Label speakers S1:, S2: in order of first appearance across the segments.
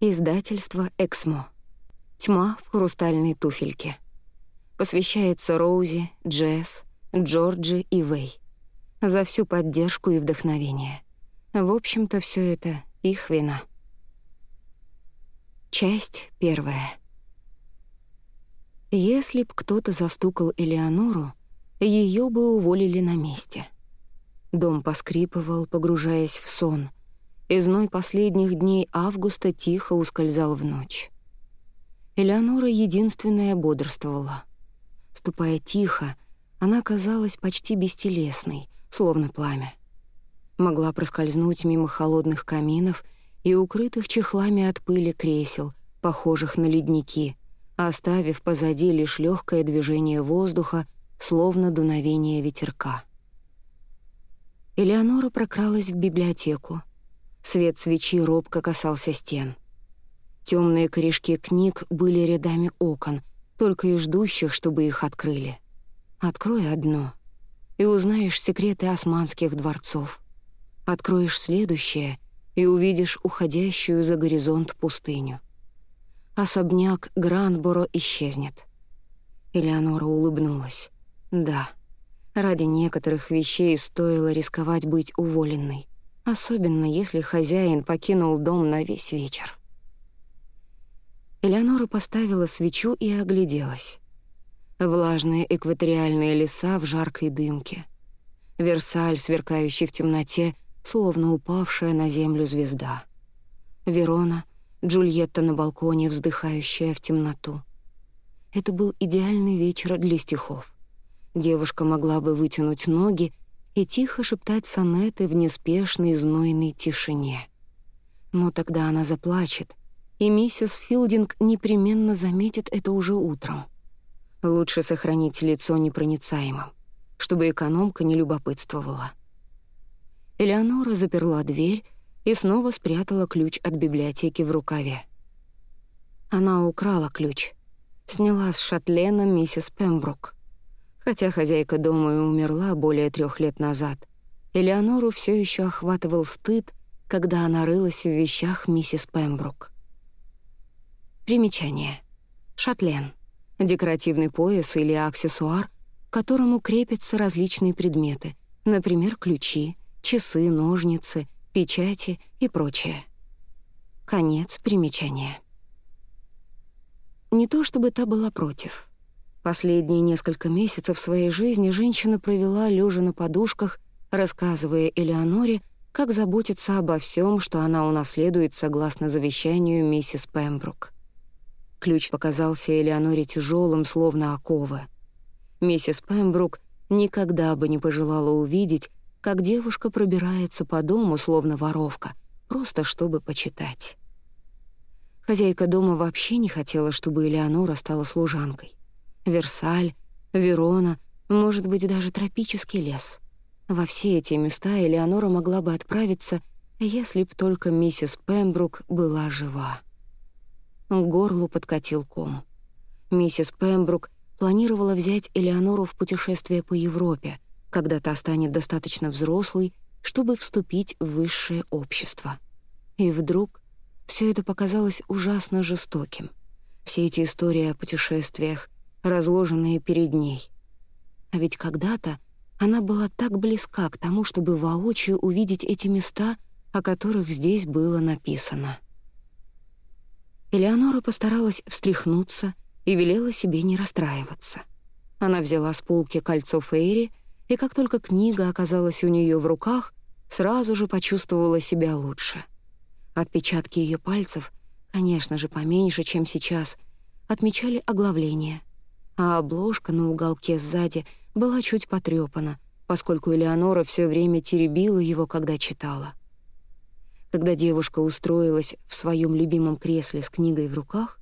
S1: Издательство «Эксмо». «Тьма в хрустальной туфельке». Посвящается Роузи, Джесс, Джорджи и Вэй. За всю поддержку и вдохновение. В общем-то, все это их вина. Часть первая. Если б кто-то застукал Элеонору, ее бы уволили на месте. Дом поскрипывал, погружаясь в сон — и зной последних дней августа тихо ускользал в ночь. Элеонора единственная бодрствовала. Ступая тихо, она казалась почти бестелесной, словно пламя. Могла проскользнуть мимо холодных каминов и укрытых чехлами от пыли кресел, похожих на ледники, оставив позади лишь легкое движение воздуха, словно дуновение ветерка. Элеонора прокралась в библиотеку, Свет свечи робко касался стен. Темные корешки книг были рядами окон, только и ждущих, чтобы их открыли. Открой одно, и узнаешь секреты османских дворцов. Откроешь следующее, и увидишь уходящую за горизонт пустыню. Особняк Гранборо исчезнет. Элеонора улыбнулась. Да, ради некоторых вещей стоило рисковать быть уволенной особенно если хозяин покинул дом на весь вечер. Элеонора поставила свечу и огляделась. Влажные экваториальные леса в жаркой дымке. Версаль, сверкающий в темноте, словно упавшая на землю звезда. Верона, Джульетта на балконе, вздыхающая в темноту. Это был идеальный вечер для стихов. Девушка могла бы вытянуть ноги и тихо шептать сонеты в неспешной знойной тишине. Но тогда она заплачет, и миссис Филдинг непременно заметит это уже утром. Лучше сохранить лицо непроницаемым, чтобы экономка не любопытствовала. Элеонора заперла дверь и снова спрятала ключ от библиотеки в рукаве. Она украла ключ, сняла с шатлена миссис Пембрук — Хотя хозяйка дома и умерла более трех лет назад, Элеонору все еще охватывал стыд, когда она рылась в вещах миссис Пембрук. Примечание. Шатлен. Декоративный пояс или аксессуар, к которому крепятся различные предметы, например, ключи, часы, ножницы, печати и прочее. Конец примечания. Не то чтобы та была против — Последние несколько месяцев своей жизни женщина провела лежа на подушках, рассказывая Элеоноре, как заботиться обо всем, что она унаследует согласно завещанию миссис Пембрук. Ключ показался Элеоноре тяжелым, словно оковы. Миссис Пембрук никогда бы не пожелала увидеть, как девушка пробирается по дому, словно воровка, просто чтобы почитать. Хозяйка дома вообще не хотела, чтобы Элеонора стала служанкой. Версаль, Верона, может быть, даже тропический лес. Во все эти места Элеонора могла бы отправиться, если б только миссис Пембрук была жива. К горлу подкатил ком. Миссис Пембрук планировала взять Элеонору в путешествие по Европе, когда та станет достаточно взрослой, чтобы вступить в высшее общество. И вдруг все это показалось ужасно жестоким. Все эти истории о путешествиях, разложенные перед ней. А ведь когда-то она была так близка к тому, чтобы воочию увидеть эти места, о которых здесь было написано. Элеонора постаралась встряхнуться и велела себе не расстраиваться. Она взяла с полки кольцо Фейри, и как только книга оказалась у нее в руках, сразу же почувствовала себя лучше. Отпечатки ее пальцев, конечно же, поменьше, чем сейчас, отмечали оглавление — а обложка на уголке сзади была чуть потрёпана, поскольку Элеонора все время теребила его, когда читала. Когда девушка устроилась в своем любимом кресле с книгой в руках,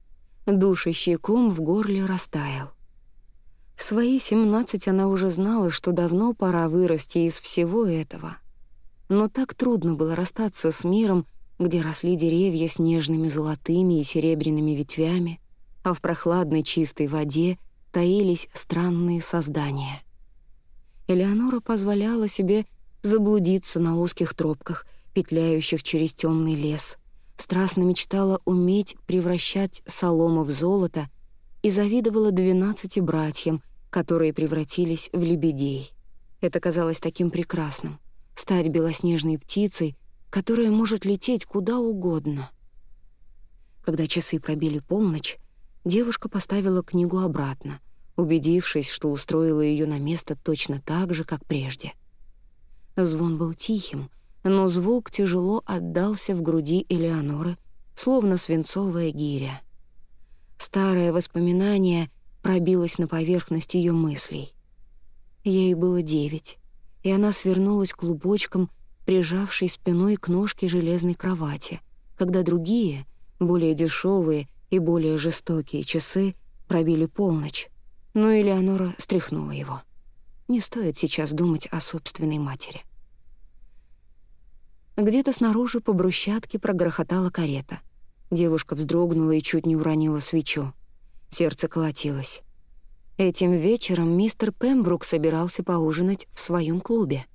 S1: душащий ком в горле растаял. В свои семнадцать она уже знала, что давно пора вырасти из всего этого. Но так трудно было расстаться с миром, где росли деревья с нежными золотыми и серебряными ветвями, а в прохладной чистой воде таились странные создания. Элеонора позволяла себе заблудиться на узких тропках, петляющих через темный лес, страстно мечтала уметь превращать солому в золото и завидовала двенадцати братьям, которые превратились в лебедей. Это казалось таким прекрасным — стать белоснежной птицей, которая может лететь куда угодно. Когда часы пробили полночь, девушка поставила книгу обратно, убедившись, что устроила ее на место точно так же, как прежде. Звон был тихим, но звук тяжело отдался в груди Элеоноры, словно свинцовая гиря. Старое воспоминание пробилось на поверхность ее мыслей. Ей было девять, и она свернулась клубочком, прижавшей спиной к ножке железной кровати, когда другие, более дешевые и более жестокие часы пробили полночь, но Элеонора стряхнула его. Не стоит сейчас думать о собственной матери. Где-то снаружи по брусчатке прогрохотала карета. Девушка вздрогнула и чуть не уронила свечу. Сердце колотилось. Этим вечером мистер Пембрук собирался поужинать в своем клубе.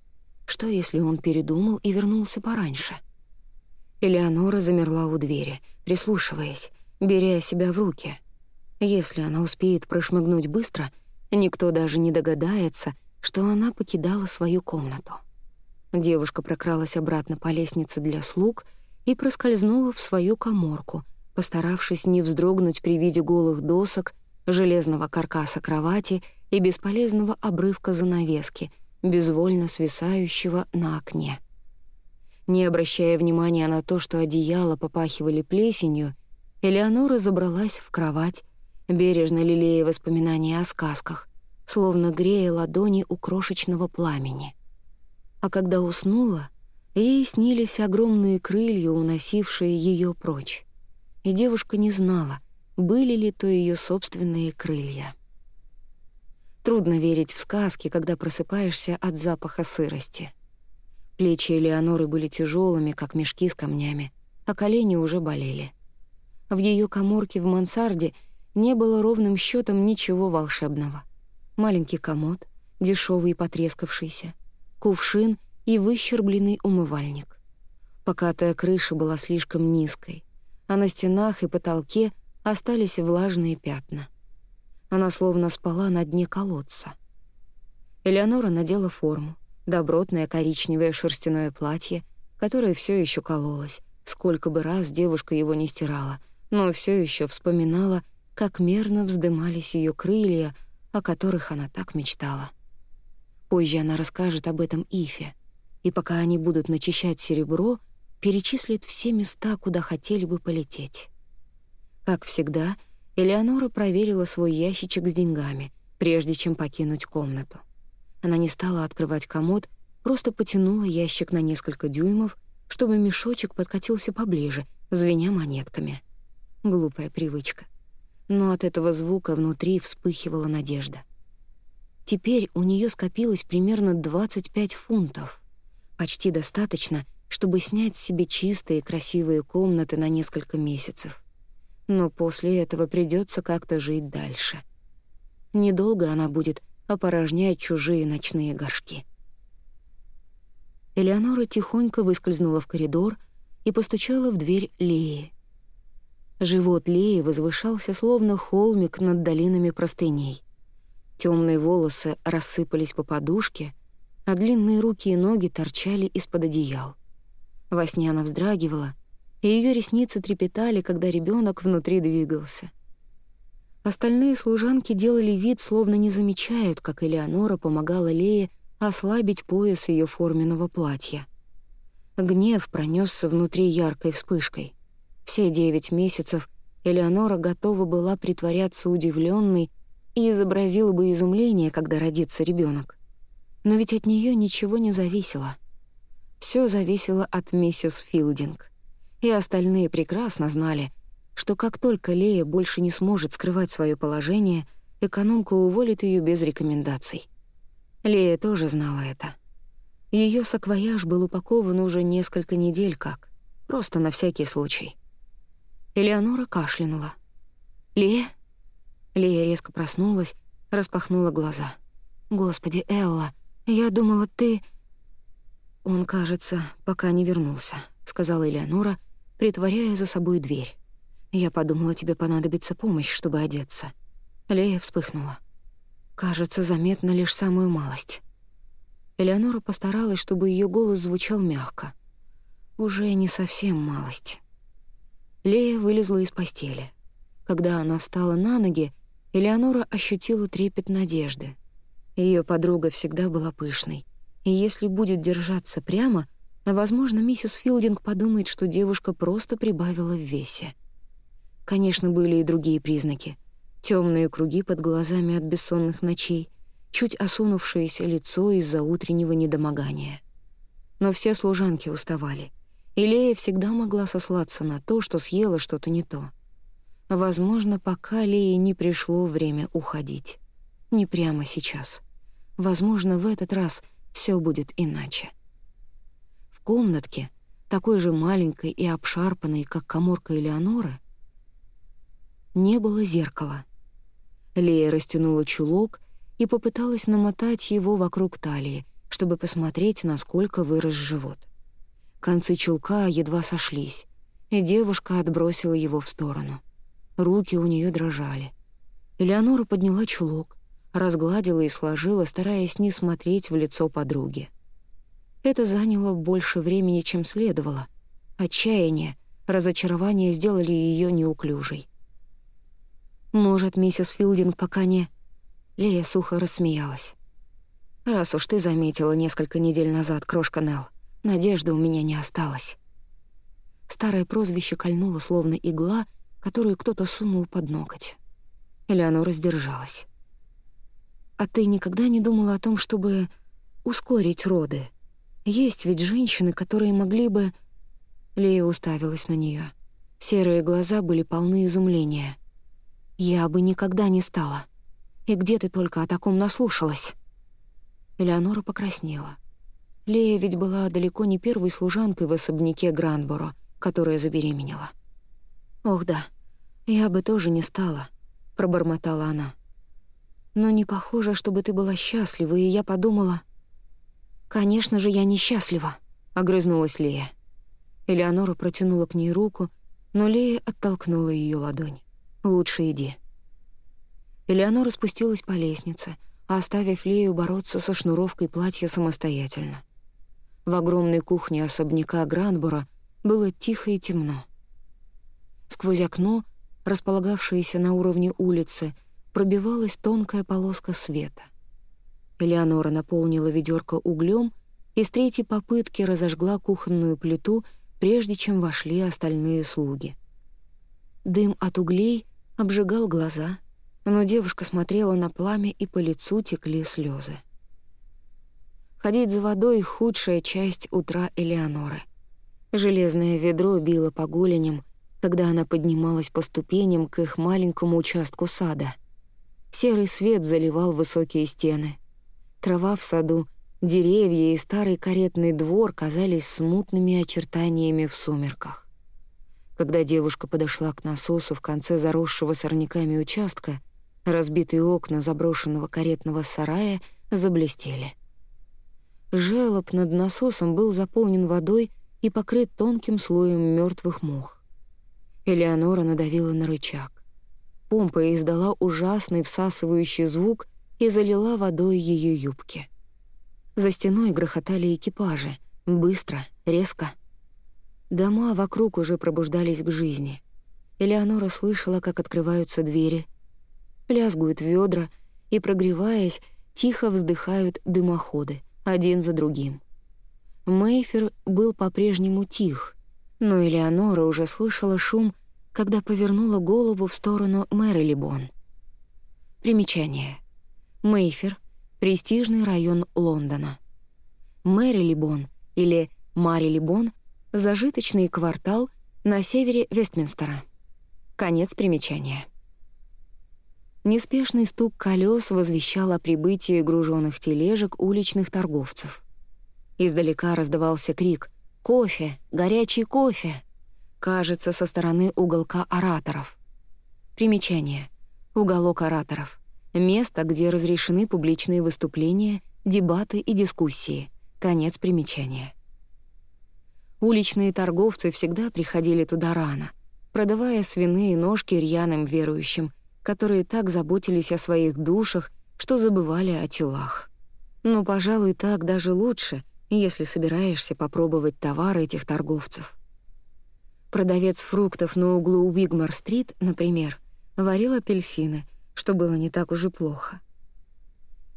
S1: Что, если он передумал и вернулся пораньше? Элеонора замерла у двери, прислушиваясь, беря себя в руки. Если она успеет прошмыгнуть быстро, никто даже не догадается, что она покидала свою комнату. Девушка прокралась обратно по лестнице для слуг — и проскользнула в свою коморку, постаравшись не вздрогнуть при виде голых досок, железного каркаса кровати и бесполезного обрывка занавески, безвольно свисающего на окне. Не обращая внимания на то, что одеяло попахивали плесенью, Элеонора забралась в кровать, бережно лелея воспоминания о сказках, словно грея ладони у крошечного пламени. А когда уснула — Ей снились огромные крылья, уносившие ее прочь. И девушка не знала, были ли то ее собственные крылья. Трудно верить в сказки, когда просыпаешься от запаха сырости. Плечи Элеоноры были тяжелыми, как мешки с камнями, а колени уже болели. В ее коморке в мансарде не было ровным счетом ничего волшебного. Маленький комод, дешевый и потрескавшийся, кувшин — и выщербленный умывальник. Покатая крыша была слишком низкой, а на стенах и потолке остались влажные пятна. Она словно спала на дне колодца. Элеонора надела форму, добротное коричневое шерстяное платье, которое все еще кололось, сколько бы раз девушка его не стирала, но все еще вспоминала, как мерно вздымались ее крылья, о которых она так мечтала. Позже она расскажет об этом Ифе — и пока они будут начищать серебро, перечислит все места, куда хотели бы полететь. Как всегда, Элеонора проверила свой ящичек с деньгами, прежде чем покинуть комнату. Она не стала открывать комод, просто потянула ящик на несколько дюймов, чтобы мешочек подкатился поближе, звеня монетками. Глупая привычка. Но от этого звука внутри вспыхивала надежда. Теперь у нее скопилось примерно 25 фунтов. Почти достаточно, чтобы снять себе чистые красивые комнаты на несколько месяцев. Но после этого придется как-то жить дальше. Недолго она будет опорожнять чужие ночные горшки. Элеонора тихонько выскользнула в коридор и постучала в дверь Леи. Живот Леи возвышался словно холмик над долинами простыней. Темные волосы рассыпались по подушке — а длинные руки и ноги торчали из-под одеял. Во сне она вздрагивала, и ее ресницы трепетали, когда ребенок внутри двигался. Остальные служанки делали вид, словно не замечают, как Элеонора помогала Лее ослабить пояс ее форменного платья. Гнев пронесся внутри яркой вспышкой. Все девять месяцев Элеонора готова была притворяться удивленной и изобразила бы изумление, когда родится ребенок. Но ведь от нее ничего не зависело. Все зависело от миссис Филдинг. И остальные прекрасно знали, что как только Лея больше не сможет скрывать свое положение, экономка уволит ее без рекомендаций. Лея тоже знала это. Ее саквояж был упакован уже несколько недель как, просто на всякий случай. Элеонора кашлянула. «Лея?» Лея резко проснулась, распахнула глаза. «Господи, Элла!» «Я думала, ты...» «Он, кажется, пока не вернулся», — сказала Элеонора, притворяя за собой дверь. «Я подумала, тебе понадобится помощь, чтобы одеться». Лея вспыхнула. Кажется, заметно лишь самую малость. Элеонора постаралась, чтобы ее голос звучал мягко. Уже не совсем малость. Лея вылезла из постели. Когда она встала на ноги, Элеонора ощутила трепет надежды. Ее подруга всегда была пышной, и если будет держаться прямо, возможно, миссис Филдинг подумает, что девушка просто прибавила в весе. Конечно, были и другие признаки. Темные круги под глазами от бессонных ночей, чуть осунувшееся лицо из-за утреннего недомогания. Но все служанки уставали, и Лея всегда могла сослаться на то, что съела что-то не то. Возможно, пока Лее не пришло время уходить. Не прямо сейчас. Возможно, в этот раз все будет иначе. В комнатке, такой же маленькой и обшарпанной, как коморка Элеоноры, не было зеркала. Лея растянула чулок и попыталась намотать его вокруг талии, чтобы посмотреть, насколько вырос живот. Концы чулка едва сошлись, и девушка отбросила его в сторону. Руки у нее дрожали. Элеонора подняла чулок, разгладила и сложила, стараясь не смотреть в лицо подруги. Это заняло больше времени, чем следовало. Отчаяние, разочарование сделали ее неуклюжей. Может, миссис Филдинг пока не...» Лея сухо рассмеялась. «Раз уж ты заметила несколько недель назад, крошка Нелл, надежды у меня не осталось». Старое прозвище кольнуло, словно игла, которую кто-то сунул под ноготь. Элеонора сдержалась. «А ты никогда не думала о том, чтобы ускорить роды? Есть ведь женщины, которые могли бы...» Лея уставилась на нее. Серые глаза были полны изумления. Я бы никогда не стала. И где ты только о таком наслушалась?» Элеонора покраснела. Лея ведь была далеко не первой служанкой в особняке Гранборо, которая забеременела. «Ох да, я бы тоже не стала», — пробормотала она. «Но не похоже, чтобы ты была счастлива, и я подумала...» «Конечно же, я несчастлива», — огрызнулась Лея. Элеонора протянула к ней руку, но Лея оттолкнула ее ладонь. Лучше иди». Элеонора спустилась по лестнице, оставив Лею бороться со шнуровкой платья самостоятельно. В огромной кухне особняка Гранбора было тихо и темно. Сквозь окно, располагавшееся на уровне улицы, пробивалась тонкая полоска света. Элеонора наполнила ведерко углем и с третьей попытки разожгла кухонную плиту, прежде чем вошли остальные слуги. Дым от углей обжигал глаза, но девушка смотрела на пламя, и по лицу текли слезы. Ходить за водой — худшая часть утра Элеоноры. Железное ведро било по голеням, когда она поднималась по ступеням к их маленькому участку сада. Серый свет заливал высокие стены. Трава в саду, деревья и старый каретный двор казались смутными очертаниями в сумерках. Когда девушка подошла к насосу в конце заросшего сорняками участка, разбитые окна заброшенного каретного сарая заблестели. Желоб над насосом был заполнен водой и покрыт тонким слоем мертвых мух. Элеонора надавила на рычаг. Помпа издала ужасный всасывающий звук и залила водой ее юбки. За стеной грохотали экипажи. Быстро, резко — Дома вокруг уже пробуждались к жизни. Элеонора слышала, как открываются двери, лязгуют ведра и, прогреваясь, тихо вздыхают дымоходы, один за другим. Мейфер был по-прежнему тих, но Элеонора уже слышала шум, когда повернула голову в сторону Мэрилибон. Примечание. Мейфер — престижный район Лондона. Мэрилибон или Марилибон Зажиточный квартал на севере Вестминстера. Конец примечания. Неспешный стук колес возвещал о прибытии груженных тележек уличных торговцев. Издалека раздавался крик «Кофе! Горячий кофе!» Кажется, со стороны уголка ораторов. Примечание. Уголок ораторов. Место, где разрешены публичные выступления, дебаты и дискуссии. Конец примечания. Уличные торговцы всегда приходили туда рано, продавая свиные ножки рьяным верующим, которые так заботились о своих душах, что забывали о телах. Но, пожалуй, так даже лучше, если собираешься попробовать товар этих торговцев. Продавец фруктов на углу Уигмар-стрит, например, варил апельсины, что было не так уж и плохо.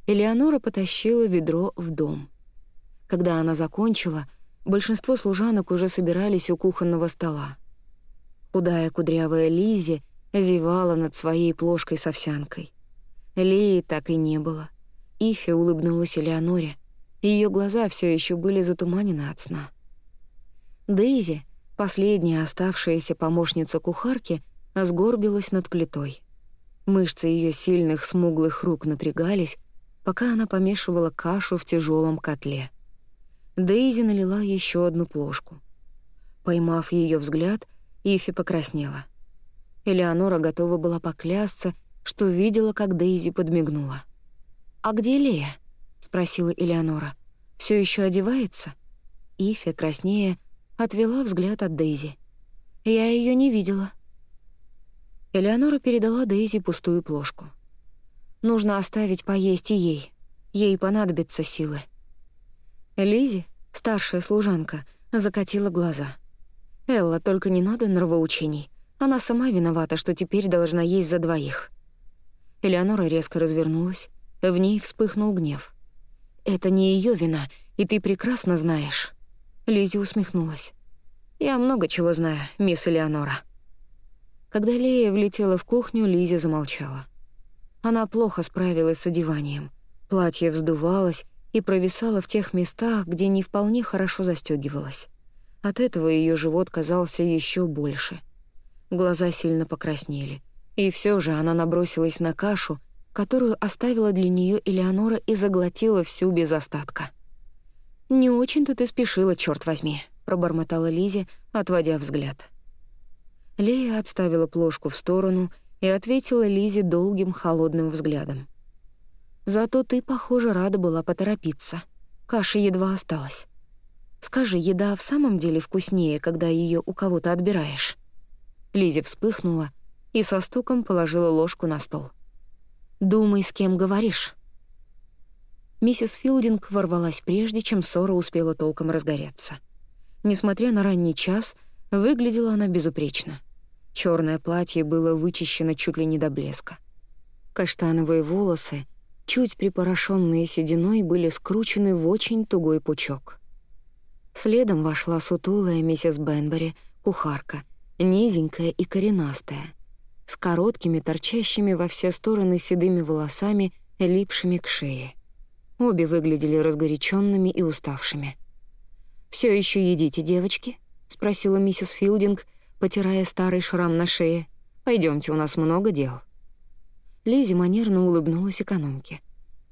S1: Элеонора потащила ведро в дом. Когда она закончила, большинство служанок уже собирались у кухонного стола. Худая кудрявая Лизи зевала над своей плошкой с овсянкой. Леи так и не было. Ифи улыбнулась Элеоноре. Ее глаза все еще были затуманены от сна. Дейзи, последняя оставшаяся помощница кухарки, сгорбилась над плитой. Мышцы ее сильных смуглых рук напрягались, пока она помешивала кашу в тяжелом котле. Дейзи налила еще одну плошку. Поймав ее взгляд, Ифи покраснела. Элеонора готова была поклясться, что видела, как Дейзи подмигнула. «А где Лея?» — спросила Элеонора. Все еще одевается?» Ифи, краснея, отвела взгляд от Дейзи. «Я ее не видела». Элеонора передала Дейзи пустую плошку. «Нужно оставить поесть и ей. Ей понадобятся силы». Лизи, старшая служанка, закатила глаза. «Элла, только не надо нравоучений. Она сама виновата, что теперь должна есть за двоих». Элеонора резко развернулась. В ней вспыхнул гнев. «Это не ее вина, и ты прекрасно знаешь». Лизи усмехнулась. «Я много чего знаю, мисс Элеонора». Когда Лея влетела в кухню, Лизи замолчала. Она плохо справилась с одеванием. Платье вздувалось и провисало в тех местах, где не вполне хорошо застёгивалось. От этого ее живот казался еще больше. Глаза сильно покраснели. И все же она набросилась на кашу, которую оставила для нее Элеонора и заглотила всю без остатка. «Не очень-то ты спешила, черт возьми», — пробормотала Лизи, отводя взгляд. Лея отставила плошку в сторону и ответила Лизе долгим холодным взглядом. «Зато ты, похоже, рада была поторопиться. Каша едва осталась. Скажи, еда в самом деле вкуснее, когда ее у кого-то отбираешь?» Лизи вспыхнула и со стуком положила ложку на стол. «Думай, с кем говоришь». Миссис Филдинг ворвалась прежде, чем ссора успела толком разгореться. Несмотря на ранний час, выглядела она безупречно. Черное платье было вычищено чуть ли не до блеска. Каштановые волосы, чуть припорошенные сединой, были скручены в очень тугой пучок. Следом вошла сутулая миссис Бенбери, кухарка, низенькая и коренастая, с короткими, торчащими во все стороны седыми волосами, липшими к шее. Обе выглядели разгоряченными и уставшими. Все еще едите, девочки?» — спросила миссис Филдинг, потирая старый шрам на шее. Пойдемте, у нас много дел». Лизи манерно улыбнулась экономке.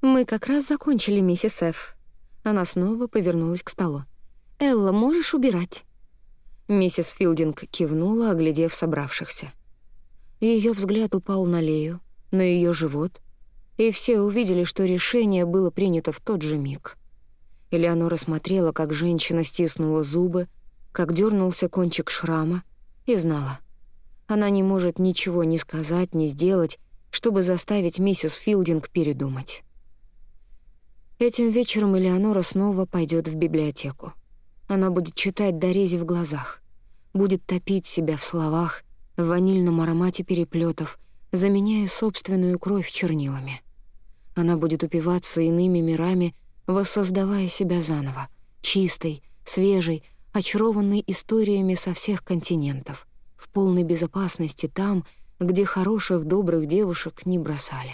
S1: «Мы как раз закончили, миссис Ф». Она снова повернулась к столу. «Элла, можешь убирать?» Миссис Филдинг кивнула, оглядев собравшихся. Ее взгляд упал на Лею, на ее живот, и все увидели, что решение было принято в тот же миг. Элеонора смотрела, как женщина стиснула зубы, как дернулся кончик шрама, и знала. Она не может ничего ни сказать, ни сделать, чтобы заставить миссис Филдинг передумать. Этим вечером Элеонора снова пойдет в библиотеку. Она будет читать дорези в глазах, будет топить себя в словах, в ванильном аромате переплетов, заменяя собственную кровь чернилами. Она будет упиваться иными мирами, воссоздавая себя заново, чистой, свежей, очарованный историями со всех континентов, в полной безопасности там, где хороших, добрых девушек не бросали.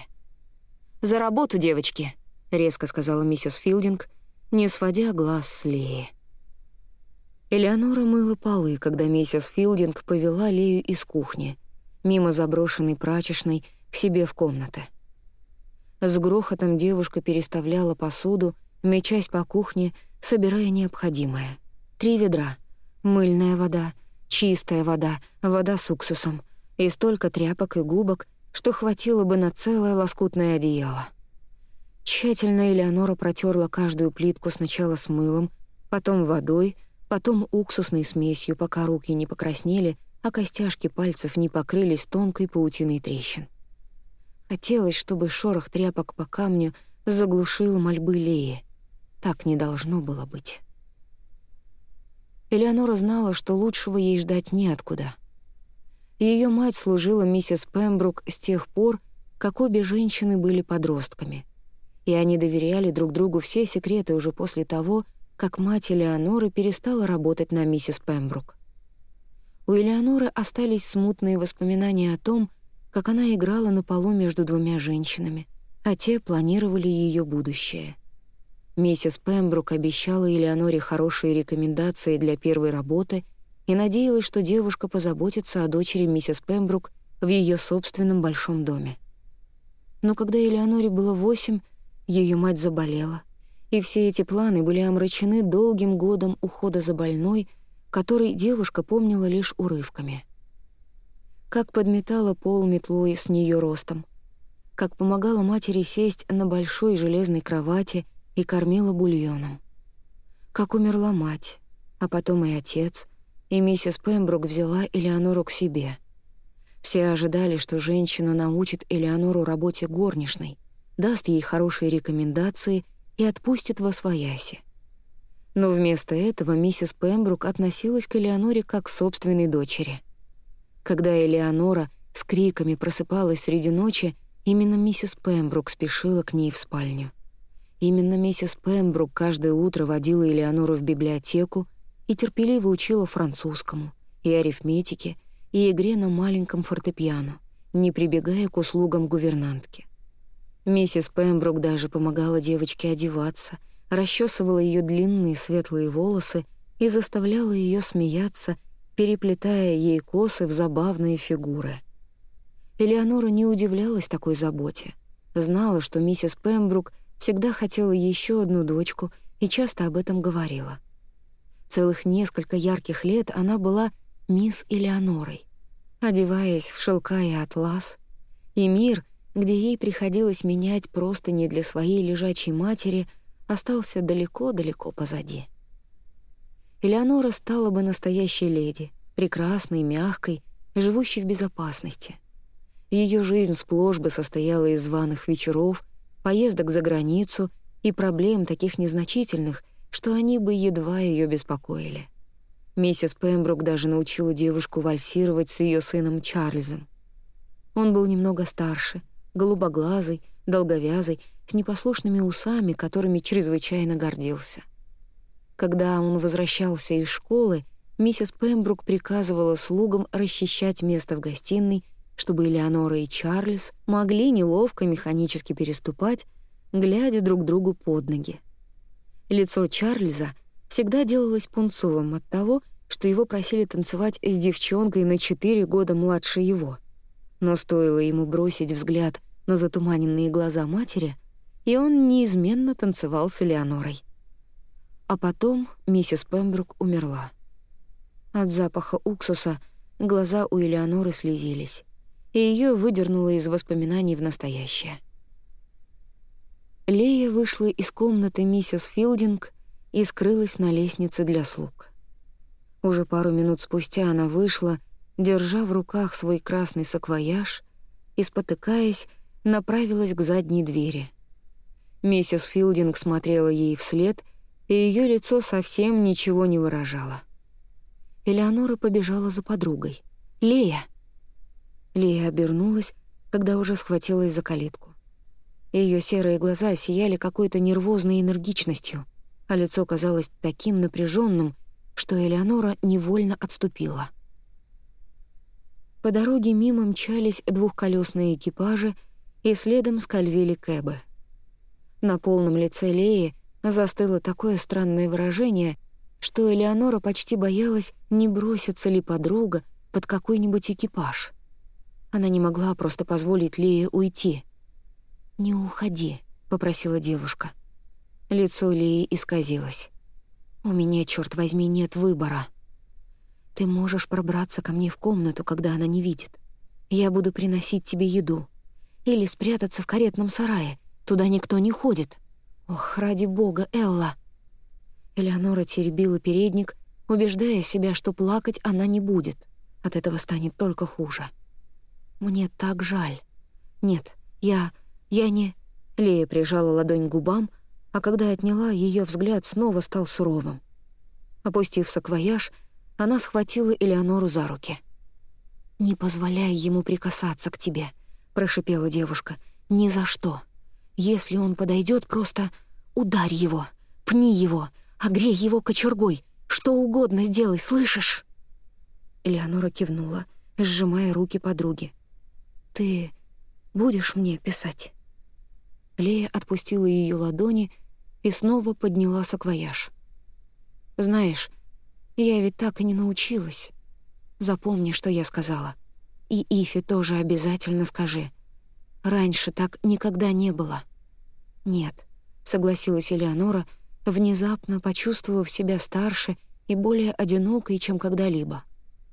S1: «За работу, девочки!» — резко сказала миссис Филдинг, не сводя глаз с Леи. Элеонора мыла полы, когда миссис Филдинг повела Лею из кухни, мимо заброшенной прачечной, к себе в комнаты. С грохотом девушка переставляла посуду, мечась по кухне, собирая необходимое — Три ведра. Мыльная вода, чистая вода, вода с уксусом. И столько тряпок и губок, что хватило бы на целое лоскутное одеяло. Тщательно Элеонора протерла каждую плитку сначала с мылом, потом водой, потом уксусной смесью, пока руки не покраснели, а костяшки пальцев не покрылись тонкой паутиной трещин. Хотелось, чтобы шорох тряпок по камню заглушил мольбы Леи. Так не должно было быть. Элеонора знала, что лучшего ей ждать неоткуда. Ее мать служила миссис Пембрук с тех пор, как обе женщины были подростками. И они доверяли друг другу все секреты уже после того, как мать Элеоноры перестала работать на миссис Пембрук. У Элеоноры остались смутные воспоминания о том, как она играла на полу между двумя женщинами, а те планировали ее будущее. Миссис Пембрук обещала Элеоноре хорошие рекомендации для первой работы и надеялась, что девушка позаботится о дочери миссис Пембрук в ее собственном большом доме. Но когда Элеоноре было восемь, ее мать заболела, и все эти планы были омрачены долгим годом ухода за больной, который девушка помнила лишь урывками. Как подметала пол метлой с нее ростом, как помогала матери сесть на большой железной кровати и кормила бульоном. Как умерла мать, а потом и отец, и миссис Пембрук взяла Элеонору к себе — все ожидали, что женщина научит Элеонору работе горничной, даст ей хорошие рекомендации и отпустит во свояси. Но вместо этого миссис Пембрук относилась к Элеоноре как к собственной дочери. Когда Элеонора с криками просыпалась среди ночи, именно миссис Пембрук спешила к ней в спальню. Именно миссис Пембрук каждое утро водила Элеонору в библиотеку и терпеливо учила французскому, и арифметике, и игре на маленьком фортепиано, не прибегая к услугам гувернантки. Миссис Пембрук даже помогала девочке одеваться, расчесывала ее длинные светлые волосы и заставляла ее смеяться, переплетая ей косы в забавные фигуры. Элеонора не удивлялась такой заботе. Знала, что миссис Пембрук всегда хотела еще одну дочку и часто об этом говорила. Целых несколько ярких лет она была мисс Элеонорой, одеваясь в шелка и атлас, и мир, где ей приходилось менять просто не для своей лежачей матери, остался далеко-далеко позади. Элеонора стала бы настоящей леди, прекрасной, мягкой, живущей в безопасности. Ее жизнь сплошь бы состояла из званых вечеров, поездок за границу и проблем таких незначительных, что они бы едва ее беспокоили. Миссис Пембрук даже научила девушку вальсировать с ее сыном Чарльзом. Он был немного старше, голубоглазый, долговязый, с непослушными усами, которыми чрезвычайно гордился. Когда он возвращался из школы, миссис Пембрук приказывала слугам расчищать место в гостиной, чтобы Элеонора и Чарльз могли неловко механически переступать, глядя друг другу под ноги. Лицо Чарльза всегда делалось пунцовым от того, что его просили танцевать с девчонкой на четыре года младше его. Но стоило ему бросить взгляд на затуманенные глаза матери, и он неизменно танцевал с Элеонорой. А потом миссис Пембрук умерла. От запаха уксуса глаза у Элеоноры слезились, и ее выдернуло из воспоминаний в настоящее. Лея вышла из комнаты миссис Филдинг и скрылась на лестнице для слуг. Уже пару минут спустя она вышла, держа в руках свой красный саквояж и, спотыкаясь, направилась к задней двери. Миссис Филдинг смотрела ей вслед, и ее лицо совсем ничего не выражало. Элеонора побежала за подругой. «Лея!» Лея обернулась, когда уже схватилась за калитку. Ее серые глаза сияли какой-то нервозной энергичностью — а лицо казалось таким напряженным, что Элеонора невольно отступила. По дороге мимо мчались двухколесные экипажи, и следом скользили кэбы. На полном лице Леи застыло такое странное выражение, что Элеонора почти боялась, не бросится ли подруга под какой-нибудь экипаж. Она не могла просто позволить Лее уйти. «Не уходи», — попросила девушка. Лицо Лии исказилось. «У меня, черт возьми, нет выбора. Ты можешь пробраться ко мне в комнату, когда она не видит. Я буду приносить тебе еду. Или спрятаться в каретном сарае. Туда никто не ходит. Ох, ради бога, Элла!» Элеонора теребила передник, убеждая себя, что плакать она не будет. От этого станет только хуже. «Мне так жаль. Нет, я... я не...» Лея прижала ладонь к губам, а когда отняла, ее взгляд снова стал суровым. Опустив саквояж, она схватила Элеонору за руки. «Не позволяй ему прикасаться к тебе», — прошипела девушка. «Ни за что. Если он подойдет, просто ударь его, пни его, огрей его кочергой, что угодно сделай, слышишь?» Элеонора кивнула, сжимая руки подруги. «Ты будешь мне писать?» Лея отпустила ее ладони и снова подняла саквояж. «Знаешь, я ведь так и не научилась. Запомни, что я сказала. И Ифе тоже обязательно скажи. Раньше так никогда не было». «Нет», — согласилась Элеонора, внезапно почувствовав себя старше и более одинокой, чем когда-либо.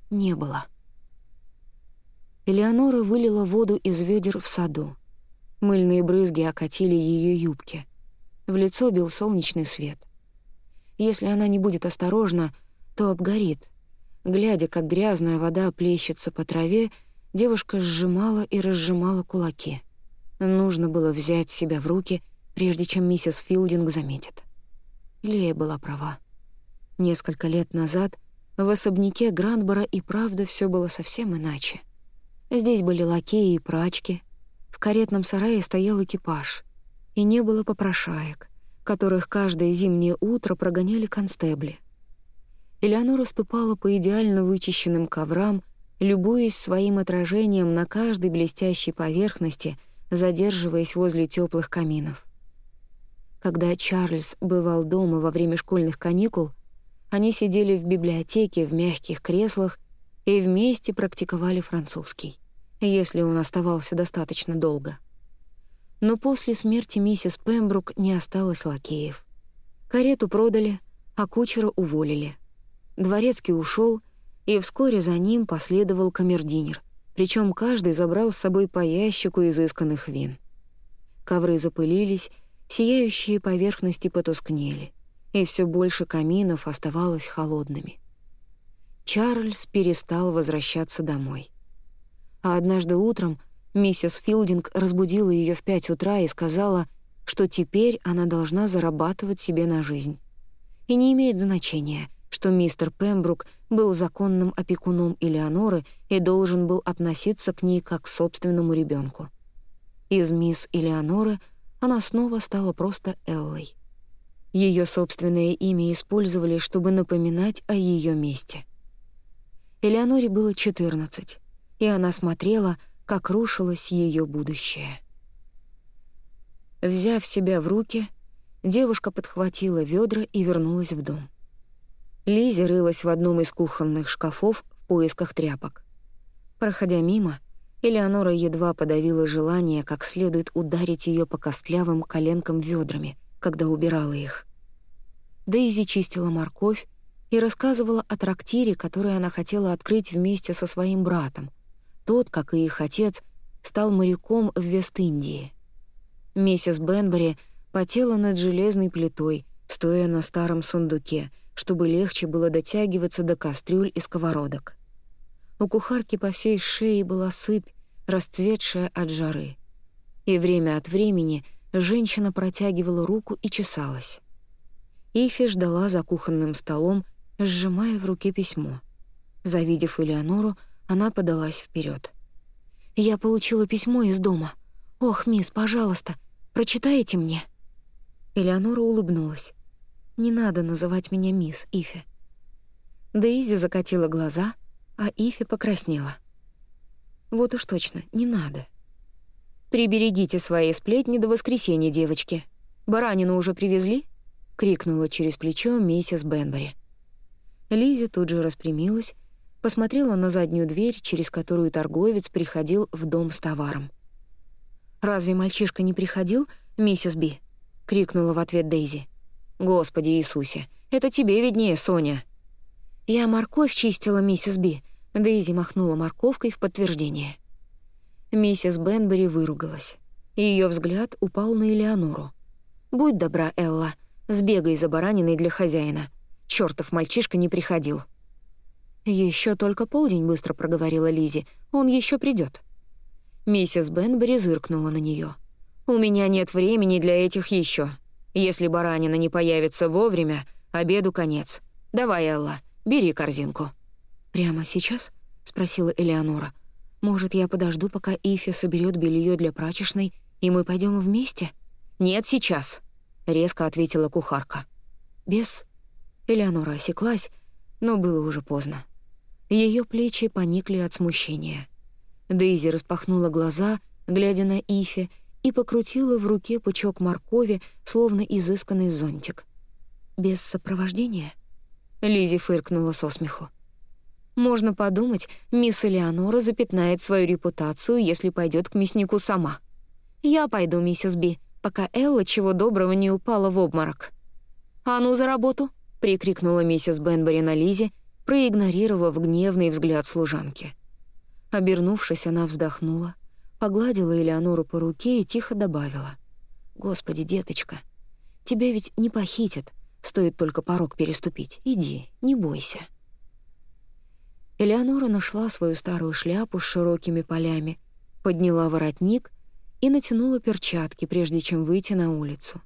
S1: «Не было». Элеонора вылила воду из ведер в саду. Мыльные брызги окатили ее юбки. В лицо бил солнечный свет. Если она не будет осторожна, то обгорит. Глядя, как грязная вода плещется по траве, девушка сжимала и разжимала кулаки. Нужно было взять себя в руки, прежде чем миссис Филдинг заметит. Лея была права. Несколько лет назад в особняке Гранбора и правда все было совсем иначе. Здесь были лакеи и прачки, в каретном сарае стоял экипаж, и не было попрошаек, которых каждое зимнее утро прогоняли констебли. Элеонора ступала по идеально вычищенным коврам, любуясь своим отражением на каждой блестящей поверхности, задерживаясь возле теплых каминов. Когда Чарльз бывал дома во время школьных каникул, они сидели в библиотеке в мягких креслах и вместе практиковали французский, если он оставался достаточно долго. Но после смерти миссис Пембрук не осталось лакеев. Карету продали, а кучера уволили. Дворецкий ушел, и вскоре за ним последовал камердинер, причем каждый забрал с собой по ящику изысканных вин. Ковры запылились, сияющие поверхности потускнели, и все больше каминов оставалось холодными — Чарльз перестал возвращаться домой. А однажды утром миссис Филдинг разбудила ее в пять утра и сказала, что теперь она должна зарабатывать себе на жизнь. И не имеет значения, что мистер Пембрук был законным опекуном Элеоноры и должен был относиться к ней как к собственному ребенку. Из мисс Элеоноры она снова стала просто Эллой. Ее собственное имя использовали, чтобы напоминать о ее месте — Элеоноре было 14, и она смотрела, как рушилось ее будущее. Взяв себя в руки, девушка подхватила ведра и вернулась в дом. Лизи рылась в одном из кухонных шкафов в поисках тряпок. Проходя мимо, Элеонора едва подавила желание как следует ударить ее по костлявым коленкам ведрами, когда убирала их. Дейзи чистила морковь, и рассказывала о трактире, который она хотела открыть вместе со своим братом. Тот, как и их отец, стал моряком в Вест-Индии. Миссис Бенбери потела над железной плитой, стоя на старом сундуке, чтобы легче было дотягиваться до кастрюль и сковородок. У кухарки по всей шее была сыпь, расцветшая от жары. И время от времени женщина протягивала руку и чесалась. Ифи ждала за кухонным столом, сжимая в руке письмо. Завидев Элеонору, она подалась вперед. «Я получила письмо из дома. Ох, мисс, пожалуйста, прочитайте мне». Элеонора улыбнулась. «Не надо называть меня мисс, Ифи». Дейзи закатила глаза, а Ифи покраснела. «Вот уж точно, не надо». «Приберегите свои сплетни до воскресенья, девочки. Баранину уже привезли?» — крикнула через плечо миссис Бенбери. Лизи тут же распрямилась, посмотрела на заднюю дверь, через которую торговец приходил в дом с товаром. «Разве мальчишка не приходил, миссис Би?» — крикнула в ответ Дейзи. «Господи Иисусе, это тебе виднее, Соня!» «Я морковь чистила, миссис Би», — Дейзи махнула морковкой в подтверждение. Миссис Бенбери выругалась. Ее взгляд упал на Элеонору. «Будь добра, Элла, сбегай за бараниной для хозяина. Чёртов мальчишка не приходил. Еще только полдень», — быстро проговорила Лизи. «Он еще придет. Миссис Бенбери зыркнула на нее. «У меня нет времени для этих еще. Если баранина не появится вовремя, обеду конец. Давай, Элла, бери корзинку». «Прямо сейчас?» — спросила Элеонора. «Может, я подожду, пока Ифи соберет белье для прачечной, и мы пойдем вместе?» «Нет, сейчас», — резко ответила кухарка. «Без...» Элеонора осеклась, но было уже поздно. Ее плечи поникли от смущения. Дейзи распахнула глаза, глядя на Ифи, и покрутила в руке пучок моркови, словно изысканный зонтик. «Без сопровождения?» Лизи фыркнула со смеху. «Можно подумать, мисс Элеонора запятнает свою репутацию, если пойдет к мяснику сама. Я пойду, миссис Би, пока Элла чего доброго не упала в обморок». «А ну за работу!» — прикрикнула миссис Бенбери на Лизе, проигнорировав гневный взгляд служанки. Обернувшись, она вздохнула, погладила Элеонору по руке и тихо добавила. «Господи, деточка, тебя ведь не похитят, стоит только порог переступить. Иди, не бойся». Элеонора нашла свою старую шляпу с широкими полями, подняла воротник и натянула перчатки, прежде чем выйти на улицу.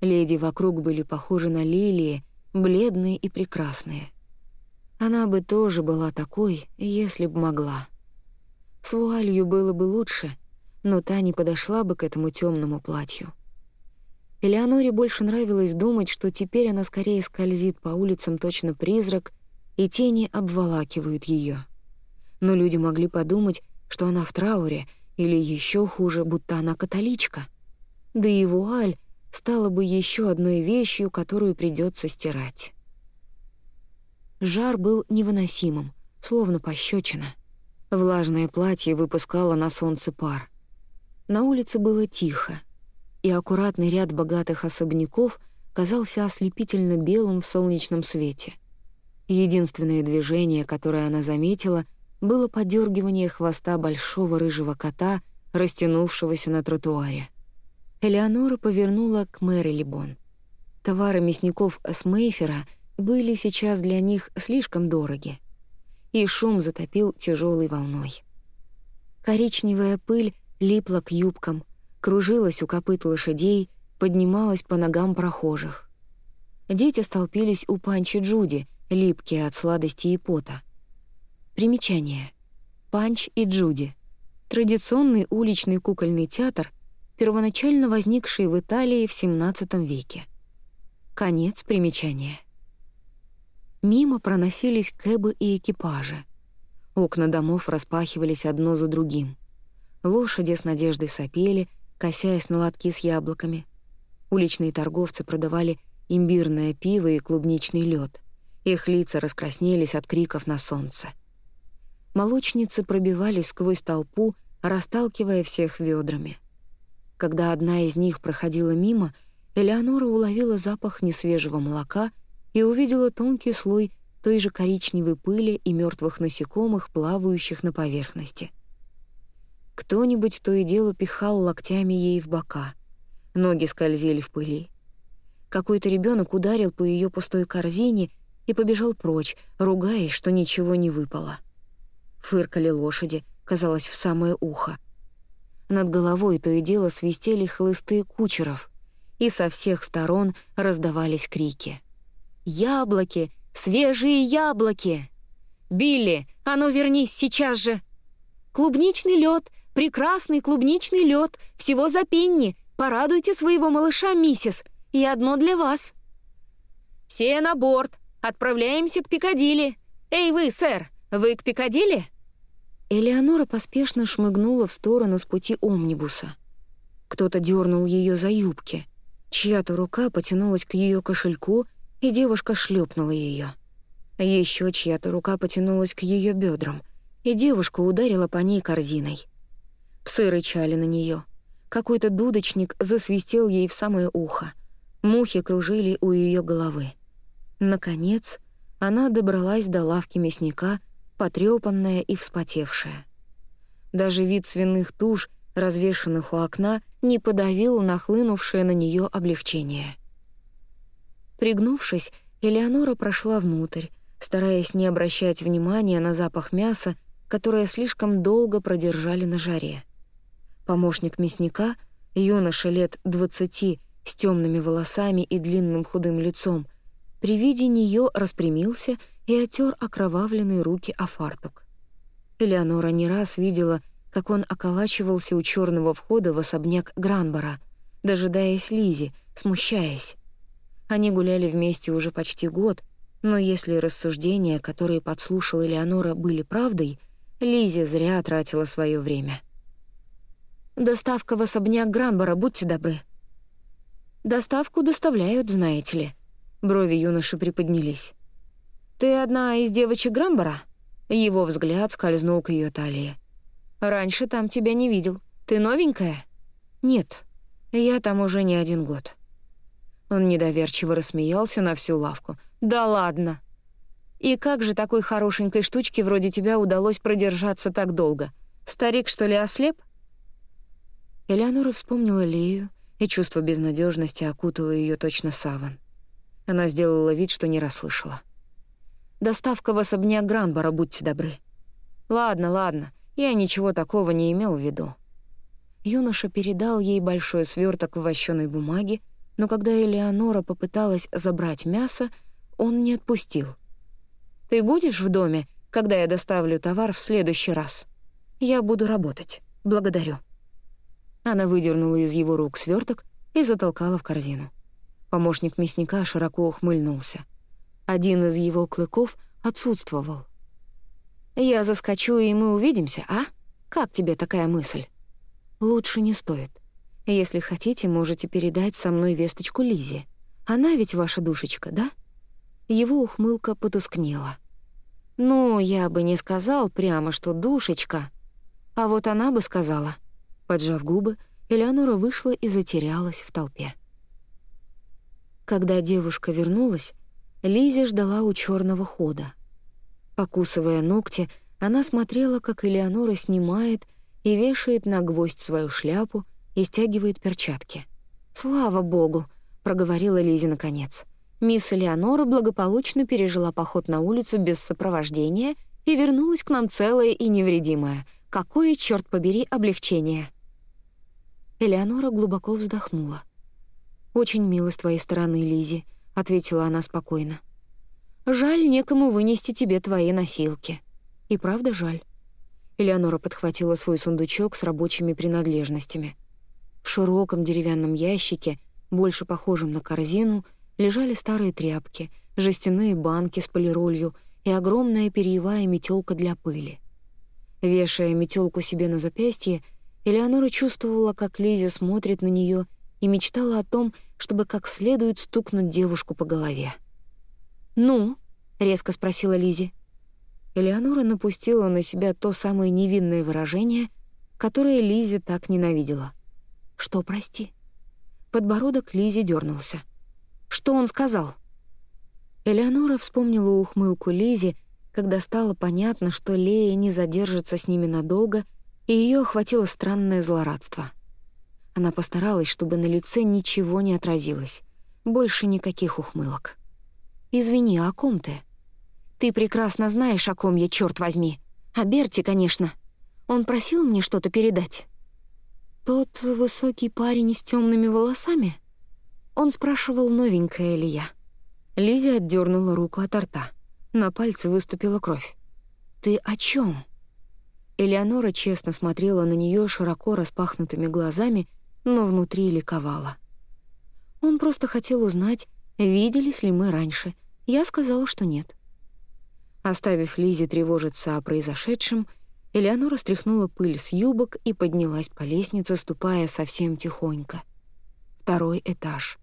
S1: Леди вокруг были похожи на лилии, бледные и прекрасные. Она бы тоже была такой, если б могла. С вуалью было бы лучше, но та не подошла бы к этому темному платью. Элеоноре больше нравилось думать, что теперь она скорее скользит по улицам точно призрак, и тени обволакивают ее. Но люди могли подумать, что она в трауре, или еще хуже, будто она католичка. Да и вуаль стала бы еще одной вещью, которую придется стирать. Жар был невыносимым, словно пощечина. Влажное платье выпускало на солнце пар. На улице было тихо, и аккуратный ряд богатых особняков казался ослепительно белым в солнечном свете. Единственное движение, которое она заметила, было подергивание хвоста большого рыжего кота, растянувшегося на тротуаре. Элеонора повернула к Мэри Либон. Товары мясников с Мейфера — были сейчас для них слишком дороги, и шум затопил тяжелой волной. Коричневая пыль липла к юбкам, кружилась у копыт лошадей, поднималась по ногам прохожих. Дети столпились у Панчи Джуди, липкие от сладости и пота. Примечание. Панч и Джуди. Традиционный уличный кукольный театр, первоначально возникший в Италии в XVII веке. Конец примечания. Мимо проносились кэбы и экипажи. Окна домов распахивались одно за другим. Лошади с надеждой сопели, косясь на лотки с яблоками. Уличные торговцы продавали имбирное пиво и клубничный лед. Их лица раскраснелись от криков на солнце. Молочницы пробивались сквозь толпу, расталкивая всех ведрами. Когда одна из них проходила мимо, Элеонора уловила запах несвежего молока и увидела тонкий слой той же коричневой пыли и мертвых насекомых, плавающих на поверхности. Кто-нибудь то и дело пихал локтями ей в бока. Ноги скользили в пыли. Какой-то ребенок ударил по ее пустой корзине и побежал прочь, ругаясь, что ничего не выпало. Фыркали лошади, казалось, в самое ухо. Над головой то и дело свистели хлысты кучеров, и со всех сторон раздавались крики — Яблоки! Свежие яблоки! Билли, а ну вернись сейчас же! Клубничный лед, прекрасный клубничный лед, всего за пенни. Порадуйте своего малыша, миссис, и одно для вас. Все на борт, отправляемся к Пикадилли. Эй вы, сэр, вы к Пикадилли? Элеонора поспешно шмыгнула в сторону с пути омнибуса. Кто-то дернул ее за юбки. Чья-то рука потянулась к ее кошельку — и девушка шлепнула ее. Еще чья-то рука потянулась к ее бедрам, и девушка ударила по ней корзиной. Псы рычали на нее. Какой-то дудочник засвистел ей в самое ухо. Мухи кружили у ее головы. Наконец, она добралась до лавки мясника, потрепанная и вспотевшая. Даже вид свиных туш, развешанных у окна, не подавил нахлынувшее на нее облегчение. Пригнувшись, Элеонора прошла внутрь, стараясь не обращать внимания на запах мяса, которое слишком долго продержали на жаре. Помощник мясника, юноша лет двадцати, с темными волосами и длинным худым лицом, при виде нее распрямился и отер окровавленные руки о фартук. Элеонора не раз видела, как он околачивался у черного входа в особняк Гранбора, дожидаясь Лизи, смущаясь. Они гуляли вместе уже почти год, но если рассуждения, которые подслушала Элеонора, были правдой, Лизи зря тратила свое время. «Доставка в особняк Гранбора, будьте добры», Доставку доставляют, знаете ли». Брови юноши приподнялись. «Ты одна из девочек Грамбора?» Его взгляд скользнул к ее талии. «Раньше там тебя не видел. Ты новенькая?» «Нет, я там уже не один год». Он недоверчиво рассмеялся на всю лавку. «Да ладно!» «И как же такой хорошенькой штучке вроде тебя удалось продержаться так долго? Старик, что ли, ослеп?» Элеонора вспомнила Лею, и чувство безнадежности окутало ее точно саван. Она сделала вид, что не расслышала. «Доставка в особняк Гранбора, будьте добры». «Ладно, ладно, я ничего такого не имел в виду». Юноша передал ей большой сверток в вощеной бумаге, но когда Элеонора попыталась забрать мясо, он не отпустил. «Ты будешь в доме, когда я доставлю товар в следующий раз? Я буду работать. Благодарю». Она выдернула из его рук сверток и затолкала в корзину. Помощник мясника широко ухмыльнулся. Один из его клыков отсутствовал. «Я заскочу, и мы увидимся, а? Как тебе такая мысль?» «Лучше не стоит. Если хотите, можете передать со мной весточку Лизе. Она ведь ваша душечка, да?» Его ухмылка потускнела. «Ну, я бы не сказал прямо, что душечка, а вот она бы сказала — Поджав губы, Элеонора вышла и затерялась в толпе. Когда девушка вернулась, Лиза ждала у черного хода. Покусывая ногти, она смотрела, как Элеонора снимает и вешает на гвоздь свою шляпу и стягивает перчатки. «Слава богу!» — проговорила Лизе наконец. Мисс Элеонора благополучно пережила поход на улицу без сопровождения и вернулась к нам целая и невредимая. Какое, черт побери, облегчение! Элеонора глубоко вздохнула. «Очень мило с твоей стороны, Лизи, ответила она спокойно. «Жаль некому вынести тебе твои носилки». «И правда жаль». Элеонора подхватила свой сундучок с рабочими принадлежностями. В широком деревянном ящике, больше похожем на корзину, лежали старые тряпки, жестяные банки с полиролью и огромная перьевая метелка для пыли. Вешая метелку себе на запястье, Элеонора чувствовала, как Лиза смотрит на нее и мечтала о том, чтобы как следует стукнуть девушку по голове. «Ну?» — резко спросила Лизи. Элеонора напустила на себя то самое невинное выражение, которое Лизи так ненавидела. «Что, прости?» Подбородок Лизи дернулся. «Что он сказал?» Элеонора вспомнила ухмылку Лизи, когда стало понятно, что Лея не задержится с ними надолго — и ее охватило странное злорадство. Она постаралась, чтобы на лице ничего не отразилось. Больше никаких ухмылок. «Извини, а о ком ты?» «Ты прекрасно знаешь, о ком я, черт возьми. О Берти, конечно. Он просил мне что-то передать». «Тот высокий парень с темными волосами?» Он спрашивал, новенькая ли я. Лиза отдернула руку от рта. На пальце выступила кровь. «Ты о чем? Элеонора честно смотрела на нее широко распахнутыми глазами, но внутри ликовала. Он просто хотел узнать, виделись ли мы раньше. Я сказала, что нет. Оставив Лизе тревожиться о произошедшем, Элеонора стряхнула пыль с юбок и поднялась по лестнице, ступая совсем тихонько. Второй этаж.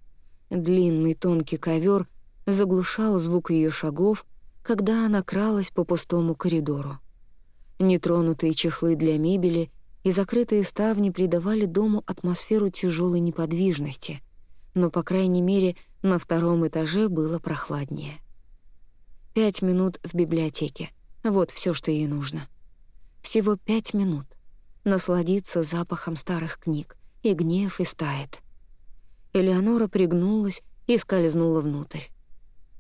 S1: Длинный тонкий ковер заглушал звук ее шагов, когда она кралась по пустому коридору. Нетронутые чехлы для мебели и закрытые ставни придавали дому атмосферу тяжелой неподвижности, но, по крайней мере, на втором этаже было прохладнее. Пять минут в библиотеке — вот все, что ей нужно. Всего пять минут. Насладиться запахом старых книг, и гнев истает. Элеонора пригнулась и скользнула внутрь.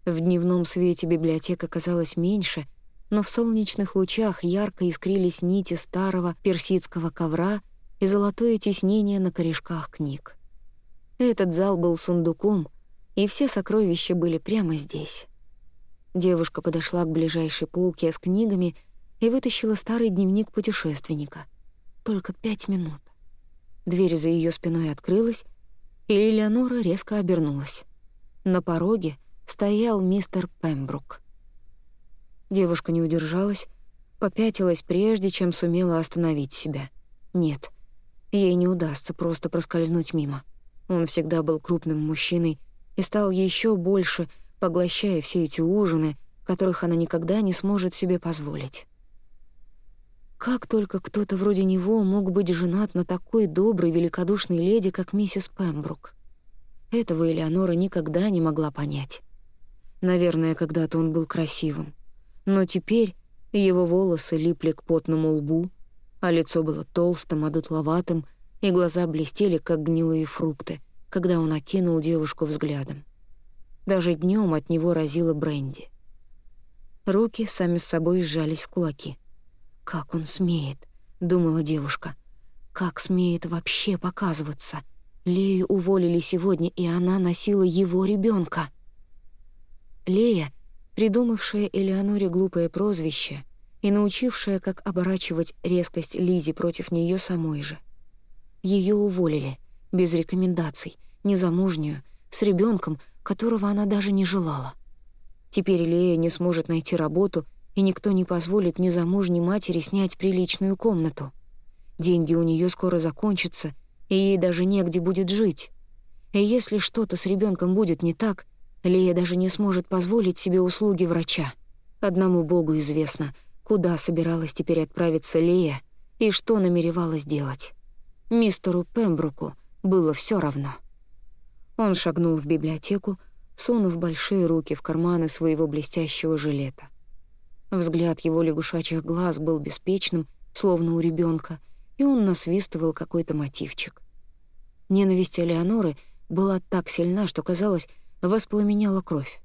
S1: В дневном свете библиотека казалась меньше, но в солнечных лучах ярко искрились нити старого персидского ковра и золотое тиснение на корешках книг. Этот зал был сундуком, и все сокровища были прямо здесь. Девушка подошла к ближайшей полке с книгами и вытащила старый дневник путешественника. Только пять минут. Дверь за ее спиной открылась, и Элеонора резко обернулась. На пороге стоял мистер Пембрук. Девушка не удержалась, попятилась прежде, чем сумела остановить себя. Нет, ей не удастся просто проскользнуть мимо. Он всегда был крупным мужчиной и стал еще больше, поглощая все эти ужины, которых она никогда не сможет себе позволить. Как только кто-то вроде него мог быть женат на такой доброй, великодушной леди, как миссис Пембрук? Этого Элеонора никогда не могла понять. Наверное, когда-то он был красивым. Но теперь его волосы липли к потному лбу, а лицо было толстым, одутловатым, и глаза блестели, как гнилые фрукты, когда он окинул девушку взглядом. Даже днем от него разило бренди. Руки сами с собой сжались в кулаки. «Как он смеет?» — думала девушка. «Как смеет вообще показываться?» Лею уволили сегодня, и она носила его ребенка. Лея, придумавшая Элеоноре глупое прозвище и научившая, как оборачивать резкость Лизи против нее самой же. Ее уволили, без рекомендаций, незамужнюю, с ребенком, которого она даже не желала. Теперь Лея не сможет найти работу, и никто не позволит незамужней матери снять приличную комнату. Деньги у нее скоро закончатся, и ей даже негде будет жить. И если что-то с ребенком будет не так — Лия даже не сможет позволить себе услуги врача. Одному Богу известно, куда собиралась теперь отправиться Лия и что намеревалась делать. Мистеру Пембруку было все равно. Он шагнул в библиотеку, сунув большие руки в карманы своего блестящего жилета. Взгляд его лягушачьих глаз был беспечным, словно у ребенка, и он насвистывал какой-то мотивчик. Ненависть Элеоноры была так сильна, что казалось, воспламеняла кровь.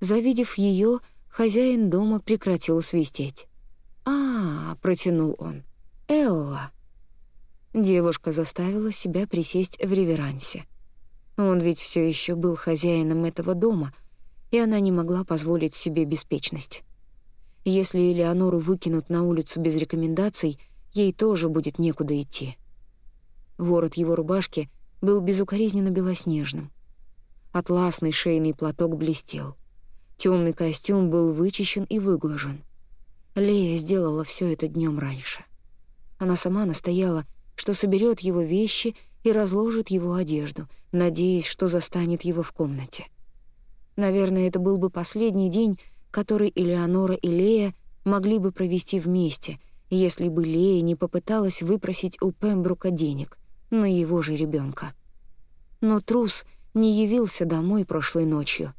S1: Завидев ее, хозяин дома прекратил свистеть. «А, — протянул он, — Элла». Девушка заставила себя присесть в реверансе. Он ведь все еще был хозяином этого дома, и она не могла позволить себе беспечность. Если Элеонору выкинут на улицу без рекомендаций, ей тоже будет некуда идти. Ворот его рубашки был безукоризненно белоснежным. Атласный шейный платок блестел. Темный костюм был вычищен и выглажен. Лея сделала все это днем раньше. Она сама настояла, что соберет его вещи и разложит его одежду, надеясь, что застанет его в комнате. Наверное, это был бы последний день, который Элеонора и Лея могли бы провести вместе, если бы Лея не попыталась выпросить у Пембрука денег на его же ребенка. Но трус — не явился домой прошлой ночью,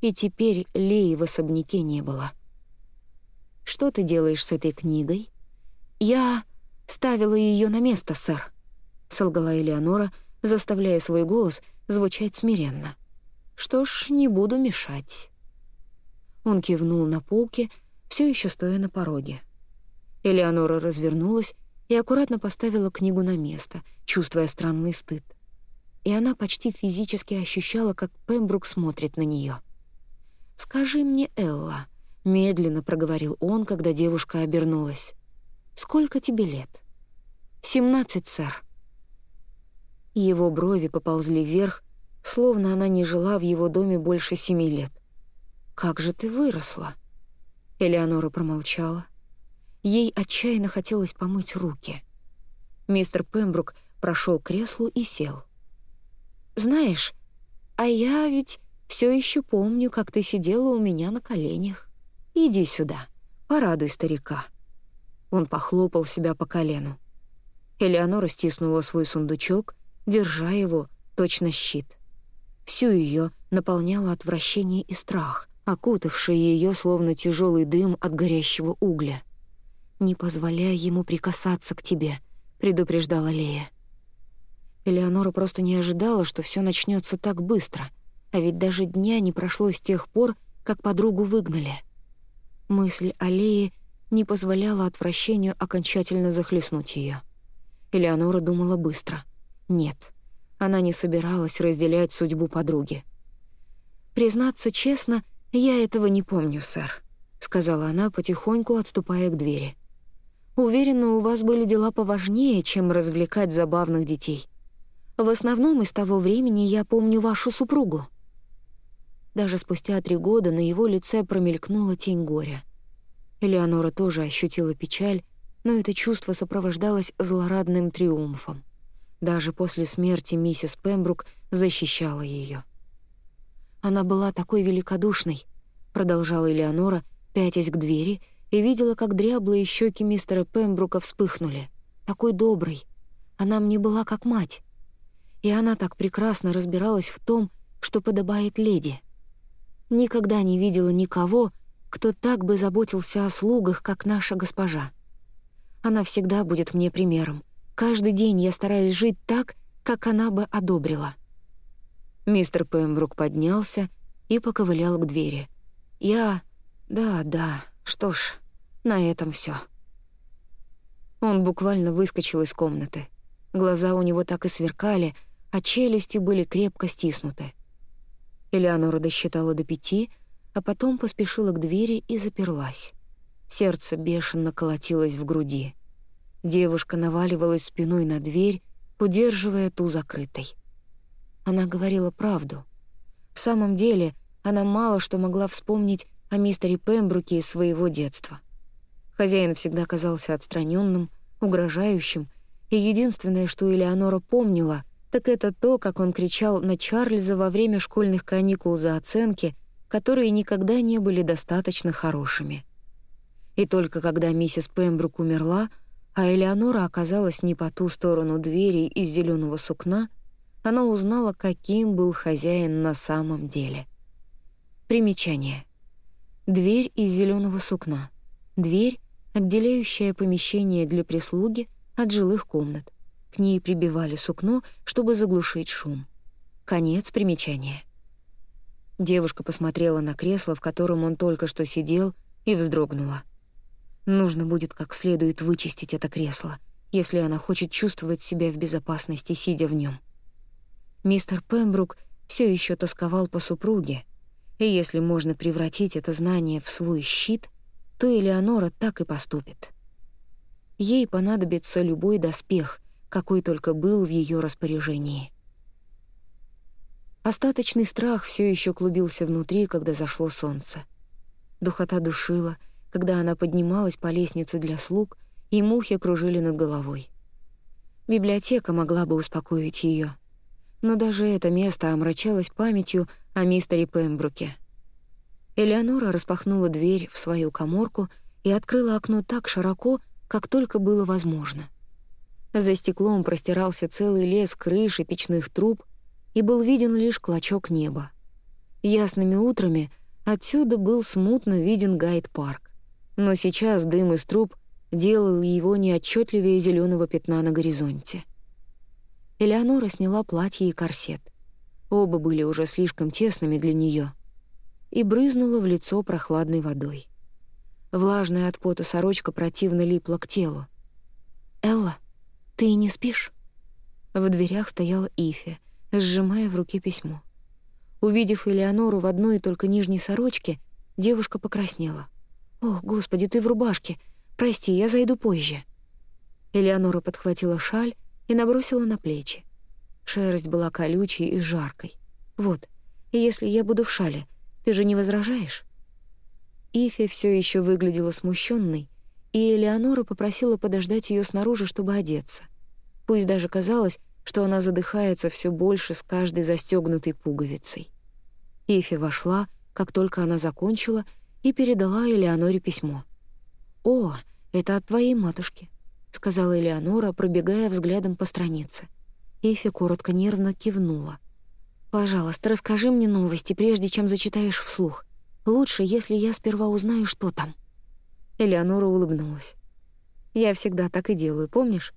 S1: и теперь Леи в особняке не было. «Что ты делаешь с этой книгой?» «Я ставила ее на место, сэр», — солгала Элеонора, заставляя свой голос звучать смиренно. «Что ж, не буду мешать». Он кивнул на полке, все еще стоя на пороге. Элеонора развернулась и аккуратно поставила книгу на место, чувствуя странный стыд и она почти физически ощущала, как Пембрук смотрит на нее. «Скажи мне, Элла», — медленно проговорил он, когда девушка обернулась. «Сколько тебе лет?» «Семнадцать, сэр». Его брови поползли вверх, словно она не жила в его доме больше семи лет. «Как же ты выросла?» Элеонора промолчала. Ей отчаянно хотелось помыть руки. Мистер Пембрук прошел к креслу и сел. Знаешь, а я ведь все еще помню, как ты сидела у меня на коленях. Иди сюда, порадуй старика». Он похлопал себя по колену. Элеонора стиснула свой сундучок, держа его, точно щит. Всю ее наполняло отвращение и страх, окутавший ее словно тяжелый дым от горящего угля. «Не позволяй ему прикасаться к тебе», — предупреждала Лея. Элеонора просто не ожидала, что все начнется так быстро. А ведь даже дня не прошло с тех пор, как подругу выгнали. Мысль о Лее не позволяла отвращению окончательно захлестнуть ее. Элеонора думала быстро. Нет, она не собиралась разделять судьбу подруги. «Признаться честно, я этого не помню, сэр», — сказала она, потихоньку отступая к двери. «Уверена, у вас были дела поважнее, чем развлекать забавных детей. В основном из того времени я помню вашу супругу». Даже спустя три года на его лице промелькнула тень горя. Элеонора тоже ощутила печаль, но это чувство сопровождалось злорадным триумфом. Даже после смерти миссис Пембрук защищала ее. «Она была такой великодушной», — продолжала Элеонора, пятясь к двери, и видела, как дряблые щеки мистера Пембрука вспыхнули. «Такой добрый. Она мне была как мать. И она так прекрасно разбиралась в том, что подобает леди. Никогда не видела никого, кто так бы заботился о слугах, как наша госпожа. Она всегда будет мне примером. Каждый день я стараюсь жить так, как она бы одобрила». Мистер Пембрук поднялся и поковылял к двери. «Я... да, да, что ж, на этом все. Он буквально выскочил из комнаты. Глаза у него так и сверкали, а челюсти были крепко стиснуты. Элеонора досчитала до пяти, а потом поспешила к двери и заперлась. Сердце бешено колотилось в груди. Девушка наваливалась спиной на дверь, удерживая ту закрытой. Она говорила правду. В самом деле, она мало что могла вспомнить о мистере Пембруке из своего детства. Хозяин всегда казался отстраненным, угрожающим, и единственное, что Элеонора помнила — так это то, как он кричал на Чарльза во время школьных каникул за оценки, которые никогда не были достаточно хорошими. И только когда миссис Пембрук умерла, а Элеонора оказалась не по ту сторону двери из зеленого сукна, она узнала, каким был хозяин на самом деле. Примечание. Дверь из зеленого сукна. Дверь, отделяющая помещение для прислуги от жилых комнат. К ней прибивали сукно, чтобы заглушить шум. Конец примечания. Девушка посмотрела на кресло, в котором он только что сидел, и вздрогнула. Нужно будет как следует вычистить это кресло, если она хочет чувствовать себя в безопасности, сидя в нем. Мистер Пембрук все еще тосковал по супруге, и если можно превратить это знание в свой щит, то Элеонора так и поступит. Ей понадобится любой доспех, какой только был в ее распоряжении. Остаточный страх все еще клубился внутри, когда зашло солнце. Духота душила, когда она поднималась по лестнице для слуг, и мухи кружили над головой. Библиотека могла бы успокоить ее, но даже это место омрачалось памятью о мистере Пембруке. Элеонора распахнула дверь в свою коморку и открыла окно так широко, как только было возможно. За стеклом простирался целый лес крыш и печных труб, и был виден лишь клочок неба. Ясными утрами отсюда был смутно виден гайд-парк, но сейчас дым из труб делал его неотчетливее зеленого пятна на горизонте. Элеонора сняла платье и корсет. Оба были уже слишком тесными для нее, и брызнула в лицо прохладной водой. Влажная от пота сорочка противно липла к телу. «Элла», «Ты не спишь?» В дверях стояла Ифи, сжимая в руке письмо. Увидев Элеонору в одной только нижней сорочке, девушка покраснела. «Ох, господи, ты в рубашке! Прости, я зайду позже». Элеонора подхватила шаль и набросила на плечи. Шерсть была колючей и жаркой. «Вот, если я буду в шале, ты же не возражаешь?» Ифи все еще выглядела смущенной, и Элеонора попросила подождать ее снаружи, чтобы одеться. Пусть даже казалось, что она задыхается все больше с каждой застегнутой пуговицей. Ифи вошла, как только она закончила, и передала Элеоноре письмо. «О, это от твоей матушки», — сказала Элеонора, пробегая взглядом по странице. Ифи коротко нервно кивнула. «Пожалуйста, расскажи мне новости, прежде чем зачитаешь вслух. Лучше, если я сперва узнаю, что там». Элеонора улыбнулась. «Я всегда так и делаю, помнишь?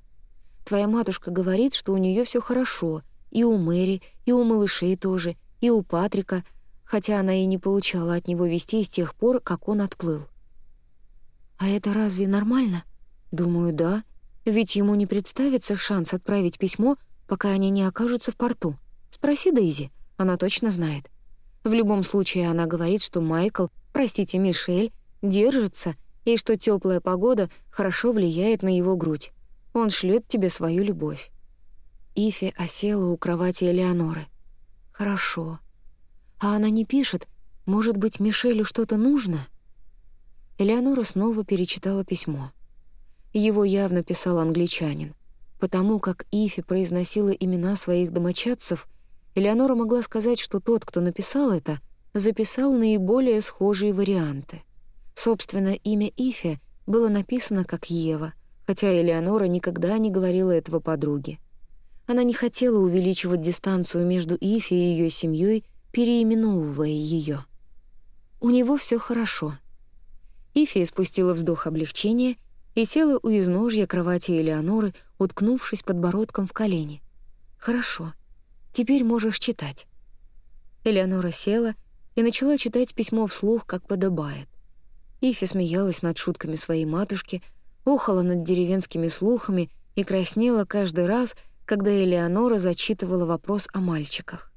S1: Твоя матушка говорит, что у нее все хорошо, и у Мэри, и у малышей тоже, и у Патрика, хотя она и не получала от него вестей с тех пор, как он отплыл. «А это разве нормально?» «Думаю, да. Ведь ему не представится шанс отправить письмо, пока они не окажутся в порту. Спроси Дейзи, она точно знает. В любом случае она говорит, что Майкл, простите, Мишель, держится, и что теплая погода хорошо влияет на его грудь. Он шлет тебе свою любовь». Ифи осела у кровати Элеоноры. «Хорошо. А она не пишет, может быть, Мишелю что-то нужно?» Элеонора снова перечитала письмо. Его явно писал англичанин. Потому как Ифи произносила имена своих домочадцев, Элеонора могла сказать, что тот, кто написал это, записал наиболее схожие варианты. Собственно, имя Ифи было написано как Ева, хотя Элеонора никогда не говорила этого подруге. Она не хотела увеличивать дистанцию между Ифи и ее семьей, переименовывая ее. У него все хорошо — Ифи спустила вздох облегчения и села у изножья кровати Элеоноры, уткнувшись подбородком в колени. «Хорошо. Теперь можешь читать». Элеонора села и начала читать письмо вслух, как подобает. Ифи смеялась над шутками своей матушки, охала над деревенскими слухами и краснела каждый раз, когда Элеонора зачитывала вопрос о мальчиках.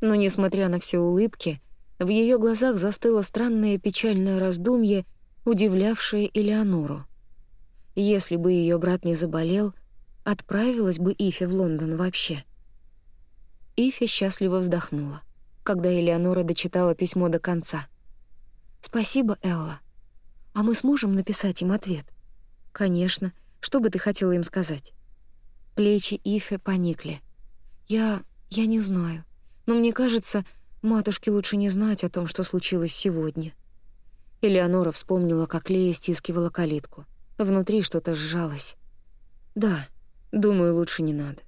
S1: Но, несмотря на все улыбки, в ее глазах застыло странное печальное раздумье, удивлявшее Элеонору. Если бы ее брат не заболел, отправилась бы Ифи в Лондон вообще. Ифи счастливо вздохнула, когда Элеонора дочитала письмо до конца. «Спасибо, Элла. А мы сможем написать им ответ?» «Конечно. Что бы ты хотела им сказать?» Плечи Ифи поникли. «Я... я не знаю. Но мне кажется, Матушке лучше не знать о том, что случилось сегодня. Элеонора вспомнила, как Лея стискивала калитку. Внутри что-то сжалось. «Да, думаю, лучше не надо».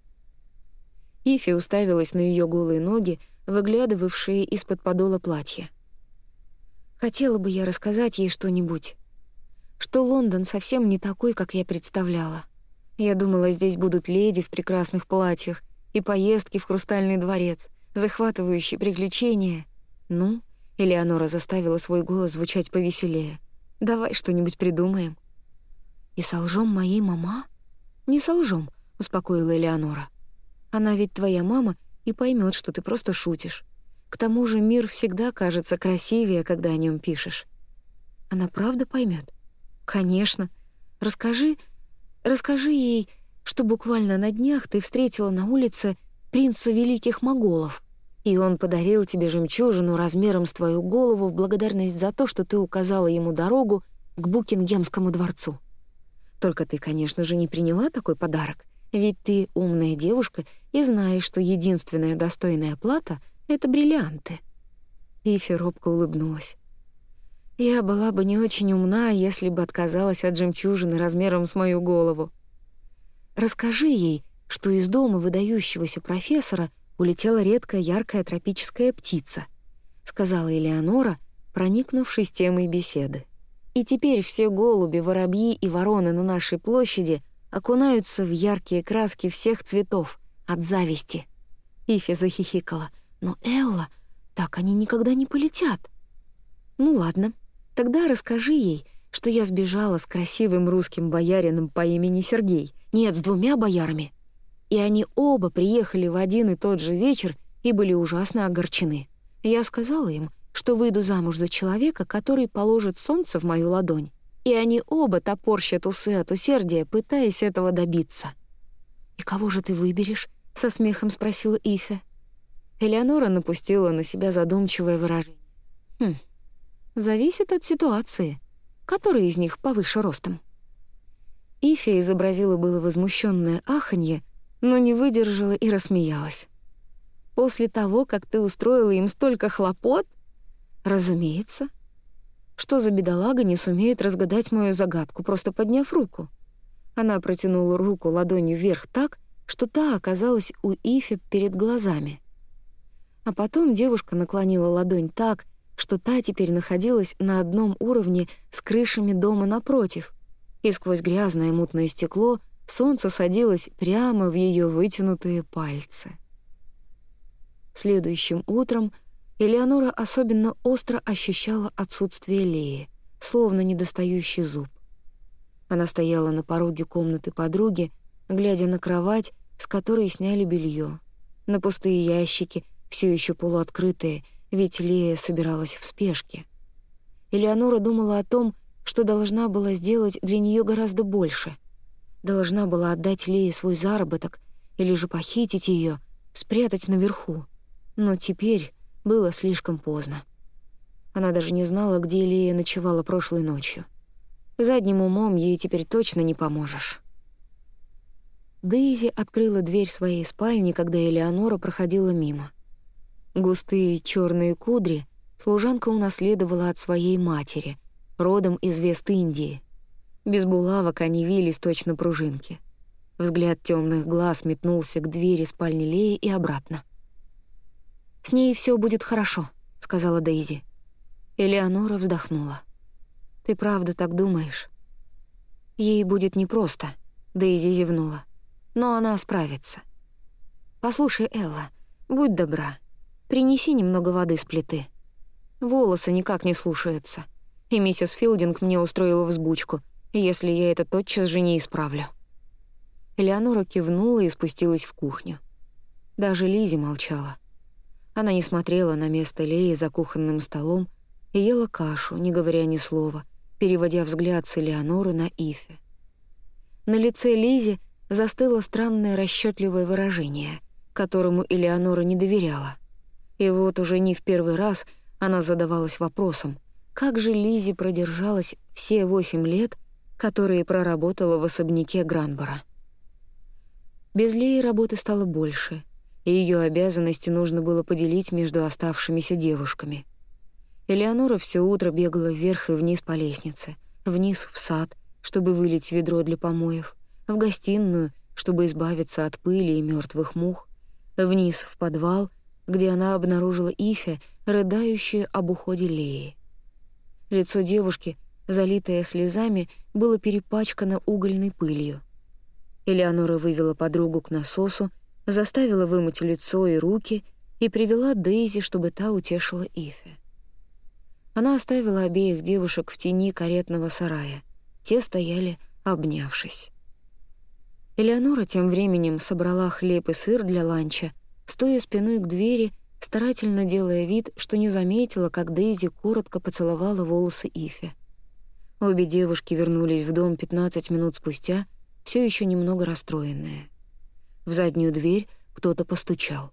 S1: Ифи уставилась на ее голые ноги, выглядывавшие из-под подола платья. «Хотела бы я рассказать ей что-нибудь. Что Лондон совсем не такой, как я представляла. Я думала, здесь будут леди в прекрасных платьях и поездки в Хрустальный дворец — захватывающие приключения. Ну, Элеонора заставила свой голос звучать повеселее. Давай что-нибудь придумаем. И солжем моей мама? Не солжем, успокоила Элеонора. Она ведь твоя мама и поймет, что ты просто шутишь. К тому же мир всегда кажется красивее, когда о нем пишешь. Она правда поймет? Конечно. Расскажи, расскажи ей, что буквально на днях ты встретила на улице принца великих моголов, и он подарил тебе жемчужину размером с твою голову в благодарность за то, что ты указала ему дорогу к Букингемскому дворцу. Только ты, конечно же, не приняла такой подарок, ведь ты умная девушка и знаешь, что единственная достойная плата — это бриллианты». Ифи робко улыбнулась. «Я была бы не очень умна, если бы отказалась от жемчужины размером с мою голову. Расскажи ей, что из дома выдающегося профессора улетела редкая яркая тропическая птица, сказала Элеонора, проникнувшись темой беседы. И теперь все голуби, воробьи и вороны на нашей площади окунаются в яркие краски всех цветов от зависти. Ифи захихикала. «Но, Элла, так они никогда не полетят». «Ну ладно, тогда расскажи ей, что я сбежала с красивым русским боярином по имени Сергей. Нет, с двумя боярами и они оба приехали в один и тот же вечер и были ужасно огорчены. Я сказала им, что выйду замуж за человека, который положит солнце в мою ладонь, и они оба топорщат усы от усердия, пытаясь этого добиться. «И кого же ты выберешь?» — со смехом спросила Ифе. Элеонора напустила на себя задумчивое выражение. «Хм, зависит от ситуации. Который из них повыше ростом?» Ифе изобразила было возмущенное аханье, но не выдержала и рассмеялась. «После того, как ты устроила им столько хлопот?» «Разумеется. Что за бедолага не сумеет разгадать мою загадку, просто подняв руку?» Она протянула руку ладонью вверх так, что та оказалась у Ифи перед глазами. А потом девушка наклонила ладонь так, что та теперь находилась на одном уровне с крышами дома напротив, и сквозь грязное мутное стекло — Солнце садилось прямо в ее вытянутые пальцы. Следующим утром Элеонора особенно остро ощущала отсутствие Леи, словно недостающий зуб. Она стояла на пороге комнаты подруги, глядя на кровать, с которой сняли белье, на пустые ящики, все еще полуоткрытые, ведь Лея собиралась в спешке. Элеонора думала о том, что должна была сделать для нее гораздо больше. Должна была отдать Лее свой заработок или же похитить ее, спрятать наверху. Но теперь было слишком поздно. Она даже не знала, где Лея ночевала прошлой ночью. Задним умом ей теперь точно не поможешь. Дейзи открыла дверь своей спальни, когда Элеонора проходила мимо. Густые черные кудри служанка унаследовала от своей матери, родом из Вест-Индии. Без булавок они вились точно пружинки. Взгляд темных глаз метнулся к двери спальни Леи и обратно. «С ней все будет хорошо», — сказала Дейзи. Элеонора вздохнула. «Ты правда так думаешь?» «Ей будет непросто», — Дейзи зевнула. «Но она справится». «Послушай, Элла, будь добра, принеси немного воды с плиты. Волосы никак не слушаются, и миссис Филдинг мне устроила взбучку, если я это тотчас же не исправлю». Элеонора кивнула и спустилась в кухню. Даже Лизи молчала. Она не смотрела на место Леи за кухонным столом и ела кашу, не говоря ни слова, переводя взгляд с Элеоноры на Ифе. На лице Лизи застыло странное расчетливое выражение, которому Элеонора не доверяла. И вот уже не в первый раз она задавалась вопросом, как же Лизи продержалась все восемь лет, которые проработала в особняке Гранбора. Без Леи работы стало больше — и ее обязанности нужно было поделить между оставшимися девушками. Элеонора все утро бегала вверх и вниз по лестнице, вниз в сад, чтобы вылить ведро для помоев, в гостиную, чтобы избавиться от пыли и мертвых мух, вниз в подвал, где она обнаружила Ифе, рыдающую об уходе Леи. Лицо девушки, залитое слезами, было перепачкано угольной пылью. Элеонора вывела подругу к насосу заставила вымыть лицо и руки и привела Дейзи, чтобы та утешила Ифе. Она оставила обеих девушек в тени каретного сарая. Те стояли, обнявшись. Элеонора тем временем собрала хлеб и сыр для ланча, стоя спиной к двери, старательно делая вид, что не заметила, как Дейзи коротко поцеловала волосы Ифе. Обе девушки вернулись в дом 15 минут спустя, все еще немного расстроенные. В заднюю дверь кто-то постучал.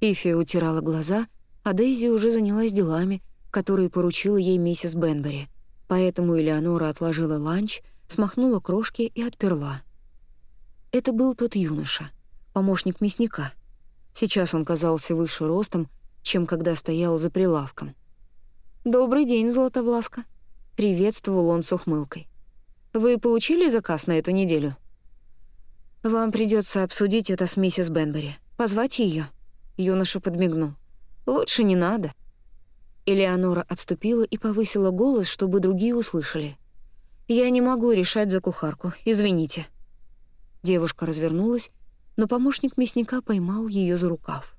S1: Ифи утирала глаза, а Дейзи уже занялась делами, которые поручила ей миссис Бенбери. Поэтому Элеонора отложила ланч, смахнула крошки и отперла. Это был тот юноша, помощник мясника. Сейчас он казался выше ростом, чем когда стоял за прилавком. «Добрый день, Златовласка», — приветствовал он с ухмылкой. «Вы получили заказ на эту неделю?» «Вам придется обсудить это с миссис Бенбери. Позвать ее. Юноша подмигнул. «Лучше не надо». Элеонора отступила и повысила голос, чтобы другие услышали. «Я не могу решать за кухарку, извините». Девушка развернулась, но помощник мясника поймал ее за рукав.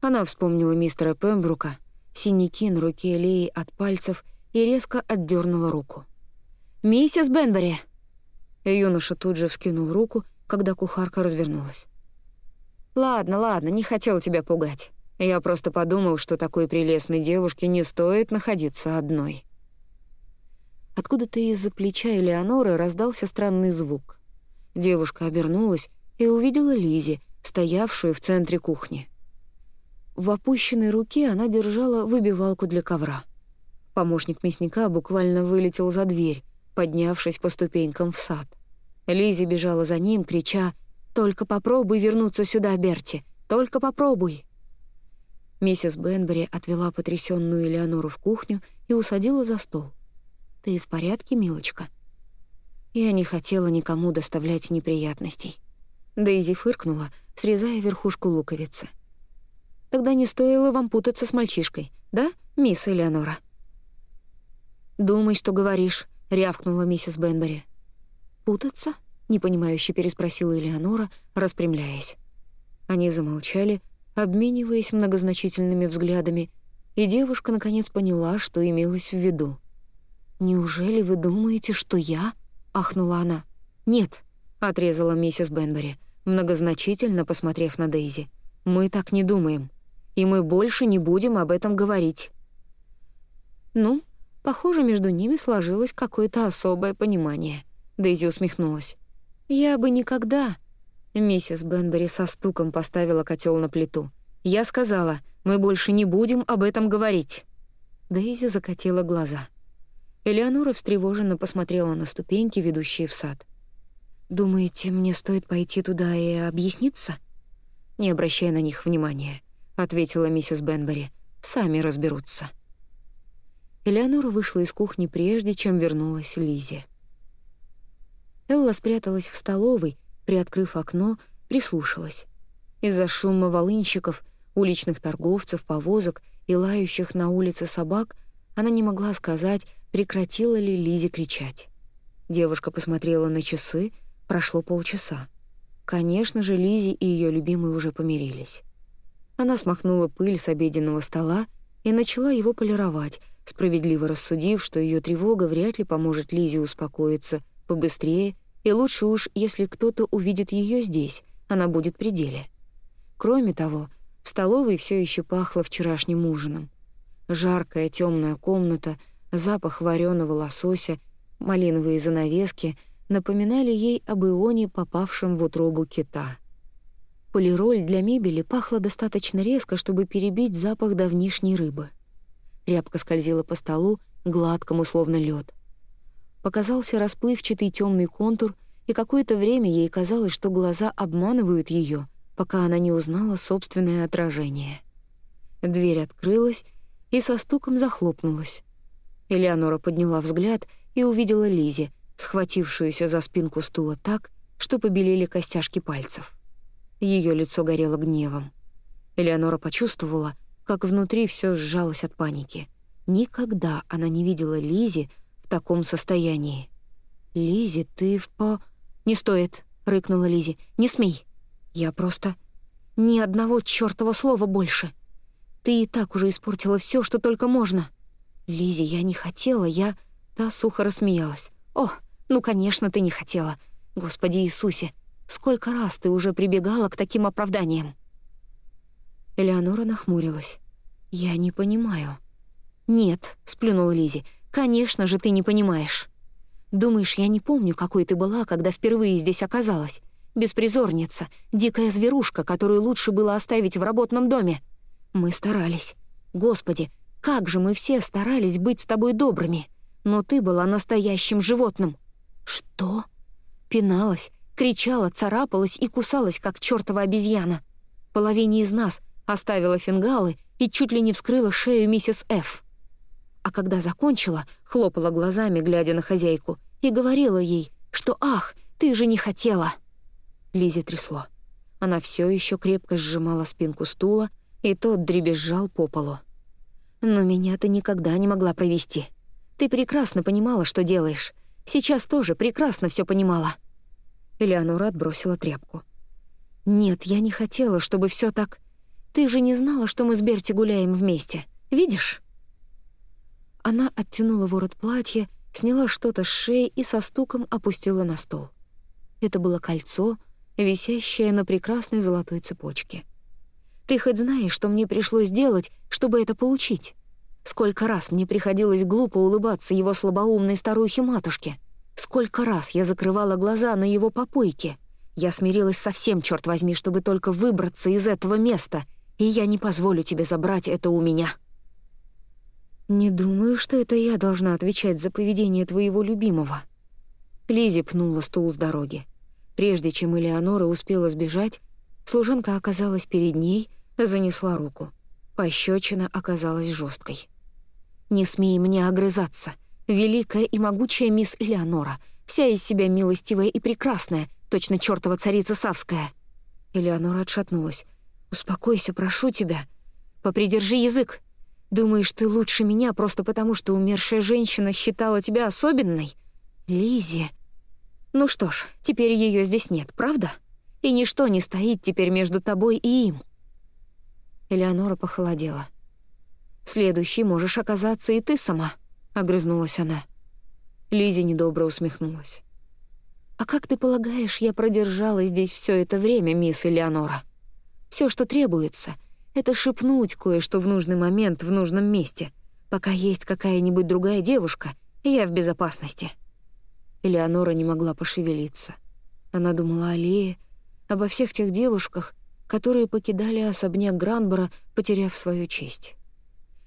S1: Она вспомнила мистера Пембрука, синяки на руке Леи от пальцев и резко отдернула руку. «Миссис Бенбери!» Юноша тут же вскинул руку когда кухарка развернулась. «Ладно, ладно, не хотел тебя пугать. Я просто подумал, что такой прелестной девушке не стоит находиться одной». Откуда-то из-за плеча Элеоноры раздался странный звук. Девушка обернулась и увидела Лизи, стоявшую в центре кухни. В опущенной руке она держала выбивалку для ковра. Помощник мясника буквально вылетел за дверь, поднявшись по ступенькам в сад — Лизи бежала за ним, крича «Только попробуй вернуться сюда, Берти! Только попробуй!» Миссис Бенбери отвела потрясённую Элеонору в кухню и усадила за стол. «Ты в порядке, милочка?» Я не хотела никому доставлять неприятностей. Дейзи фыркнула, срезая верхушку луковицы. «Тогда не стоило вам путаться с мальчишкой, да, мисс Элеонора?» «Думай, что говоришь», — рявкнула миссис Бенбери. «Путаться?» — непонимающе переспросила Элеонора, распрямляясь. Они замолчали, обмениваясь многозначительными взглядами, и девушка наконец поняла, что имелось в виду. «Неужели вы думаете, что я?» — ахнула она. «Нет», — отрезала миссис Бенбери, многозначительно посмотрев на Дейзи. «Мы так не думаем, и мы больше не будем об этом говорить». «Ну, похоже, между ними сложилось какое-то особое понимание», — Дейзи усмехнулась. «Я бы никогда...» Миссис Бенбери со стуком поставила котел на плиту. «Я сказала, мы больше не будем об этом говорить». Дейзи закатила глаза. Элеонора встревоженно посмотрела на ступеньки, ведущие в сад. «Думаете, мне стоит пойти туда и объясниться?» «Не обращай на них внимания», — ответила миссис Бенбери. «Сами разберутся». Элеонора вышла из кухни прежде, чем вернулась Лизе. Элла спряталась в столовой, приоткрыв окно, прислушалась. Из-за шума волынщиков, уличных торговцев, повозок и лающих на улице собак она не могла сказать, прекратила ли Лизе кричать. Девушка посмотрела на часы, прошло полчаса. Конечно же, Лизи и ее любимый уже помирились. Она смахнула пыль с обеденного стола и начала его полировать, справедливо рассудив, что ее тревога вряд ли поможет Лизе успокоиться побыстрее, и лучше уж, если кто-то увидит ее здесь, она будет при деле. Кроме того, в столовой все еще пахло вчерашним ужином. Жаркая темная комната — Запах вареного лосося, малиновые занавески напоминали ей об ионе, попавшем в утробу кита. Полироль для мебели пахла достаточно резко, чтобы перебить запах давнишней рыбы. Тряпка скользила по столу, гладкому, словно лед. Показался расплывчатый темный контур, и какое-то время ей казалось, что глаза обманывают ее, пока она не узнала собственное отражение. Дверь открылась и со стуком захлопнулась. Элеонора подняла взгляд и увидела Лизи, схватившуюся за спинку стула так, что побелели костяшки пальцев. Ее лицо горело гневом. Элеонора почувствовала, как внутри все сжалось от паники. Никогда она не видела Лизи в таком состоянии. «Лизи, ты в по...» «Не стоит», — рыкнула Лизи. «Не смей. Я просто... Ни одного чёртова слова больше. Ты и так уже испортила все, что только можно». Лизи, я не хотела, я...» Та сухо рассмеялась. «О, ну, конечно, ты не хотела. Господи Иисусе, сколько раз ты уже прибегала к таким оправданиям?» Элеонора нахмурилась. «Я не понимаю». «Нет», — сплюнула Лизи, — «конечно же ты не понимаешь. Думаешь, я не помню, какой ты была, когда впервые здесь оказалась? Беспризорница, дикая зверушка, которую лучше было оставить в работном доме. Мы старались. Господи, как же мы все старались быть с тобой добрыми, но ты была настоящим животным». «Что?» Пиналась, кричала, царапалась и кусалась, как чертова обезьяна. Половине из нас оставила фингалы и чуть ли не вскрыла шею миссис Ф. А когда закончила, хлопала глазами, глядя на хозяйку, и говорила ей, что «Ах, ты же не хотела!» Лизе трясло. Она все еще крепко сжимала спинку стула, и тот дребезжал по полу. Но меня ты никогда не могла провести. Ты прекрасно понимала, что делаешь. Сейчас тоже прекрасно все понимала». Элеонора отбросила тряпку. «Нет, я не хотела, чтобы все так... Ты же не знала, что мы с Берти гуляем вместе. Видишь?» Она оттянула ворот платья, сняла что-то с шеи и со стуком опустила на стол. Это было кольцо, висящее на прекрасной золотой цепочке. Ты хоть знаешь, что мне пришлось сделать, чтобы это получить? Сколько раз мне приходилось глупо улыбаться его слабоумной старухе-матушке? Сколько раз я закрывала глаза на его попойке? Я смирилась совсем, черт возьми, чтобы только выбраться из этого места, и я не позволю тебе забрать это у меня. Не думаю, что это я должна отвечать за поведение твоего любимого. Лизи пнула стул с дороги. Прежде чем Элеонора успела сбежать, Служанка оказалась перед ней, занесла руку. Пощечина оказалась жесткой. «Не смей мне огрызаться. Великая и могучая мисс Элеонора, вся из себя милостивая и прекрасная, точно чертова царица Савская». Элеонора отшатнулась. «Успокойся, прошу тебя. Попридержи язык. Думаешь, ты лучше меня просто потому, что умершая женщина считала тебя особенной? Лизи. Ну что ж, теперь ее здесь нет, правда?» и ничто не стоит теперь между тобой и им». Элеонора похолодела. «Следующий можешь оказаться и ты сама», — огрызнулась она. Лизи недобро усмехнулась. «А как ты полагаешь, я продержалась здесь все это время, мисс Элеонора? Все, что требуется, это шепнуть кое-что в нужный момент в нужном месте. Пока есть какая-нибудь другая девушка, я в безопасности». Элеонора не могла пошевелиться. Она думала о Лее, обо всех тех девушках, которые покидали особняк Гранбора, потеряв свою честь.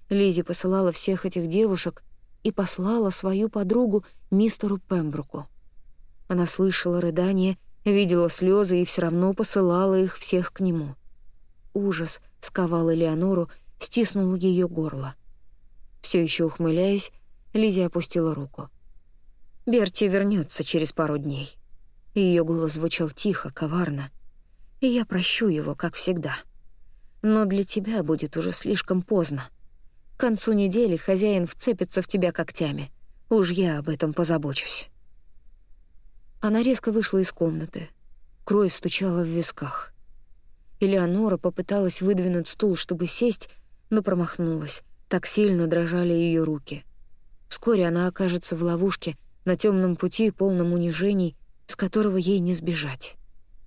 S1: Лизи посылала всех этих девушек и послала свою подругу мистеру Пембруку. Она слышала рыдания, видела слезы и все равно посылала их всех к нему. Ужас сковал Элеонору, стиснул ее горло. Все еще ухмыляясь, Лизи опустила руку. «Берти вернется через пару дней». Ее голос звучал тихо, коварно. «И я прощу его, как всегда. Но для тебя будет уже слишком поздно. К концу недели хозяин вцепится в тебя когтями. Уж я об этом позабочусь». Она резко вышла из комнаты. Кровь стучала в висках. Элеонора попыталась выдвинуть стул, чтобы сесть, но промахнулась. Так сильно дрожали ее руки. Вскоре она окажется в ловушке, на темном пути, полном унижений, с которого ей не сбежать.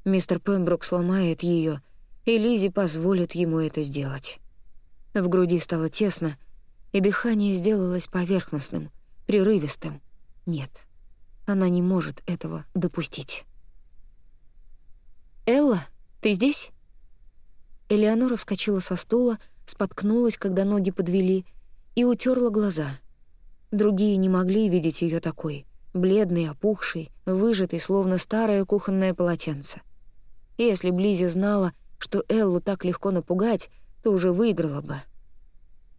S1: Мистер Пембрук сломает ее, и Лизи позволит ему это сделать. В груди стало тесно, и дыхание сделалось поверхностным, прерывистым. Нет, она не может этого допустить. «Элла, ты здесь?» Элеонора вскочила со стула, споткнулась, когда ноги подвели, и утерла глаза. Другие не могли видеть ее такой, бледной, опухшей, выжатой, словно старое кухонное полотенце. Если Близи знала, что Эллу так легко напугать, то уже выиграла бы.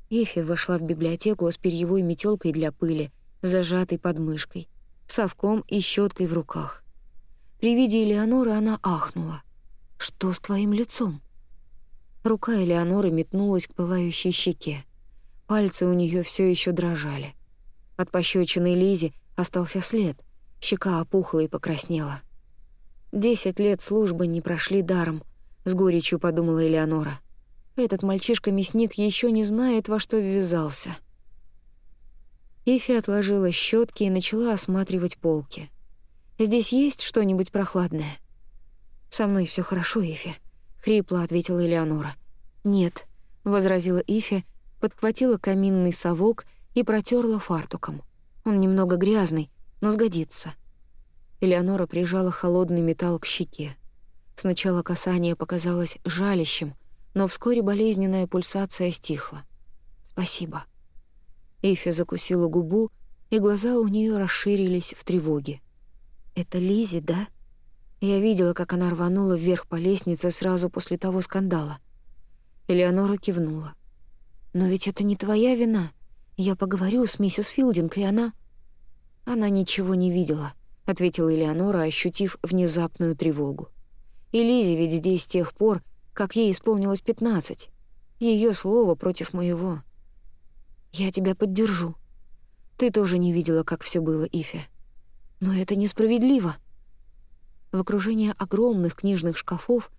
S1: Эфи вошла в библиотеку с перьевой метелкой для пыли, зажатой под мышкой, совком и щеткой в руках. При виде Элеоноры она ахнула. «Что с твоим лицом?» Рука Элеоноры метнулась к пылающей щеке. Пальцы у нее все еще дрожали. От пощечины Лизи остался след, щека опухла и покраснела. «Десять лет службы не прошли даром», — с горечью подумала Элеонора. Этот мальчишка-мясник еще не знает, во что ввязался. Ифи отложила щетки и начала осматривать полки. «Здесь есть что-нибудь прохладное?» «Со мной все хорошо, Ифи», — хрипло ответила Элеонора. «Нет», — возразила Ифи, подхватила каминный совок и протерла фартуком. «Он немного грязный, но сгодится». Элеонора прижала холодный металл к щеке. Сначала касание показалось жалящим, но вскоре болезненная пульсация стихла. «Спасибо». Ифи закусила губу, и глаза у нее расширились в тревоге. «Это Лизи, да?» Я видела, как она рванула вверх по лестнице сразу после того скандала. Элеонора кивнула. «Но ведь это не твоя вина. Я поговорю с миссис Филдинг, и она...» «Она ничего не видела», — ответила Элеонора, ощутив внезапную тревогу. «И Лизи ведь здесь с тех пор, как ей исполнилось пятнадцать. Ее слово против моего. Я тебя поддержу. Ты тоже не видела, как все было, Ифе. Но это несправедливо. В окружении огромных книжных шкафов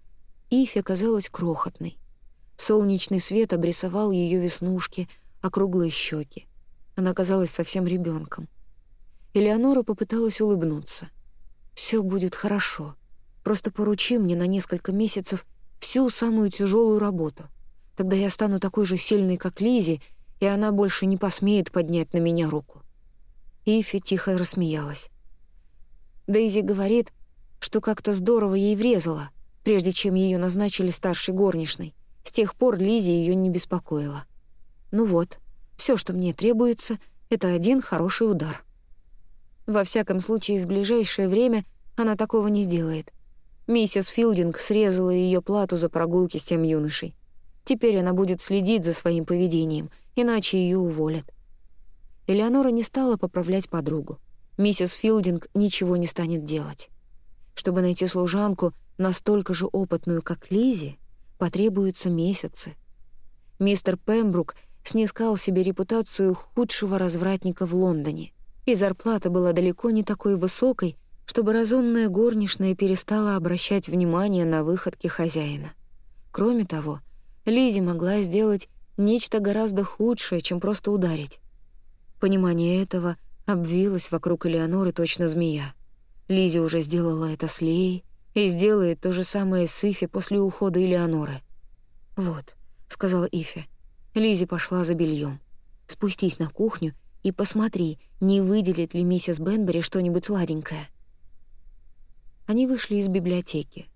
S1: Ифе казалась крохотной. Солнечный свет обрисовал ее веснушки, округлые щеки. Она казалась совсем ребенком. Элеонора попыталась улыбнуться. Все будет хорошо. Просто поручи мне на несколько месяцев всю самую тяжелую работу. Тогда я стану такой же сильной, как Лизи, и она больше не посмеет поднять на меня руку». Ифи тихо рассмеялась. Дейзи говорит, что как-то здорово ей врезала, прежде чем ее назначили старшей горничной. С тех пор Лизи ее не беспокоила. Ну вот, все, что мне требуется, это один хороший удар. Во всяком случае, в ближайшее время она такого не сделает — Миссис Филдинг срезала ее плату за прогулки с тем юношей. Теперь она будет следить за своим поведением, иначе ее уволят. Элеонора не стала поправлять подругу. Миссис Филдинг ничего не станет делать. Чтобы найти служанку, настолько же опытную, как Лизи, потребуются месяцы. Мистер Пембрук снискал себе репутацию худшего развратника в Лондоне, и зарплата была далеко не такой высокой, чтобы разумная горничная перестала обращать внимание на выходки хозяина. Кроме того, Лизи могла сделать нечто гораздо худшее, чем просто ударить. Понимание этого обвилось вокруг Элеоноры точно змея. Лизи уже сделала это с Леей и сделает то же самое с Ифи после ухода Элеоноры. «Вот», — сказала Ифи. Лизи пошла за бельем. «Спустись на кухню и посмотри, не выделит ли миссис Бенбери что-нибудь сладенькое». Они вышли из библиотеки.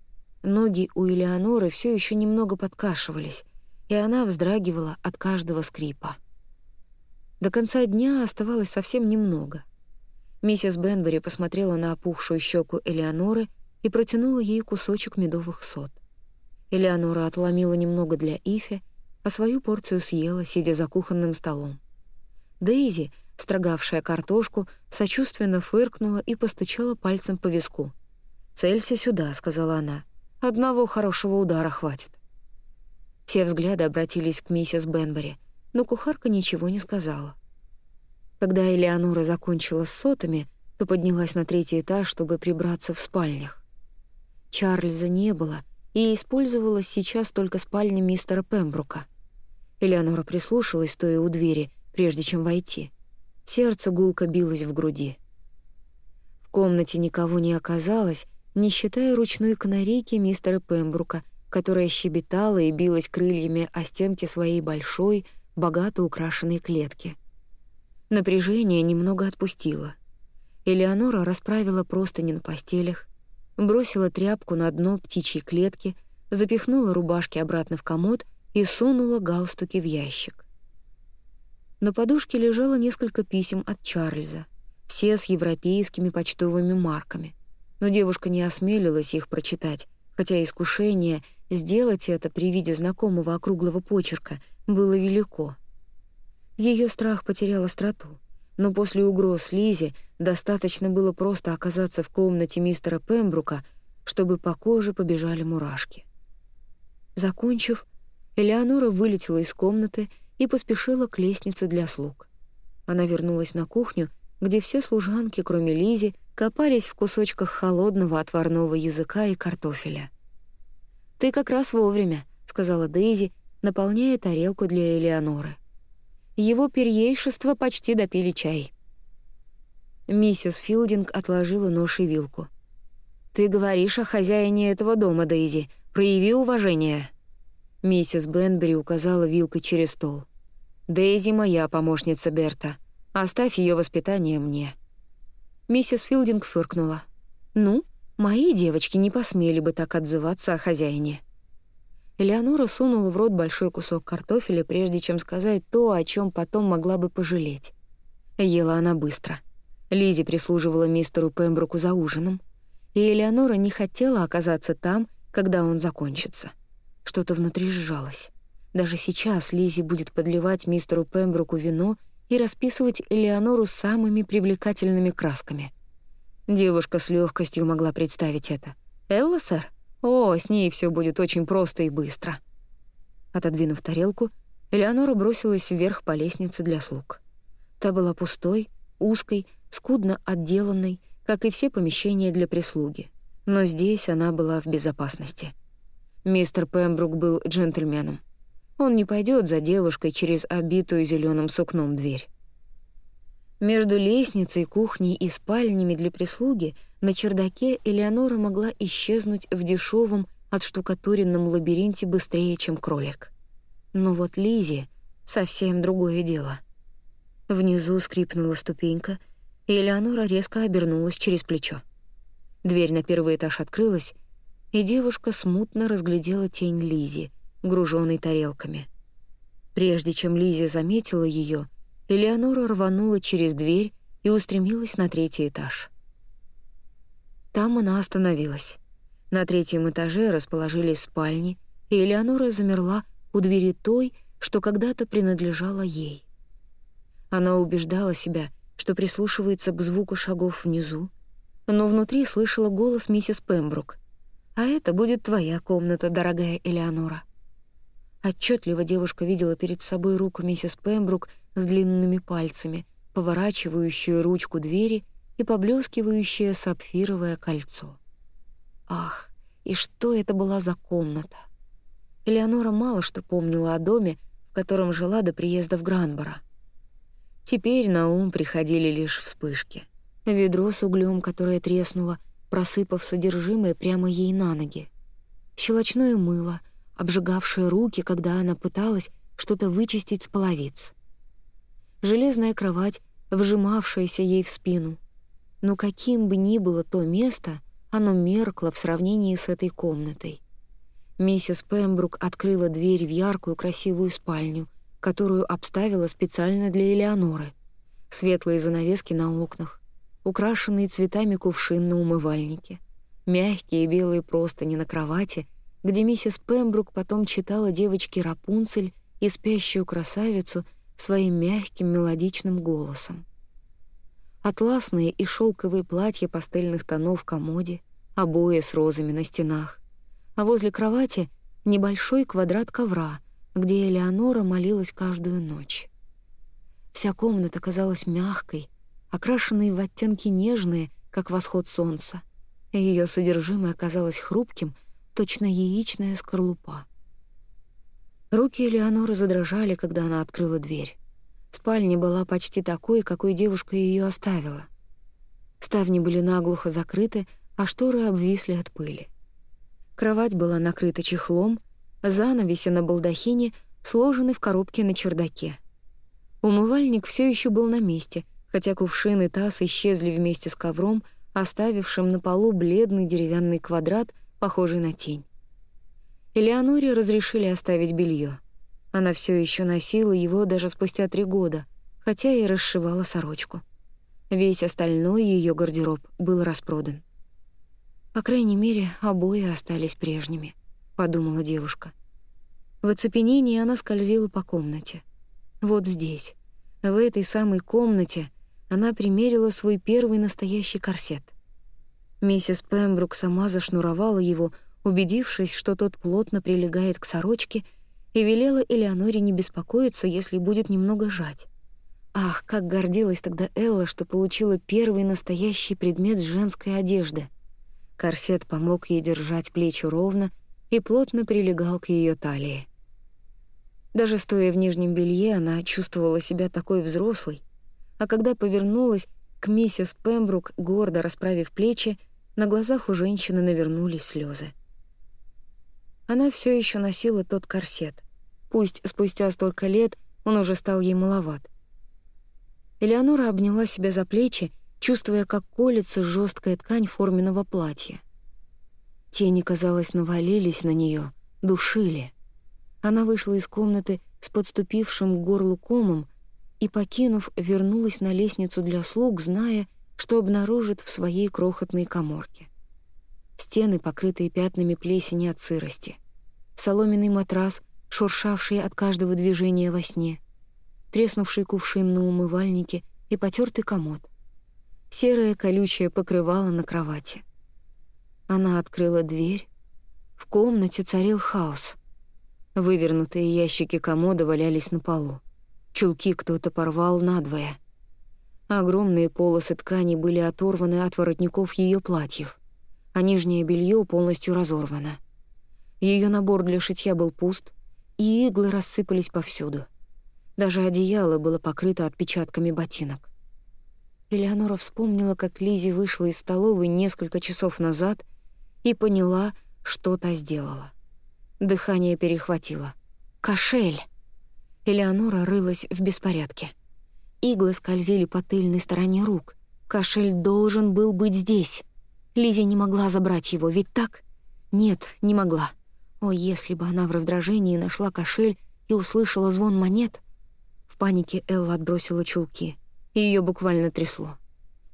S1: Ноги у Элеоноры все еще немного подкашивались, и она вздрагивала от каждого скрипа. До конца дня оставалось совсем немного. Миссис Бенбери посмотрела на опухшую щеку Элеоноры и протянула ей кусочек медовых сот. Элеонора отломила немного для Ифи, а свою порцию съела, сидя за кухонным столом. Дейзи, строгавшая картошку, сочувственно фыркнула и постучала пальцем по виску. «Целься сюда», — сказала она. «Одного хорошего удара хватит». Все взгляды обратились к миссис Бенбери, но кухарка ничего не сказала. Когда Элеонора закончила с сотами, то поднялась на третий этаж, чтобы прибраться в спальнях. Чарльза не было, и использовалась сейчас только спальня мистера Пембрука. Элеонора прислушалась, стоя у двери, прежде чем войти. Сердце гулко билось в груди. В комнате никого не оказалось, не считая ручной канарейки мистера Пембрука, которая щебетала и билась крыльями о стенки своей большой, богато украшенной клетки. Напряжение немного отпустило. Элеонора расправила простыни на постелях, бросила тряпку на дно птичьей клетки, запихнула рубашки обратно в комод и сунула галстуки в ящик. На подушке лежало несколько писем от Чарльза, все с европейскими почтовыми марками. Но девушка не осмелилась их прочитать, хотя искушение сделать это при виде знакомого округлого почерка было велико. Ее страх потерял остроту но после угроз Лизе достаточно было просто оказаться в комнате мистера Пембрука, чтобы по коже побежали мурашки. Закончив, Элеонора вылетела из комнаты и поспешила к лестнице для слуг. Она вернулась на кухню, где все служанки, кроме Лизи, копались в кусочках холодного отварного языка и картофеля. «Ты как раз вовремя», — сказала Дейзи, наполняя тарелку для Элеоноры его перьейшество почти допили чай. Миссис Филдинг отложила нож и вилку. «Ты говоришь о хозяине этого дома, Дейзи. Прояви уважение». Миссис Бенбери указала вилкой через стол. «Дейзи моя помощница Берта. Оставь ее воспитание мне». Миссис Филдинг фыркнула. «Ну, мои девочки не посмели бы так отзываться о хозяине». Элеонора сунула в рот большой кусок картофеля, прежде чем сказать то, о чем потом могла бы пожалеть. Ела она быстро. Лизи прислуживала мистеру Пембруку за ужином, и Элеонора не хотела оказаться там, когда он закончится. Что-то внутри сжалось. Даже сейчас Лизи будет подливать мистеру Пембруку вино и расписывать Элеонору самыми привлекательными красками. Девушка с легкостью могла представить это. «Элла, сэр?» О, с ней все будет очень просто и быстро. Отодвинув тарелку, Элеонора бросилась вверх по лестнице для слуг. Та была пустой, узкой, скудно отделанной, как и все помещения для прислуги. Но здесь она была в безопасности. Мистер Пембрук был джентльменом. Он не пойдет за девушкой через обитую зеленым сукном дверь. Между лестницей, кухней и спальнями для прислуги на чердаке Элеонора могла исчезнуть в дешевом отштукатуренном лабиринте быстрее, чем кролик. Но вот Лизе совсем другое дело. Внизу скрипнула ступенька, и Элеонора резко обернулась через плечо. Дверь на первый этаж открылась, и девушка смутно разглядела тень Лизи, груженной тарелками. Прежде чем Лизи заметила ее, Элеонора рванула через дверь и устремилась на третий этаж. Там она остановилась. На третьем этаже расположились спальни, и Элеонора замерла у двери той, что когда-то принадлежала ей. Она убеждала себя, что прислушивается к звуку шагов внизу, но внутри слышала голос миссис Пембрук. «А это будет твоя комната, дорогая Элеонора». Отчетливо девушка видела перед собой руку миссис Пембрук с длинными пальцами, поворачивающую ручку двери и поблескивающее сапфировое кольцо. Ах, и что это была за комната? Элеонора мало что помнила о доме, в котором жила до приезда в Гранборо. Теперь на ум приходили лишь вспышки. Ведро с углем, которое треснуло, просыпав содержимое прямо ей на ноги. Щелочное мыло, обжигавшее руки, когда она пыталась что-то вычистить с половиц. Железная кровать, вжимавшаяся ей в спину. Но каким бы ни было то место, оно меркло в сравнении с этой комнатой. Миссис Пембрук открыла дверь в яркую красивую спальню, которую обставила специально для Элеоноры. Светлые занавески на окнах, украшенные цветами кувшин на умывальнике, мягкие белые простыни на кровати, где миссис Пембрук потом читала девочке Рапунцель и спящую красавицу своим мягким мелодичным голосом. Атласные и шелковые платья пастельных тонов в комоде, обои с розами на стенах, а возле кровати небольшой квадрат ковра, где Элеонора молилась каждую ночь. Вся комната казалась мягкой, окрашенной в оттенки нежные, как восход солнца. Ее содержимое оказалось хрупким, точно яичная скорлупа. Руки Элеоноры задрожали, когда она открыла дверь. Спальня была почти такой, какой девушка ее оставила. Ставни были наглухо закрыты, а шторы обвисли от пыли. Кровать была накрыта чехлом, занавеси на балдахине сложены в коробке на чердаке. Умывальник все еще был на месте, хотя кувшин и таз исчезли вместе с ковром, оставившим на полу бледный деревянный квадрат, похожий на тень. Элеоноре разрешили оставить белье. Она все еще носила его даже спустя три года, хотя и расшивала сорочку. Весь остальной ее гардероб был распродан. По крайней мере, обои остались прежними, подумала девушка. В оцепенении она скользила по комнате. Вот здесь, в этой самой комнате, она примерила свой первый настоящий корсет. Миссис Пембрук сама зашнуровала его, убедившись, что тот плотно прилегает к сорочке, и велела Элеоноре не беспокоиться, если будет немного жать. Ах, как гордилась тогда Элла, что получила первый настоящий предмет женской одежды — Корсет помог ей держать плечи ровно и плотно прилегал к ее талии. Даже стоя в нижнем белье, она чувствовала себя такой взрослой, а когда повернулась к миссис Пембрук, гордо расправив плечи, на глазах у женщины навернулись слезы. Она все еще носила тот корсет. Пусть спустя столько лет он уже стал ей маловат. Элеонора обняла себя за плечи чувствуя, как колется жесткая ткань форменного платья. Тени, казалось, навалились на нее, душили. Она вышла из комнаты с подступившим к горлу комом и, покинув, вернулась на лестницу для слуг, зная, что обнаружит в своей крохотной коморке. Стены, покрытые пятнами плесени от сырости. Соломенный матрас, шуршавший от каждого движения во сне. Треснувший кувшин на умывальнике и потертый комод — серое колючее покрывало на кровати. Она открыла дверь. В комнате царил хаос. Вывернутые ящики комода валялись на полу. Чулки кто-то порвал надвое. Огромные полосы ткани были оторваны от воротников ее платьев, а нижнее белье полностью разорвано. Ее набор для шитья был пуст, и иглы рассыпались повсюду. Даже одеяло было покрыто отпечатками ботинок. Элеонора вспомнила, как Лизи вышла из столовой несколько часов назад и поняла, что та сделала. Дыхание перехватило. «Кошель!» Элеонора рылась в беспорядке. Иглы скользили по тыльной стороне рук. Кошель должен был быть здесь. Лизи не могла забрать его, ведь так? Нет, не могла. О, если бы она в раздражении нашла кошель и услышала звон монет! В панике Элла отбросила чулки — и её буквально трясло.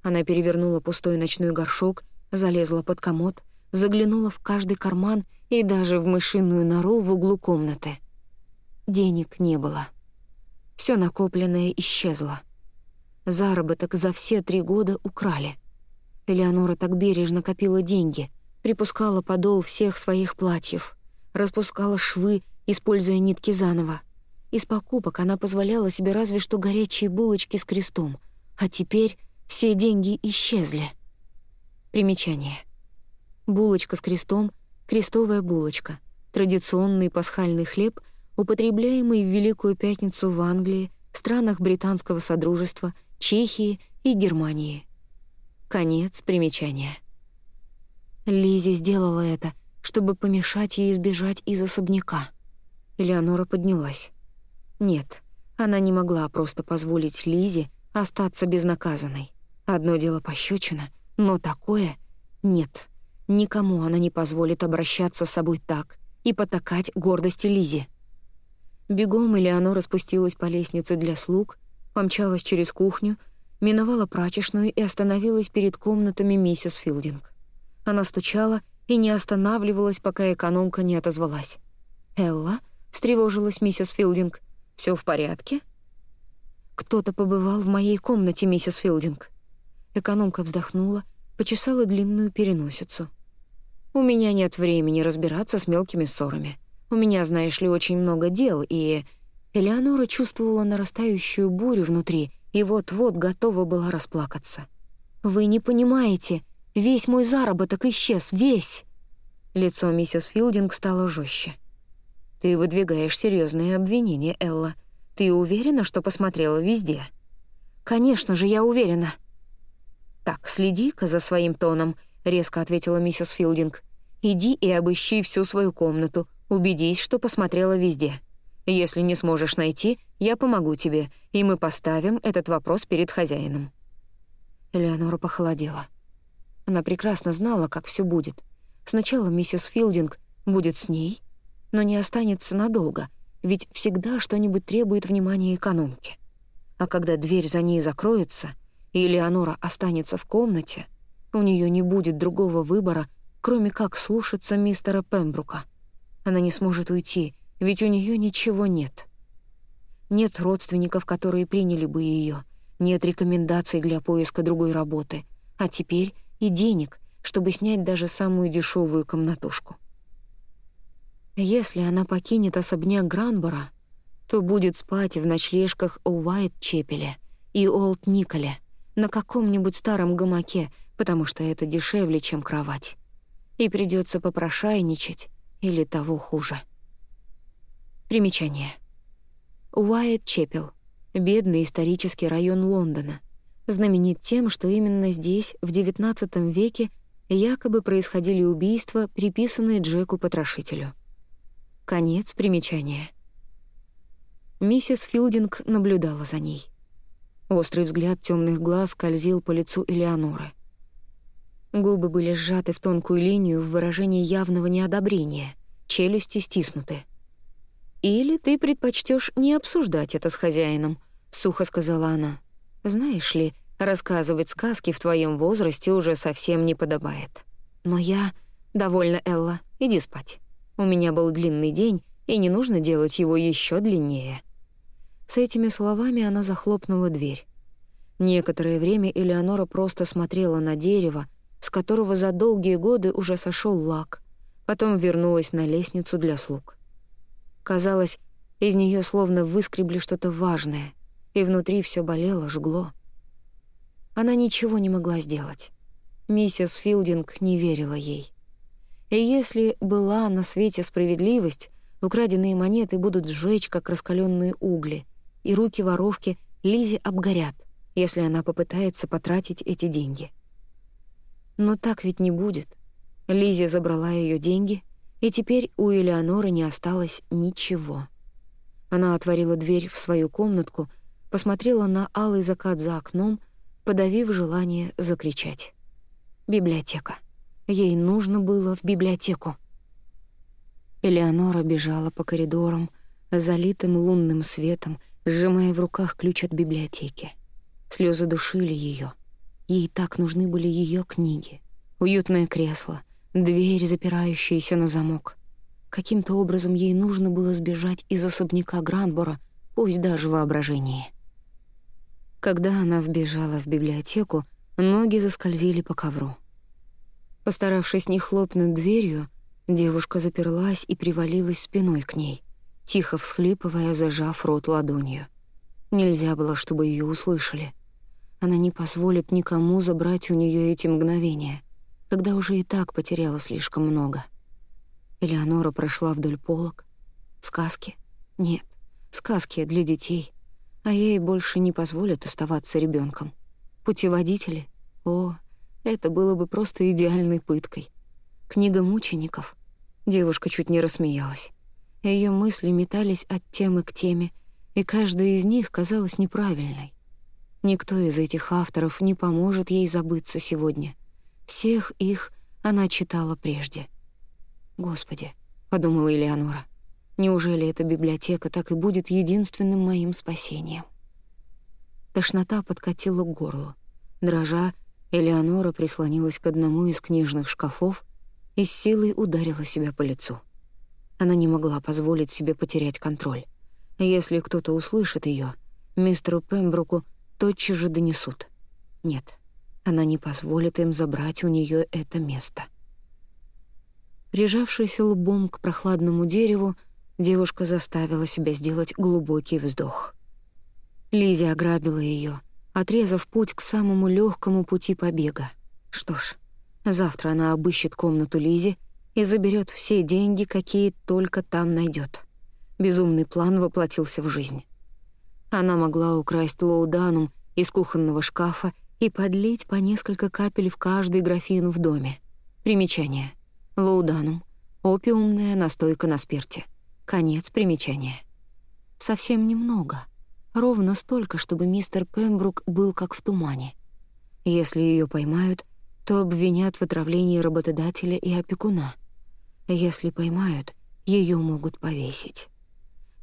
S1: Она перевернула пустой ночной горшок, залезла под комод, заглянула в каждый карман и даже в мышиную нору в углу комнаты. Денег не было. Всё накопленное исчезло. Заработок за все три года украли. Элеонора так бережно копила деньги, припускала подол всех своих платьев, распускала швы, используя нитки заново. Из покупок она позволяла себе разве что горячие булочки с крестом, а теперь все деньги исчезли. Примечание. Булочка с крестом — крестовая булочка. традиционный пасхальный хлеб, употребляемый в Великую Пятницу в Англии, странах Британского Содружества, Чехии и Германии. Конец примечания. Лизи сделала это, чтобы помешать ей избежать из особняка. Элеонора поднялась. Нет, она не могла просто позволить Лизе остаться безнаказанной. Одно дело пощечина, но такое — нет. Никому она не позволит обращаться с собой так и потакать гордости Лизи. Бегом Элеонора спустилась по лестнице для слуг, помчалась через кухню, миновала прачечную и остановилась перед комнатами миссис Филдинг. Она стучала и не останавливалась, пока экономка не отозвалась. «Элла?» — встревожилась миссис Филдинг. Все в порядке?» «Кто-то побывал в моей комнате, миссис Филдинг». Экономка вздохнула, почесала длинную переносицу. «У меня нет времени разбираться с мелкими ссорами. У меня, знаешь ли, очень много дел, и...» Элеонора чувствовала нарастающую бурю внутри и вот-вот готова была расплакаться. «Вы не понимаете, весь мой заработок исчез, весь!» Лицо миссис Филдинг стало жестче. «Ты выдвигаешь серьезные обвинения, Элла. Ты уверена, что посмотрела везде?» «Конечно же, я уверена». «Так, следи-ка за своим тоном», — резко ответила миссис Филдинг. «Иди и обыщи всю свою комнату. Убедись, что посмотрела везде. Если не сможешь найти, я помогу тебе, и мы поставим этот вопрос перед хозяином». Элеонора похолодела. Она прекрасно знала, как все будет. Сначала миссис Филдинг будет с ней, но не останется надолго, ведь всегда что-нибудь требует внимания экономки. А когда дверь за ней закроется, и Элеонора останется в комнате, у нее не будет другого выбора, кроме как слушаться мистера Пембрука. Она не сможет уйти, ведь у нее ничего нет. Нет родственников, которые приняли бы ее, нет рекомендаций для поиска другой работы, а теперь и денег, чтобы снять даже самую дешевую комнатушку. Если она покинет особняк Гранбора, то будет спать в ночлежках у Уайт-Чепеле и Олд-Николе на каком-нибудь старом гамаке, потому что это дешевле, чем кровать. И придется попрошайничать или того хуже. Примечание. Уайт-Чепел — бедный исторический район Лондона, знаменит тем, что именно здесь, в XIX веке, якобы происходили убийства, приписанные Джеку-потрошителю. Конец примечания. Миссис Филдинг наблюдала за ней. Острый взгляд темных глаз скользил по лицу Элеоноры. Губы были сжаты в тонкую линию в выражении явного неодобрения, челюсти стиснуты. «Или ты предпочтешь не обсуждать это с хозяином», — сухо сказала она. «Знаешь ли, рассказывать сказки в твоем возрасте уже совсем не подобает. Но я... Довольно, Элла, иди спать». У меня был длинный день, и не нужно делать его еще длиннее. С этими словами она захлопнула дверь. Некоторое время Элеонора просто смотрела на дерево, с которого за долгие годы уже сошел лак, потом вернулась на лестницу для слуг. Казалось, из нее словно выскребли что-то важное, и внутри все болело, жгло. Она ничего не могла сделать. Миссис Филдинг не верила ей. И если была на свете справедливость, украденные монеты будут сжечь, как раскаленные угли, и руки воровки Лизе обгорят, если она попытается потратить эти деньги. Но так ведь не будет. Лизе забрала ее деньги, и теперь у Элеоноры не осталось ничего. Она отворила дверь в свою комнатку, посмотрела на алый закат за окном, подавив желание закричать. Библиотека. Ей нужно было в библиотеку. Элеонора бежала по коридорам, залитым лунным светом, сжимая в руках ключ от библиотеки. Слезы душили ее. Ей так нужны были ее книги. Уютное кресло, дверь, запирающаяся на замок. Каким-то образом ей нужно было сбежать из особняка Гранбора, пусть даже воображении. Когда она вбежала в библиотеку, ноги заскользили по ковру. Постаравшись не хлопнуть дверью, девушка заперлась и привалилась спиной к ней, тихо всхлипывая, зажав рот ладонью. Нельзя было, чтобы ее услышали. Она не позволит никому забрать у нее эти мгновения, когда уже и так потеряла слишком много. Элеонора прошла вдоль полок. Сказки? Нет, сказки для детей. А ей больше не позволят оставаться ребенком. Путеводители? О, это было бы просто идеальной пыткой. Книга мучеников. Девушка чуть не рассмеялась. Ее мысли метались от темы к теме, и каждая из них казалась неправильной. Никто из этих авторов не поможет ей забыться сегодня. Всех их она читала прежде. «Господи», — подумала Элеонора, — «неужели эта библиотека так и будет единственным моим спасением?» Тошнота подкатила к горлу. Дрожа, Элеонора прислонилась к одному из книжных шкафов и с силой ударила себя по лицу. Она не могла позволить себе потерять контроль. Если кто-то услышит ее, мистеру Пембруку тотчас же донесут. Нет, она не позволит им забрать у нее это место. Прижавшись лбом к прохладному дереву, девушка заставила себя сделать глубокий вздох. Лизи ограбила ее, отрезав путь к самому легкому пути побега. Что ж, завтра она обыщет комнату Лизи и заберет все деньги, какие только там найдет. Безумный план воплотился в жизнь. Она могла украсть лоуданум из кухонного шкафа и подлить по несколько капель в каждый графин в доме. Примечание. Лоуданум. Опиумная настойка на спирте. Конец примечания. Совсем немного. Ровно столько, чтобы мистер Пембрук был как в тумане. Если ее поймают, то обвинят в отравлении работодателя и опекуна. Если поймают, ее могут повесить.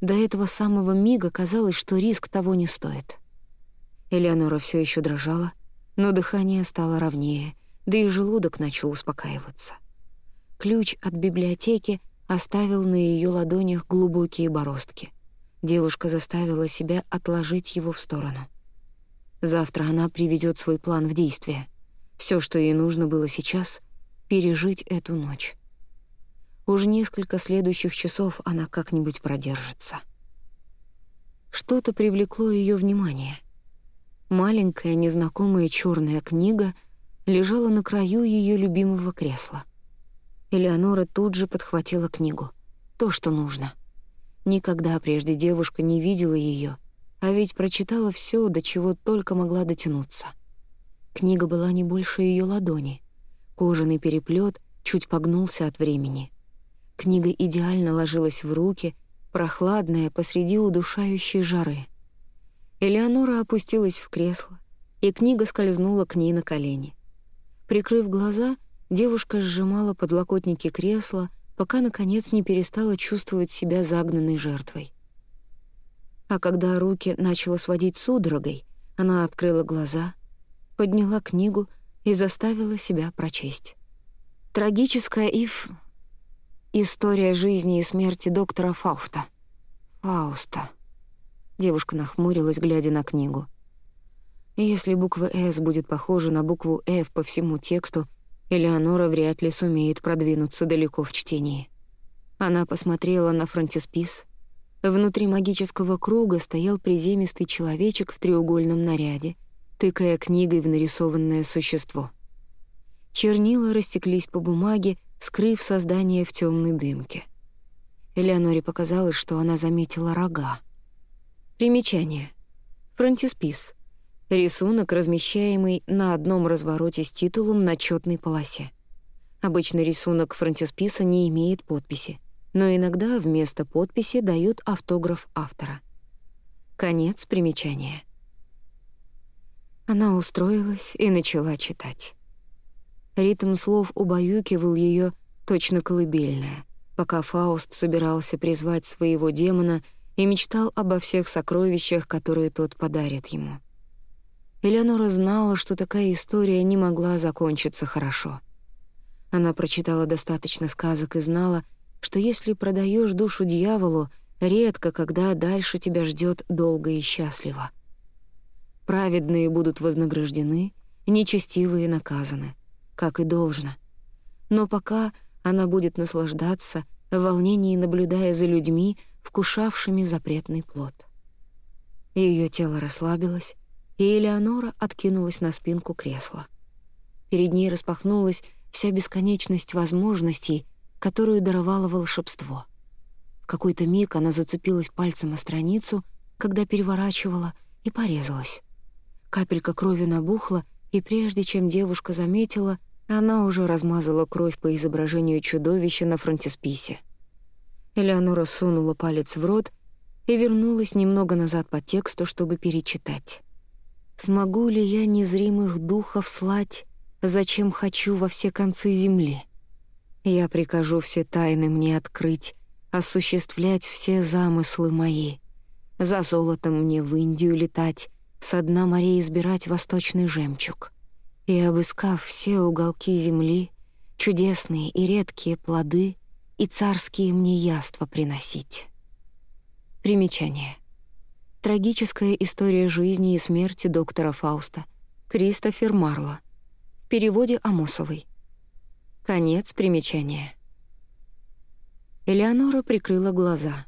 S1: До этого самого мига казалось, что риск того не стоит. Элеонора все еще дрожала, но дыхание стало ровнее, да и желудок начал успокаиваться. Ключ от библиотеки оставил на ее ладонях глубокие бороздки. Девушка заставила себя отложить его в сторону. Завтра она приведет свой план в действие. Все, что ей нужно было сейчас — пережить эту ночь. Уж несколько следующих часов она как-нибудь продержится. Что-то привлекло ее внимание. Маленькая незнакомая черная книга лежала на краю ее любимого кресла. Элеонора тут же подхватила книгу. То, что нужно. Никогда прежде девушка не видела ее, а ведь прочитала все, до чего только могла дотянуться. Книга была не больше ее ладони. Кожаный переплет чуть погнулся от времени — Книга идеально ложилась в руки, прохладная посреди удушающей жары. Элеонора опустилась в кресло, и книга скользнула к ней на колени. Прикрыв глаза, девушка сжимала подлокотники кресла, пока, наконец, не перестала чувствовать себя загнанной жертвой. А когда руки начала сводить судорогой, она открыла глаза, подняла книгу и заставила себя прочесть. Трагическая Ив История жизни и смерти доктора Фауста. Фауста. Девушка нахмурилась, глядя на книгу. Если буква «С» будет похожа на букву «Ф» по всему тексту, Элеонора вряд ли сумеет продвинуться далеко в чтении. Она посмотрела на фронтиспис. Внутри магического круга стоял приземистый человечек в треугольном наряде, тыкая книгой в нарисованное существо. Чернила растеклись по бумаге, скрыв создание в темной дымке. Элеоноре показалось, что она заметила рога. Примечание. Фронтиспис. Рисунок, размещаемый на одном развороте с титулом на четной полосе. Обычно рисунок фронтисписа не имеет подписи, но иногда вместо подписи дают автограф автора. Конец примечания. Она устроилась и начала читать. Ритм слов убаюкивал ее точно колыбельная, пока Фауст собирался призвать своего демона и мечтал обо всех сокровищах, которые тот подарит ему. Элеонора знала, что такая история не могла закончиться хорошо. Она прочитала достаточно сказок и знала, что если продаешь душу дьяволу, редко когда дальше тебя ждет долго и счастливо. Праведные будут вознаграждены, нечестивые наказаны как и должно. Но пока она будет наслаждаться в волнении, наблюдая за людьми, вкушавшими запретный плод. Ее тело расслабилось, и Элеонора откинулась на спинку кресла. Перед ней распахнулась вся бесконечность возможностей, которую даровало волшебство. В какой-то миг она зацепилась пальцем о страницу, когда переворачивала, и порезалась. Капелька крови набухла, и прежде чем девушка заметила, она уже размазала кровь по изображению чудовища на фронтисписе. Элеонора сунула палец в рот и вернулась немного назад по тексту, чтобы перечитать. «Смогу ли я незримых духов слать, зачем хочу во все концы земли? Я прикажу все тайны мне открыть, осуществлять все замыслы мои. За золотом мне в Индию летать, со дна морей избирать восточный жемчуг. И, обыскав все уголки земли, чудесные и редкие плоды и царские мне яства приносить». Примечание. Трагическая история жизни и смерти доктора Фауста. Кристофер Марло. В переводе Амосовой. Конец примечания. Элеонора прикрыла глаза.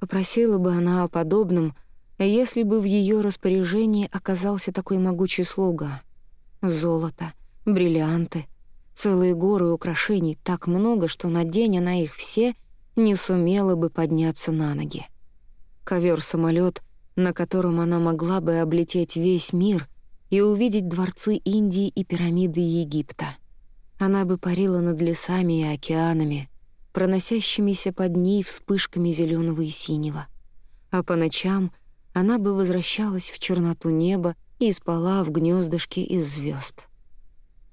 S1: Попросила бы она о подобном, если бы в ее распоряжении оказался такой могучий слуга. Золото, бриллианты, целые горы украшений, так много, что на их все, не сумела бы подняться на ноги ковер самолет на котором она могла бы облететь весь мир и увидеть дворцы Индии и пирамиды Египта. Она бы парила над лесами и океанами, проносящимися под ней вспышками зеленого и синего. А по ночам она бы возвращалась в черноту неба и спала в гнездышке из звезд.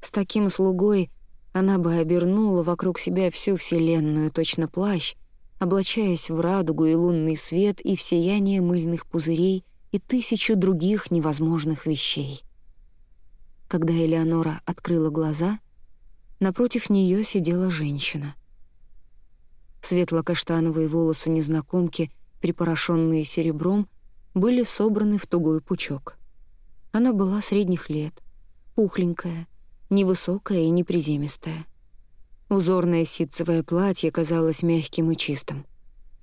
S1: С таким слугой она бы обернула вокруг себя всю Вселенную, точно плащ, облачаясь в радугу и лунный свет и в сияние мыльных пузырей и тысячу других невозможных вещей. Когда Элеонора открыла глаза, напротив нее сидела женщина. Светло-каштановые волосы незнакомки, припорошенные серебром, были собраны в тугой пучок. Она была средних лет, пухленькая, невысокая и неприземистая. Узорное ситцевое платье казалось мягким и чистым.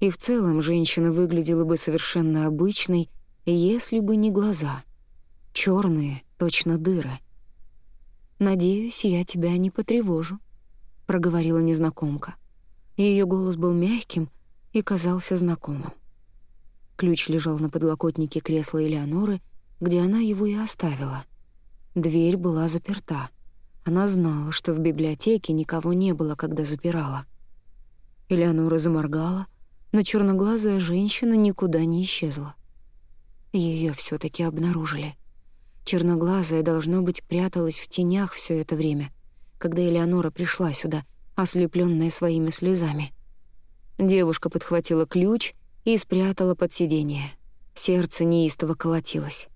S1: И в целом женщина выглядела бы совершенно обычной, если бы не глаза. черные, точно дыры. «Надеюсь, я тебя не потревожу», — проговорила незнакомка. Ее голос был мягким и казался знакомым. Ключ лежал на подлокотнике кресла Элеоноры, где она его и оставила. Дверь была заперта — она знала, что в библиотеке никого не было, когда запирала. Элеонора заморгала, но черноглазая женщина никуда не исчезла. Ее все таки обнаружили. Черноглазая, должно быть, пряталась в тенях все это время, когда Элеонора пришла сюда, ослепленная своими слезами. Девушка подхватила ключ и спрятала под сиденье. Сердце неистово колотилось.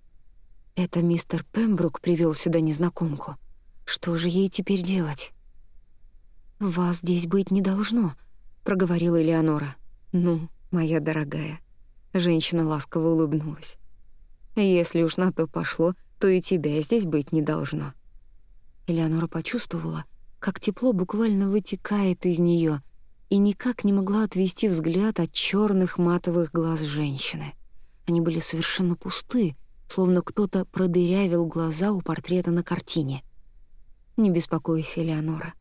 S1: Это мистер Пембрук привел сюда незнакомку. Что же ей теперь делать? «Вас здесь быть не должно», — проговорила Элеонора. «Ну, моя дорогая». Женщина ласково улыбнулась. «Если уж на то пошло, то и тебя здесь быть не должно». Элеонора почувствовала, как тепло буквально вытекает из нее, и никак не могла отвести взгляд от черных матовых глаз женщины. Они были совершенно пусты, словно кто-то продырявил глаза у портрета на картине — «Не беспокойся, Элеонора.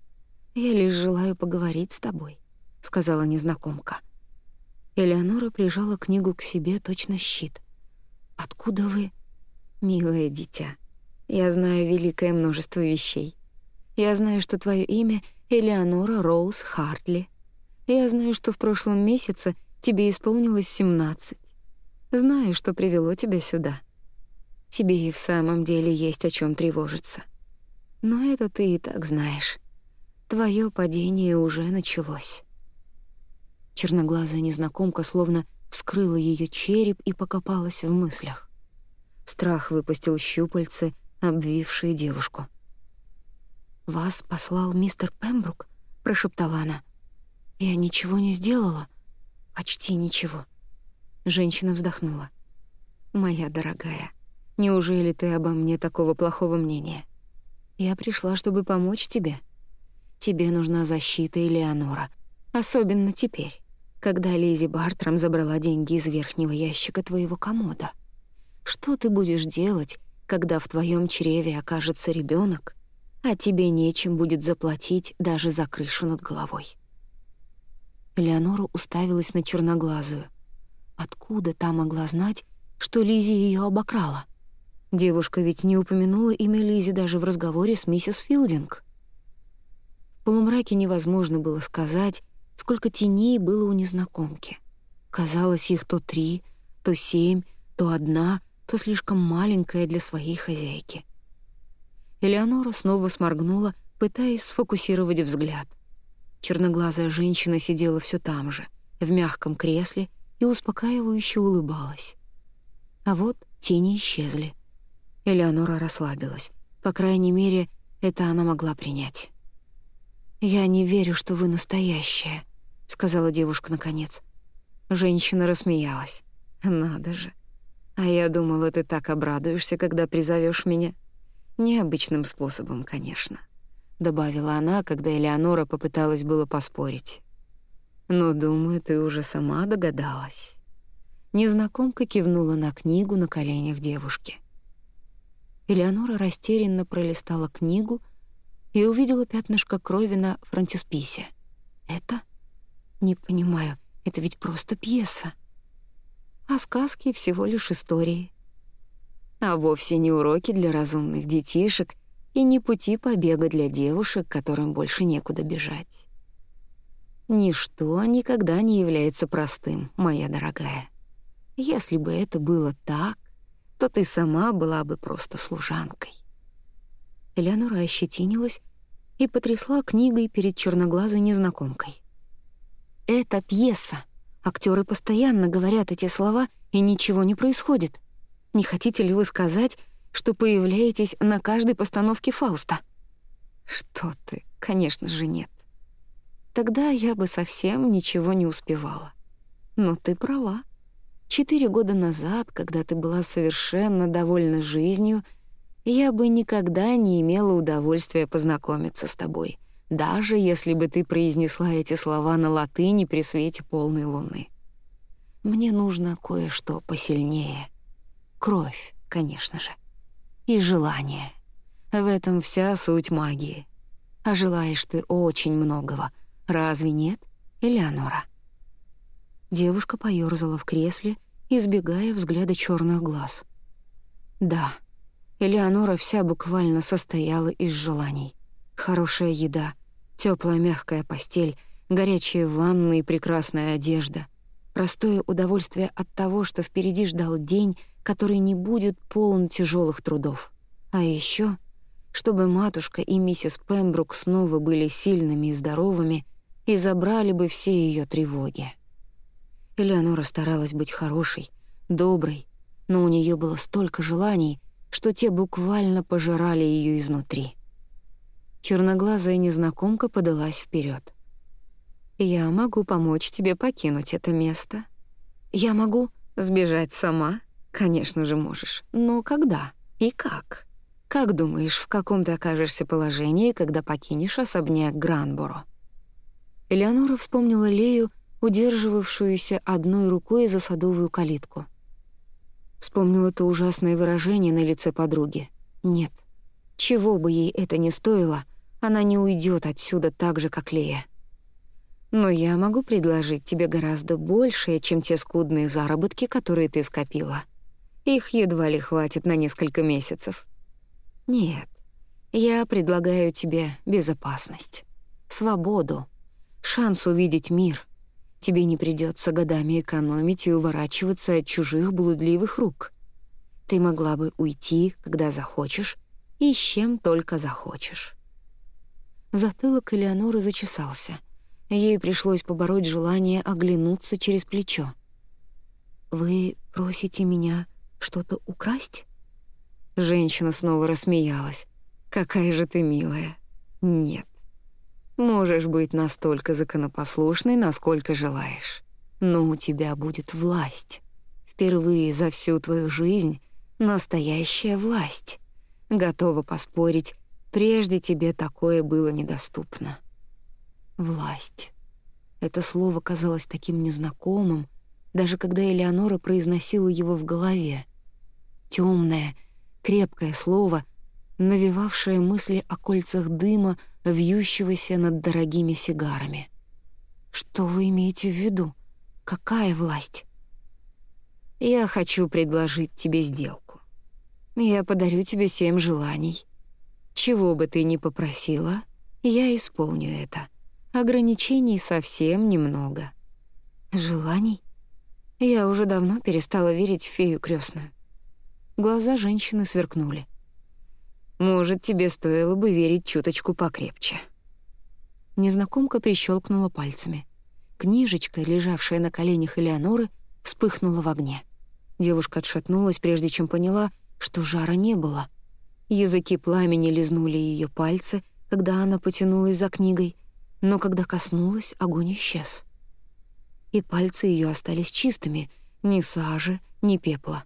S1: Я лишь желаю поговорить с тобой», — сказала незнакомка. Элеонора прижала книгу к себе точно щит. «Откуда вы?» «Милое дитя, я знаю великое множество вещей. Я знаю, что твое имя — Элеонора Роуз Хартли. Я знаю, что в прошлом месяце тебе исполнилось 17. Знаю, что привело тебя сюда. Тебе и в самом деле есть о чем тревожиться. Но это ты и так знаешь. Твое падение уже началось. Черноглазая незнакомка словно вскрыла ее череп и покопалась в мыслях. Страх выпустил щупальцы, обвившие девушку. «Вас послал мистер Пембрук?» — прошептала она. «Я ничего не сделала. Почти ничего». Женщина вздохнула. «Моя дорогая, неужели ты обо мне такого плохого мнения?» Я пришла, чтобы помочь тебе. Тебе нужна защита Элеонора. Особенно теперь, когда Лизи Бартрам забрала деньги из верхнего ящика твоего комода. Что ты будешь делать, когда в твоем чреве окажется ребенок, а тебе нечем будет заплатить даже за крышу над головой? Элеонора уставилась на черноглазую. Откуда та могла знать, что Лизи ее обокрала? Девушка ведь не упомянула имя Лизи даже в разговоре с миссис Филдинг. В полумраке невозможно было сказать, сколько теней было у незнакомки. Казалось, их то три, то семь, то одна, то слишком маленькая для своей хозяйки. Элеонора снова сморгнула, пытаясь сфокусировать взгляд. Черноглазая женщина сидела все там же, в мягком кресле, и успокаивающе улыбалась. А вот тени исчезли. Элеонора расслабилась. По крайней мере, это она могла принять. «Я не верю, что вы настоящая», — сказала девушка наконец. Женщина рассмеялась. «Надо же. А я думала, ты так обрадуешься, когда призовешь меня. Необычным способом, конечно», — добавила она, когда Элеонора попыталась было поспорить. «Но, думаю, ты уже сама догадалась». Незнакомка кивнула на книгу на коленях девушки. Элеонора растерянно пролистала книгу и увидела пятнышко крови на фронтисписе. «Это? Не понимаю, это ведь просто пьеса. А сказки всего лишь истории. А вовсе не уроки для разумных детишек и не пути побега для девушек, которым больше некуда бежать. Ничто никогда не является простым, моя дорогая. Если бы это было так, то ты сама была бы просто служанкой. Элеонора ощетинилась и потрясла книгой перед черноглазой незнакомкой. Это пьеса. Актеры постоянно говорят эти слова, и ничего не происходит. Не хотите ли вы сказать, что появляетесь на каждой постановке Фауста? Что ты? Конечно же, нет. Тогда я бы совсем ничего не успевала. Но ты права. Четыре года назад, когда ты была совершенно довольна жизнью, я бы никогда не имела удовольствия познакомиться с тобой — даже если бы ты произнесла эти слова на латыни при свете полной луны. Мне нужно кое-что посильнее. Кровь, конечно же. И желание. В этом вся суть магии. А желаешь ты очень многого. Разве нет, Элеонора? Девушка поёрзала в кресле, избегая взгляда черных глаз. Да, Элеонора вся буквально состояла из желаний. Хорошая еда — Теплая мягкая постель, горячие ванны и прекрасная одежда. Простое удовольствие от того, что впереди ждал день, который не будет полон тяжелых трудов. А еще, чтобы матушка и миссис Пембрук снова были сильными и здоровыми и забрали бы все ее тревоги. Элеонора старалась быть хорошей, доброй, но у нее было столько желаний, что те буквально пожирали ее изнутри. Черноглазая незнакомка подалась вперед. «Я могу помочь тебе покинуть это место. Я могу сбежать сама? Конечно же можешь. Но когда и как? Как думаешь, в каком ты окажешься положении, когда покинешь особняк Гранборо?» Элеонора вспомнила Лею, удерживавшуюся одной рукой за садовую калитку. Вспомнила то ужасное выражение на лице подруги. «Нет, чего бы ей это ни стоило, она не уйдет отсюда так же, как Лея. Но я могу предложить тебе гораздо большее, чем те скудные заработки, которые ты скопила. Их едва ли хватит на несколько месяцев. Нет, я предлагаю тебе безопасность, свободу, шанс увидеть мир. Тебе не придется годами экономить и уворачиваться от чужих блудливых рук. Ты могла бы уйти, когда захочешь, и с чем только захочешь. Затылок Элеоноры зачесался. Ей пришлось побороть желание оглянуться через плечо. «Вы просите меня что-то украсть?» Женщина снова рассмеялась. «Какая же ты милая!» «Нет. Можешь быть настолько законопослушной, насколько желаешь. Но у тебя будет власть. Впервые за всю твою жизнь настоящая власть. Готова поспорить, Прежде тебе такое было недоступно. Власть. Это слово казалось таким незнакомым, даже когда Элеонора произносила его в голове. Темное, крепкое слово, навевавшее мысли о кольцах дыма, вьющегося над дорогими сигарами. Что вы имеете в виду? Какая власть? Я хочу предложить тебе сделку. Я подарю тебе семь желаний. Чего бы ты ни попросила, я исполню это. Ограничений совсем немного. Желаний? Я уже давно перестала верить в фею крестную. Глаза женщины сверкнули. Может, тебе стоило бы верить чуточку покрепче. Незнакомка прищелкнула пальцами. Книжечка, лежавшая на коленях Элеоноры, вспыхнула в огне. Девушка отшатнулась, прежде чем поняла, что жара не было. Языки пламени лизнули ее пальцы, когда она потянулась за книгой, но когда коснулась, огонь исчез. И пальцы ее остались чистыми, ни сажи, ни пепла.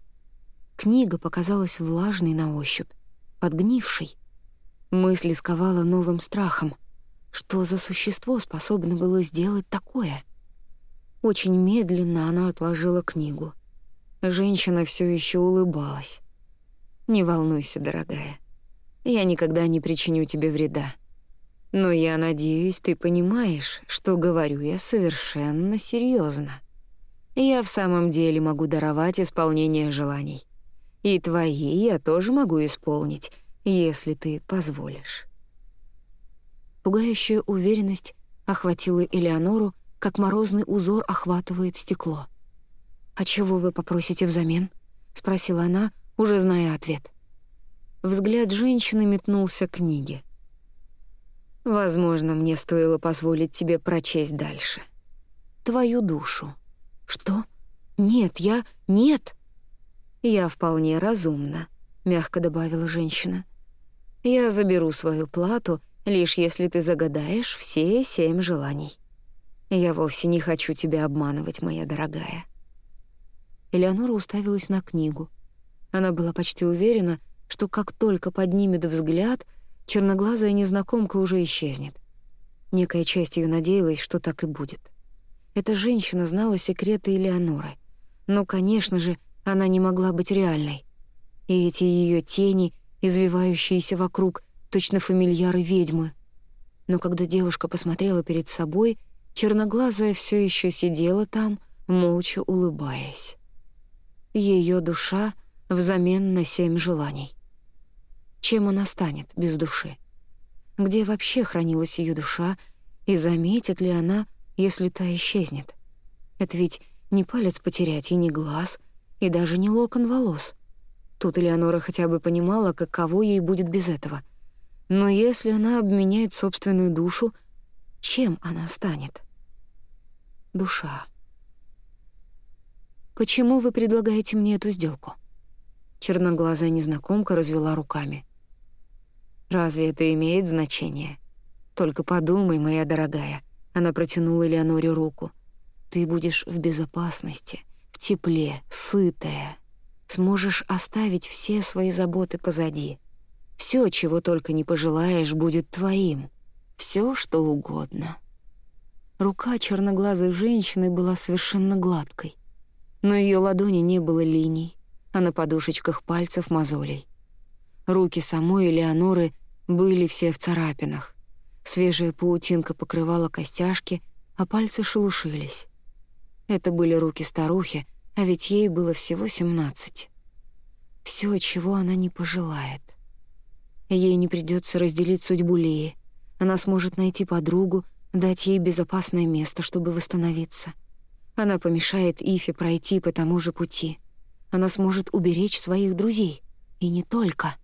S1: Книга показалась влажной на ощупь, подгнившей. Мысль сковала новым страхом — что за существо способно было сделать такое? Очень медленно она отложила книгу. Женщина все еще улыбалась. «Не волнуйся, дорогая. Я никогда не причиню тебе вреда. Но я надеюсь, ты понимаешь, что говорю я совершенно серьезно. Я в самом деле могу даровать исполнение желаний. И твои я тоже могу исполнить, если ты позволишь». Пугающая уверенность охватила Элеонору, как морозный узор охватывает стекло. «А чего вы попросите взамен?» — спросила она, уже зная ответ. Взгляд женщины метнулся к книге. «Возможно, мне стоило позволить тебе прочесть дальше. Твою душу». «Что? Нет, я... Нет!» «Я вполне разумна», — мягко добавила женщина. «Я заберу свою плату лишь если ты загадаешь все семь желаний. Я вовсе не хочу тебя обманывать, моя дорогая». Элеонора уставилась на книгу. Она была почти уверена, что как только поднимет взгляд, черноглазая незнакомка уже исчезнет. Некая часть ее надеялась, что так и будет. Эта женщина знала секреты Элеоноры. Но, конечно же, она не могла быть реальной. И эти ее тени, извивающиеся вокруг, точно фамильяры ведьмы. Но когда девушка посмотрела перед собой, черноглазая все еще сидела там, молча улыбаясь. Ее душа взамен на семь желаний. Чем она станет без души? Где вообще хранилась ее душа, и заметит ли она, если та исчезнет? Это ведь не палец потерять и не глаз, и даже не локон волос. Тут Элеонора хотя бы понимала, каково ей будет без этого — но если она обменяет собственную душу, чем она станет? Душа. «Почему вы предлагаете мне эту сделку?» Черноглазая незнакомка развела руками. «Разве это имеет значение? Только подумай, моя дорогая». Она протянула Элеоноре руку. «Ты будешь в безопасности, в тепле, сытая. Сможешь оставить все свои заботы позади. Все, чего только не пожелаешь, будет твоим. Все, что угодно. Рука черноглазой женщины была совершенно гладкой. Но ее ладони не было линий, а на подушечках пальцев мозолей. Руки самой Элеоноры были все в царапинах. Свежая паутинка покрывала костяшки, а пальцы шелушились. Это были руки старухи, а ведь ей было всего семнадцать. Все, чего она не пожелает. Ей не придется разделить судьбу Лии. Она сможет найти подругу, дать ей безопасное место, чтобы восстановиться. Она помешает Ифе пройти по тому же пути. Она сможет уберечь своих друзей. И не только.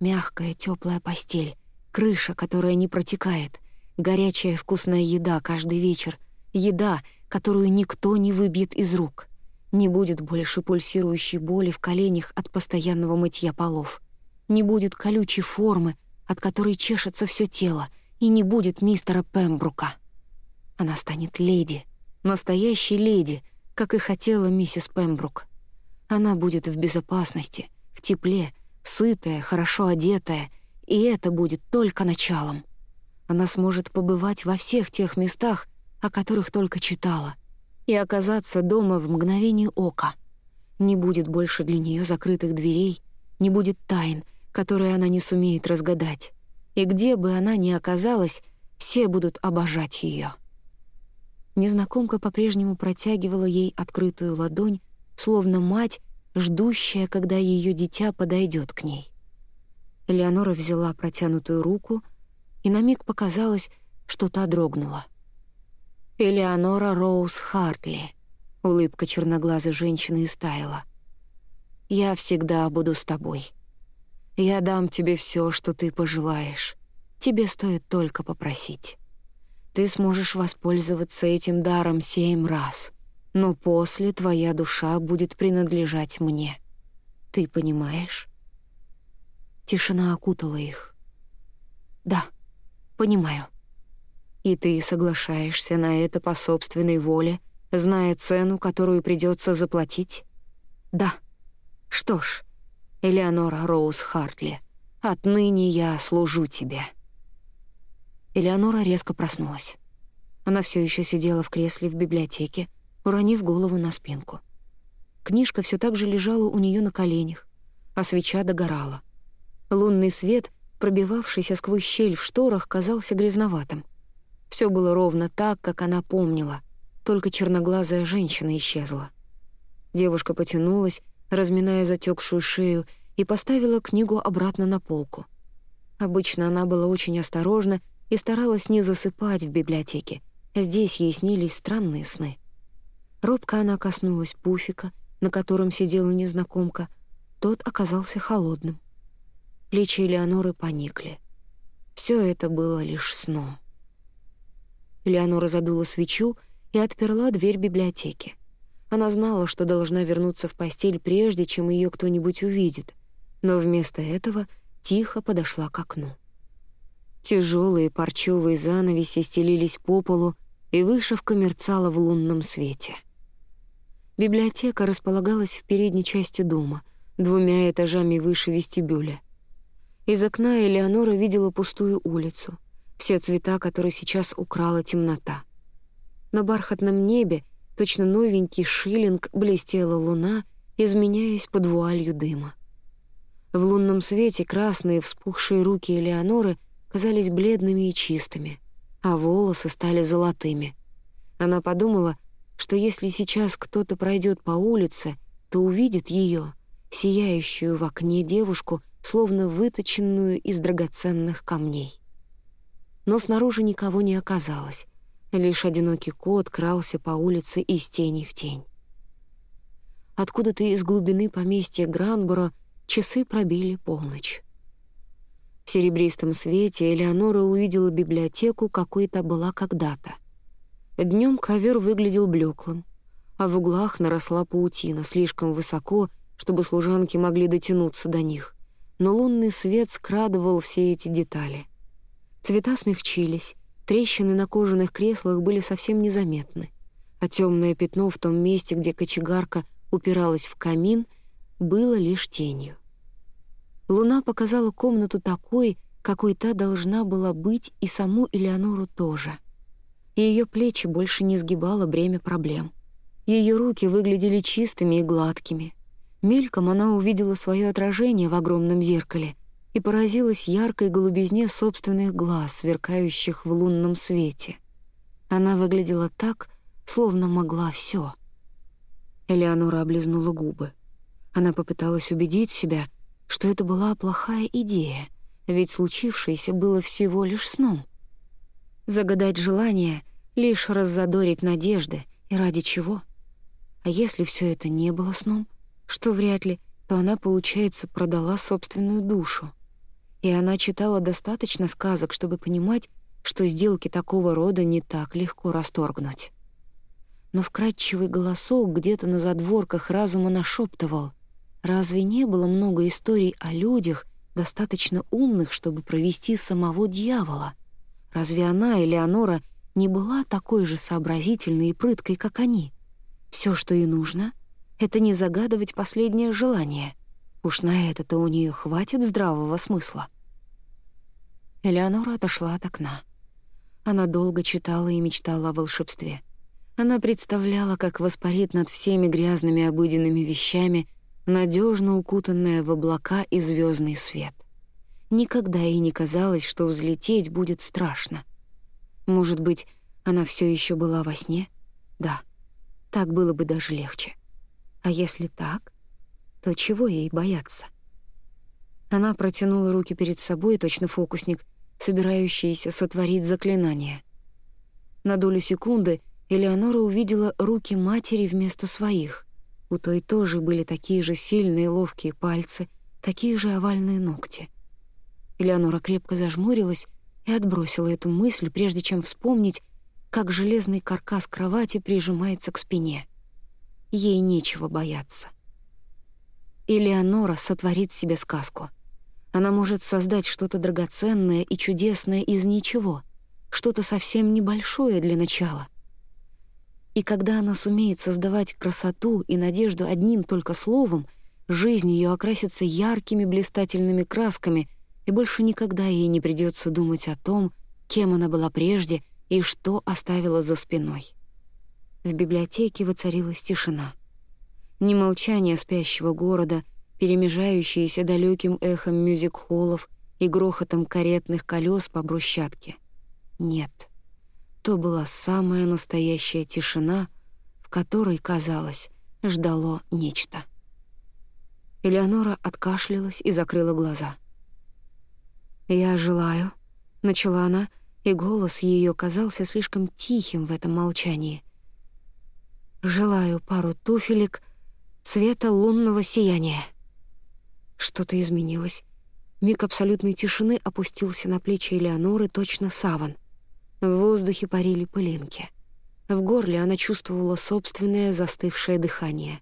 S1: Мягкая теплая постель, крыша, которая не протекает, горячая вкусная еда каждый вечер, еда, которую никто не выбьет из рук. Не будет больше пульсирующей боли в коленях от постоянного мытья полов — не будет колючей формы, от которой чешется все тело, и не будет мистера Пембрука. Она станет леди, настоящей леди, как и хотела миссис Пембрук. Она будет в безопасности, в тепле, сытая, хорошо одетая, и это будет только началом. Она сможет побывать во всех тех местах, о которых только читала, и оказаться дома в мгновение ока. Не будет больше для нее закрытых дверей, не будет тайн — которые она не сумеет разгадать. И где бы она ни оказалась, все будут обожать ее. Незнакомка по-прежнему протягивала ей открытую ладонь, словно мать, ждущая, когда ее дитя подойдет к ней. Элеонора взяла протянутую руку, и на миг показалось, что та дрогнула. «Элеонора Роуз Хартли», — улыбка черноглазой женщины истаяла. «Я всегда буду с тобой. Я дам тебе все, что ты пожелаешь. Тебе стоит только попросить. Ты сможешь воспользоваться этим даром семь раз, но после твоя душа будет принадлежать мне. Ты понимаешь?» Тишина окутала их. «Да, понимаю». «И ты соглашаешься на это по собственной воле, зная цену, которую придется заплатить?» «Да». «Что ж, Элеонора Роуз Хартли, отныне я служу тебе». Элеонора резко проснулась. Она все еще сидела в кресле в библиотеке, уронив голову на спинку. Книжка все так же лежала у нее на коленях, а свеча догорала. Лунный свет, пробивавшийся сквозь щель в шторах, казался грязноватым. Все было ровно так, как она помнила, только черноглазая женщина исчезла. Девушка потянулась, разминая затекшую шею, и поставила книгу обратно на полку. Обычно она была очень осторожна и старалась не засыпать в библиотеке. Здесь ей снились странные сны. Робко она коснулась пуфика, на котором сидела незнакомка. Тот оказался холодным. Плечи Элеоноры поникли. Все это было лишь сном. Элеонора задула свечу и отперла дверь библиотеки. Она знала, что должна вернуться в постель прежде, чем ее кто-нибудь увидит, но вместо этого тихо подошла к окну. Тяжелые парчевые занавеси стелились по полу, и вышивка мерцала в лунном свете. Библиотека располагалась в передней части дома, двумя этажами выше вестибюля. Из окна Элеонора видела пустую улицу, все цвета, которые сейчас украла темнота. На бархатном небе, точно новенький шиллинг, блестела луна, изменяясь под вуалью дыма. В лунном свете красные вспухшие руки Элеоноры казались бледными и чистыми, а волосы стали золотыми. Она подумала, что если сейчас кто-то пройдет по улице, то увидит ее, сияющую в окне девушку словно выточенную из драгоценных камней. Но снаружи никого не оказалось. Лишь одинокий кот крался по улице из тени в тень. Откуда-то из глубины поместья Гранборо часы пробили полночь. В серебристом свете Элеонора увидела библиотеку, какой-то была когда-то. Днем ковер выглядел блеклым, а в углах наросла паутина слишком высоко, чтобы служанки могли дотянуться до них но лунный свет скрадывал все эти детали. Цвета смягчились, трещины на кожаных креслах были совсем незаметны, а темное пятно в том месте, где кочегарка упиралась в камин, было лишь тенью. Луна показала комнату такой, какой та должна была быть и саму Элеонору тоже. Ее плечи больше не сгибало бремя проблем. Ее руки выглядели чистыми и гладкими, Мельком она увидела свое отражение в огромном зеркале и поразилась яркой голубизне собственных глаз, сверкающих в лунном свете. Она выглядела так, словно могла все. Элеонора облизнула губы. Она попыталась убедить себя, что это была плохая идея, ведь случившееся было всего лишь сном. Загадать желание — лишь раззадорить надежды, и ради чего? А если все это не было сном — что вряд ли, то она, получается, продала собственную душу. И она читала достаточно сказок, чтобы понимать, что сделки такого рода не так легко расторгнуть. Но вкрадчивый голосок где-то на задворках разума нашептывал, разве не было много историй о людях, достаточно умных, чтобы провести самого дьявола? Разве она, Элеонора, не была такой же сообразительной и прыткой, как они? Все, что ей нужно — это не загадывать последнее желание. Уж на это-то у нее хватит здравого смысла. Элеонора отошла от окна. Она долго читала и мечтала о волшебстве. Она представляла, как воспарит над всеми грязными обыденными вещами надежно укутанная в облака и звездный свет. Никогда ей не казалось, что взлететь будет страшно. Может быть, Она все еще была во сне? Да. Так было бы даже легче. А если так, то чего ей бояться? Она протянула руки перед собой, точно фокусник, собирающийся сотворить заклинание. На долю секунды Элеонора увидела руки матери вместо своих. У той тоже были такие же сильные ловкие пальцы, такие же овальные ногти. Элеонора крепко зажмурилась и отбросила эту мысль, прежде чем вспомнить, как железный каркас кровати прижимается к спине. Ей нечего бояться. Элеонора сотворит себе сказку. Она может создать что-то драгоценное и чудесное из ничего, что-то совсем небольшое для начала. И когда она сумеет создавать красоту и надежду одним только словом, жизнь ее окрасится яркими блистательными красками, и больше никогда ей не придется думать о том, кем она была прежде и что оставила за спиной. В библиотеке воцарилась тишина. Не молчание спящего города, перемежающееся далеким эхом мюзик-холлов и грохотом каретных колес по брусчатке. Нет, то была самая настоящая тишина, в которой, казалось, ждало нечто. Элеонора откашлялась и закрыла глаза. «Я желаю», — начала она, и голос ее казался слишком тихим в этом молчании. «Желаю пару туфелек цвета лунного сияния». Что-то изменилось. Миг абсолютной тишины опустился на плечи Элеоноры точно саван. В воздухе парили пылинки. В горле она чувствовала собственное застывшее дыхание.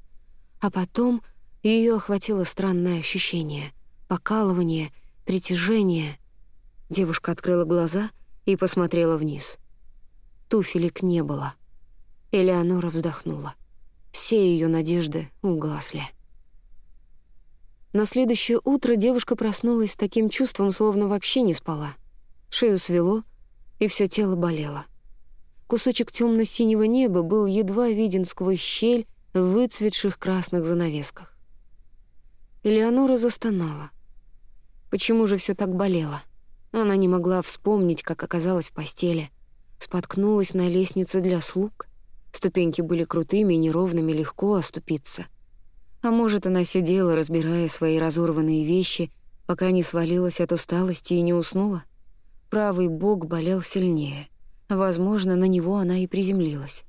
S1: А потом ее охватило странное ощущение — покалывание, притяжение. Девушка открыла глаза — и посмотрела вниз. Туфелек не было. Элеонора вздохнула. Все ее надежды угасли. На следующее утро девушка проснулась с таким чувством, словно вообще не спала. Шею свело, и все тело болело. Кусочек темно синего неба был едва виден сквозь щель в выцветших красных занавесках. Элеонора застонала. Почему же все так болело? Она не могла вспомнить, как оказалась в постели. Споткнулась на лестнице для слуг. Ступеньки были крутыми и неровными, легко оступиться. А может, она сидела, разбирая свои разорванные вещи, пока не свалилась от усталости и не уснула? Правый бок болел сильнее. Возможно, на него она и приземлилась.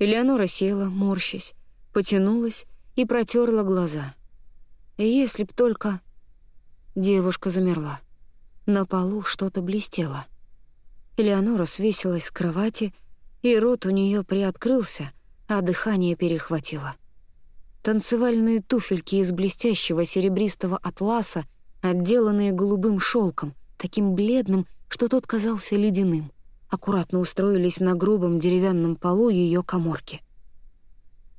S1: Элеонора села, морщась, потянулась и протерла глаза. Если б только... Девушка замерла. На полу что-то блестело. Элеонора свесилась с кровати, и рот у нее приоткрылся, а дыхание перехватило. Танцевальные туфельки из блестящего серебристого атласа, отделанные голубым шелком, таким бледным, что тот казался ледяным, аккуратно устроились на грубом деревянном полу ее коморки.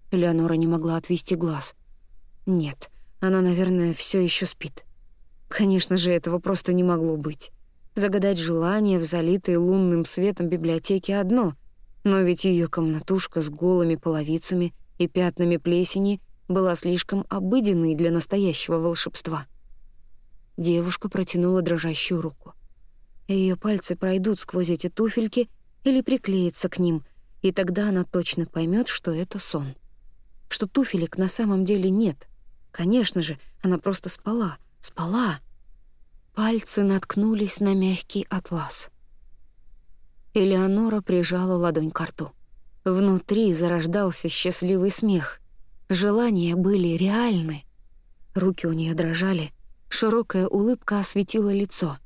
S1: Элеонора не могла отвести глаз. Нет, она, наверное, все еще спит. Конечно же, этого просто не могло быть. Загадать желание в залитой лунным светом библиотеке одно, но ведь ее комнатушка с голыми половицами и пятнами плесени была слишком обыденной для настоящего волшебства. Девушка протянула дрожащую руку. Ее пальцы пройдут сквозь эти туфельки или приклеятся к ним, и тогда она точно поймет, что это сон. Что туфелек на самом деле нет. Конечно же, она просто спала — Спала. Пальцы наткнулись на мягкий атлас. Элеонора прижала ладонь к рту. Внутри зарождался счастливый смех. Желания были реальны. Руки у нее дрожали, широкая улыбка осветила лицо.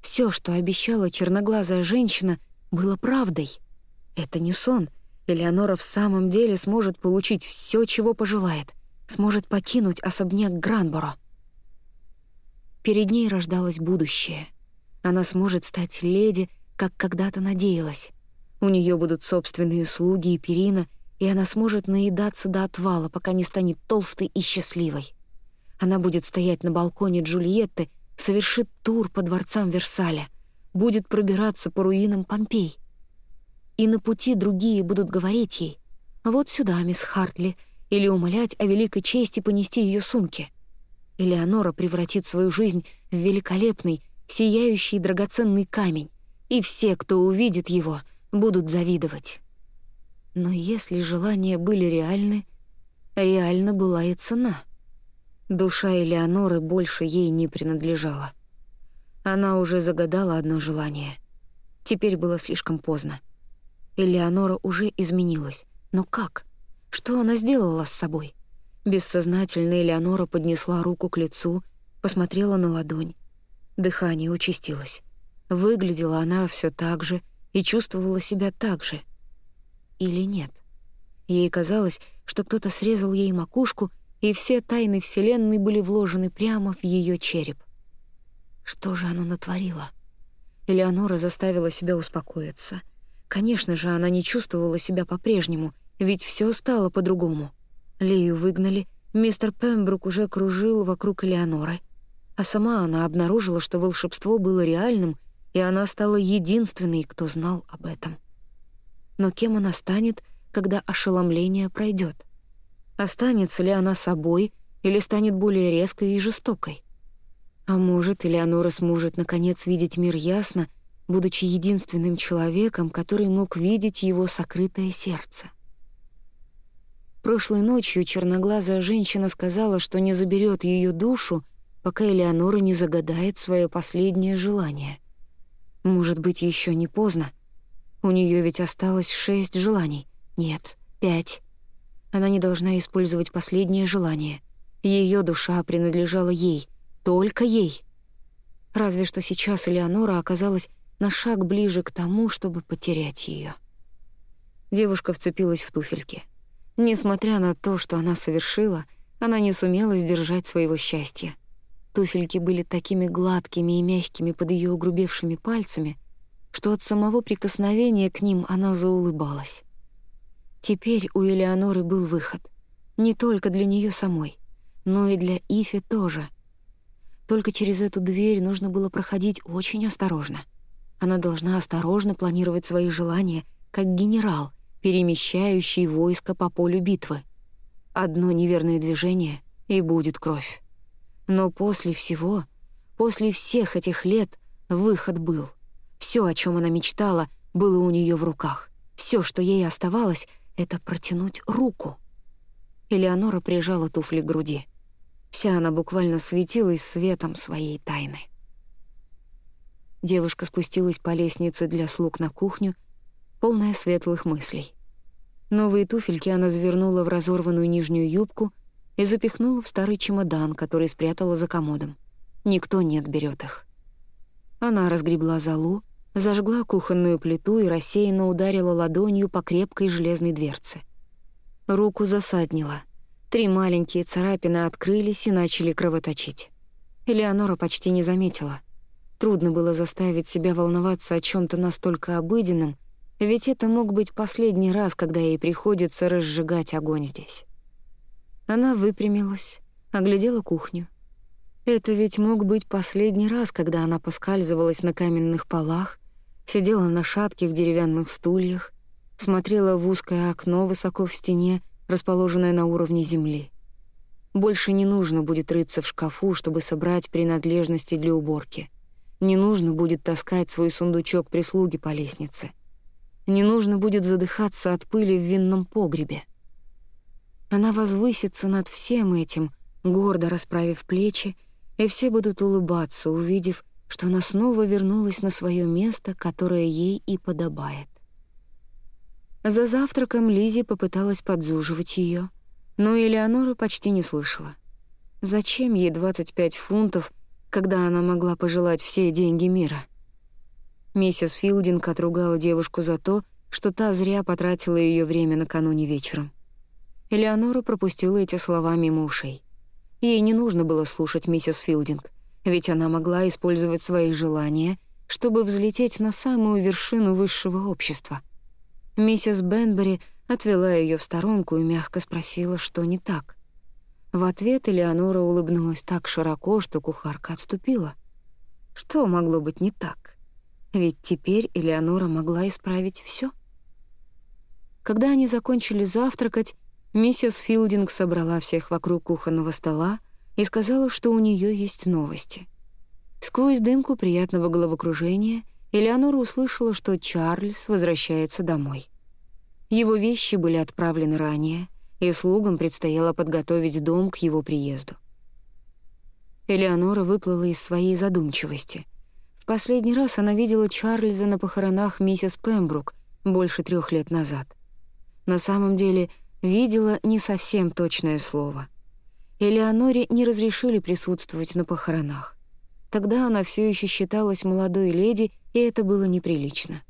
S1: Все, что обещала черноглазая женщина, было правдой. Это не сон. Элеонора в самом деле сможет получить все, чего пожелает. Сможет покинуть особняк Гранборо. Перед ней рождалось будущее. Она сможет стать леди, как когда-то надеялась. У нее будут собственные слуги и перина, и она сможет наедаться до отвала, пока не станет толстой и счастливой. Она будет стоять на балконе Джульетты, совершит тур по дворцам Версаля, будет пробираться по руинам Помпей. И на пути другие будут говорить ей «Вот сюда, мисс Хартли», или умолять о великой чести понести ее сумки. Элеонора превратит свою жизнь в великолепный, сияющий драгоценный камень, и все, кто увидит его, будут завидовать. Но если желания были реальны, реальна была и цена. Душа Элеоноры больше ей не принадлежала. Она уже загадала одно желание. Теперь было слишком поздно. Элеонора уже изменилась. Но как? Что она сделала с собой? Бессознательно Элеонора поднесла руку к лицу, посмотрела на ладонь. Дыхание участилось. Выглядела она все так же и чувствовала себя так же. Или нет? Ей казалось, что кто-то срезал ей макушку, и все тайны Вселенной были вложены прямо в ее череп. Что же она натворила? Элеонора заставила себя успокоиться. Конечно же, она не чувствовала себя по-прежнему, ведь все стало по-другому. Лею выгнали, мистер Пембрук уже кружил вокруг Элеоноры, а сама она обнаружила, что волшебство было реальным, и она стала единственной, кто знал об этом. Но кем она станет, когда ошеломление пройдет? Останется ли она собой или станет более резкой и жестокой? А может, Элеонора сможет наконец видеть мир ясно, будучи единственным человеком, который мог видеть его сокрытое сердце. Прошлой ночью черноглазая женщина сказала, что не заберет ее душу, пока Элеонора не загадает свое последнее желание. Может быть, еще не поздно. У нее ведь осталось шесть желаний. Нет, пять. Она не должна использовать последнее желание. Ее душа принадлежала ей, только ей. Разве что сейчас Элеонора оказалась на шаг ближе к тому, чтобы потерять ее. Девушка вцепилась в туфельки. Несмотря на то, что она совершила, она не сумела сдержать своего счастья. Туфельки были такими гладкими и мягкими под ее угрубевшими пальцами, что от самого прикосновения к ним она заулыбалась. Теперь у Элеоноры был выход. Не только для нее самой, но и для Ифи тоже. Только через эту дверь нужно было проходить очень осторожно. Она должна осторожно планировать свои желания, как генерал, перемещающий войско по полю битвы. Одно неверное движение — и будет кровь. Но после всего, после всех этих лет, выход был. Все, о чем она мечтала, было у нее в руках. Все, что ей оставалось, — это протянуть руку. Элеонора прижала туфли к груди. Вся она буквально светилась светом своей тайны. Девушка спустилась по лестнице для слуг на кухню, полная светлых мыслей. Новые туфельки она завернула в разорванную нижнюю юбку и запихнула в старый чемодан, который спрятала за комодом. Никто не отберет их. Она разгребла залу, зажгла кухонную плиту и рассеянно ударила ладонью по крепкой железной дверце. Руку засаднила — Три маленькие царапины открылись и начали кровоточить. Элеонора почти не заметила. Трудно было заставить себя волноваться о чем то настолько обыденном, ведь это мог быть последний раз, когда ей приходится разжигать огонь здесь. Она выпрямилась, оглядела кухню. Это ведь мог быть последний раз, когда она поскальзывалась на каменных полах, сидела на шатких деревянных стульях, смотрела в узкое окно высоко в стене расположенная на уровне земли. Больше не нужно будет рыться в шкафу, чтобы собрать принадлежности для уборки. Не нужно будет таскать свой сундучок прислуги по лестнице. Не нужно будет задыхаться от пыли в винном погребе. Она возвысится над всем этим, гордо расправив плечи, и все будут улыбаться, увидев, что она снова вернулась на свое место, которое ей и подобает. За завтраком Лизи попыталась подзуживать ее, но Элеонора почти не слышала. Зачем ей 25 фунтов, когда она могла пожелать все деньги мира? Миссис Филдинг отругала девушку за то, что та зря потратила ее время накануне вечером. Элеонора пропустила эти слова мимо ушей. Ей не нужно было слушать миссис Филдинг, ведь она могла использовать свои желания, чтобы взлететь на самую вершину высшего общества — Миссис Бенбери отвела ее в сторонку и мягко спросила, что не так. В ответ Элеонора улыбнулась так широко, что кухарка отступила. Что могло быть не так? Ведь теперь Элеонора могла исправить все. Когда они закончили завтракать, миссис Филдинг собрала всех вокруг кухонного стола и сказала, что у нее есть новости. Сквозь дымку приятного головокружения Элеонора услышала, что Чарльз возвращается домой. Его вещи были отправлены ранее, и слугам предстояло подготовить дом к его приезду. Элеонора выплыла из своей задумчивости. В последний раз она видела Чарльза на похоронах миссис Пембрук больше трех лет назад. На самом деле, видела не совсем точное слово. Элеоноре не разрешили присутствовать на похоронах. Тогда она все еще считалась молодой леди, и это было неприлично.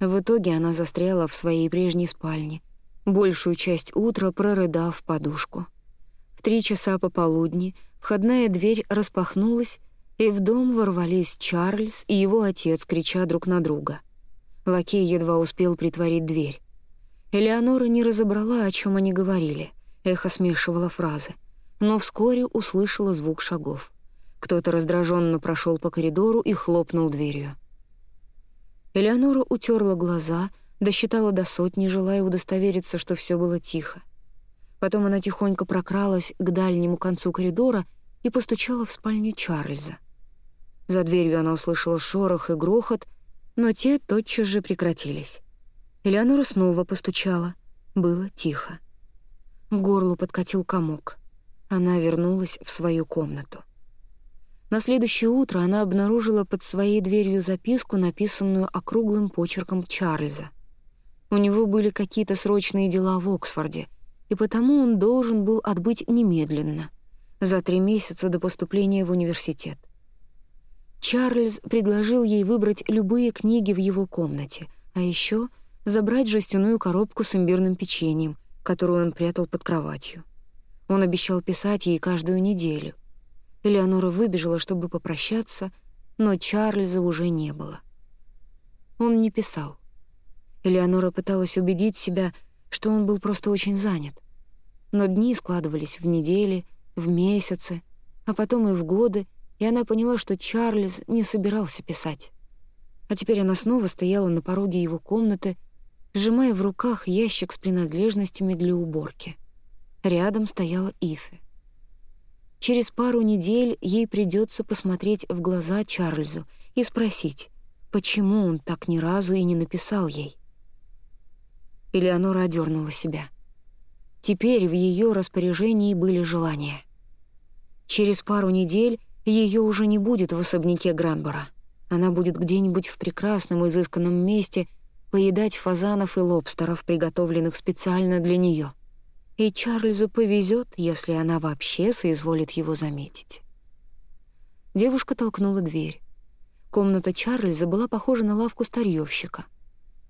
S1: В итоге она застряла в своей прежней спальне, большую часть утра прорыдав подушку. В три часа пополудни входная дверь распахнулась, и в дом ворвались Чарльз и его отец, крича друг на друга. Лакей едва успел притворить дверь. Элеонора не разобрала, о чем они говорили, эхо смешивало фразы, но вскоре услышала звук шагов. Кто-то раздраженно прошел по коридору и хлопнул дверью. Элеонора утерла глаза, досчитала до сотни, желая удостовериться, что все было тихо. Потом она тихонько прокралась к дальнему концу коридора и постучала в спальню Чарльза. За дверью она услышала шорох и грохот, но те тотчас же прекратились. Элеонора снова постучала. Было тихо. К горлу подкатил комок. Она вернулась в свою комнату. На следующее утро она обнаружила под своей дверью записку, написанную округлым почерком Чарльза. У него были какие-то срочные дела в Оксфорде, и потому он должен был отбыть немедленно, за три месяца до поступления в университет. Чарльз предложил ей выбрать любые книги в его комнате, а еще забрать жестяную коробку с имбирным печеньем, которую он прятал под кроватью. Он обещал писать ей каждую неделю. Элеонора выбежала, чтобы попрощаться, но Чарльза уже не было. Он не писал. Элеонора пыталась убедить себя, что он был просто очень занят. Но дни складывались в недели, в месяцы, а потом и в годы, и она поняла, что Чарльз не собирался писать. А теперь она снова стояла на пороге его комнаты, сжимая в руках ящик с принадлежностями для уборки. Рядом стояла Ифе. Через пару недель ей придется посмотреть в глаза Чарльзу и спросить, почему он так ни разу и не написал ей. Элеонора одернула себя. Теперь в ее распоряжении были желания. Через пару недель ее уже не будет в особняке Гранбора. Она будет где-нибудь в прекрасном изысканном месте поедать фазанов и лобстеров, приготовленных специально для нее и Чарльзу повезет, если она вообще соизволит его заметить. Девушка толкнула дверь. Комната Чарльза была похожа на лавку старьевщика.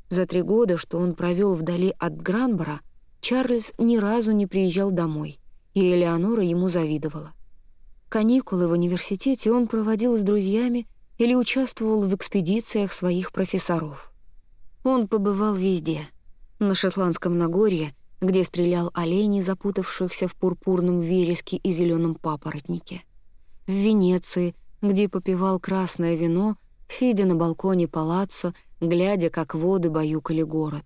S1: За три года, что он провел вдали от Гранбора, Чарльз ни разу не приезжал домой, и Элеонора ему завидовала. Каникулы в университете он проводил с друзьями или участвовал в экспедициях своих профессоров. Он побывал везде — на Шотландском Нагорье — где стрелял оленей, запутавшихся в пурпурном вереске и зеленом папоротнике. В Венеции, где попивал красное вино, сидя на балконе палаццо, глядя, как воды баюкали город.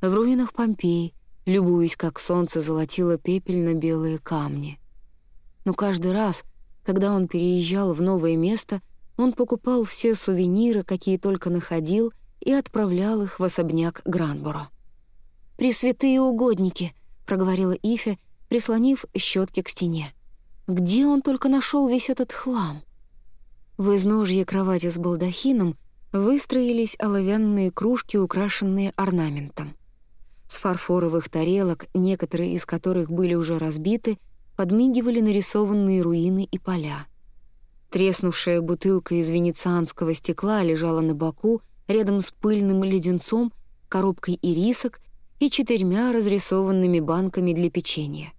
S1: В руинах Помпеи, любуясь, как солнце золотило пепельно-белые камни. Но каждый раз, когда он переезжал в новое место, он покупал все сувениры, какие только находил, и отправлял их в особняк Гранборо. «Пресвятые угодники», — проговорила Ифе, прислонив щетки к стене. «Где он только нашел весь этот хлам?» В изножье кровати с балдахином выстроились оловянные кружки, украшенные орнаментом. С фарфоровых тарелок, некоторые из которых были уже разбиты, подмигивали нарисованные руины и поля. Треснувшая бутылка из венецианского стекла лежала на боку рядом с пыльным леденцом, коробкой ирисок и четырьмя разрисованными банками для печенья.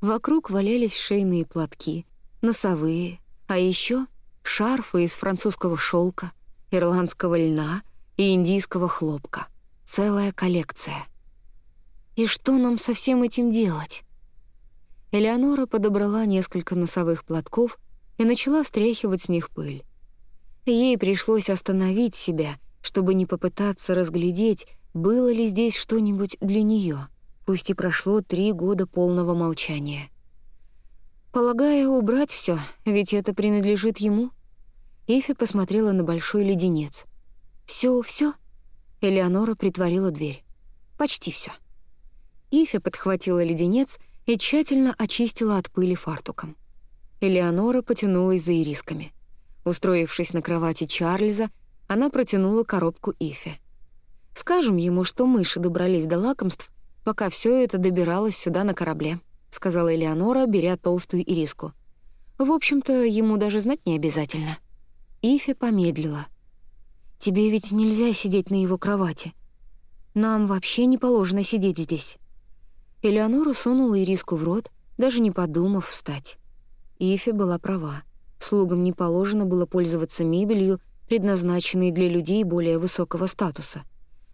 S1: Вокруг валялись шейные платки, носовые, а еще шарфы из французского шелка, ирландского льна и индийского хлопка. Целая коллекция. И что нам со всем этим делать? Элеонора подобрала несколько носовых платков и начала стряхивать с них пыль. Ей пришлось остановить себя, чтобы не попытаться разглядеть, было ли здесь что-нибудь для нее, пусть и прошло три года полного молчания. Полагаю, убрать все, ведь это принадлежит ему. Эфи посмотрела на большой леденец. Все, все. Элеонора притворила дверь. Почти все. Ифи подхватила леденец и тщательно очистила от пыли фартуком. Элеонора потянулась за ирисками. Устроившись на кровати Чарльза, она протянула коробку Ифе. «Скажем ему, что мыши добрались до лакомств, пока все это добиралось сюда на корабле», — сказала Элеонора, беря толстую ириску. «В общем-то, ему даже знать не обязательно». Ифе помедлила. «Тебе ведь нельзя сидеть на его кровати. Нам вообще не положено сидеть здесь». Элеонора сунула ириску в рот, даже не подумав встать. Ифе была права. Слугам не положено было пользоваться мебелью, предназначенной для людей более высокого статуса.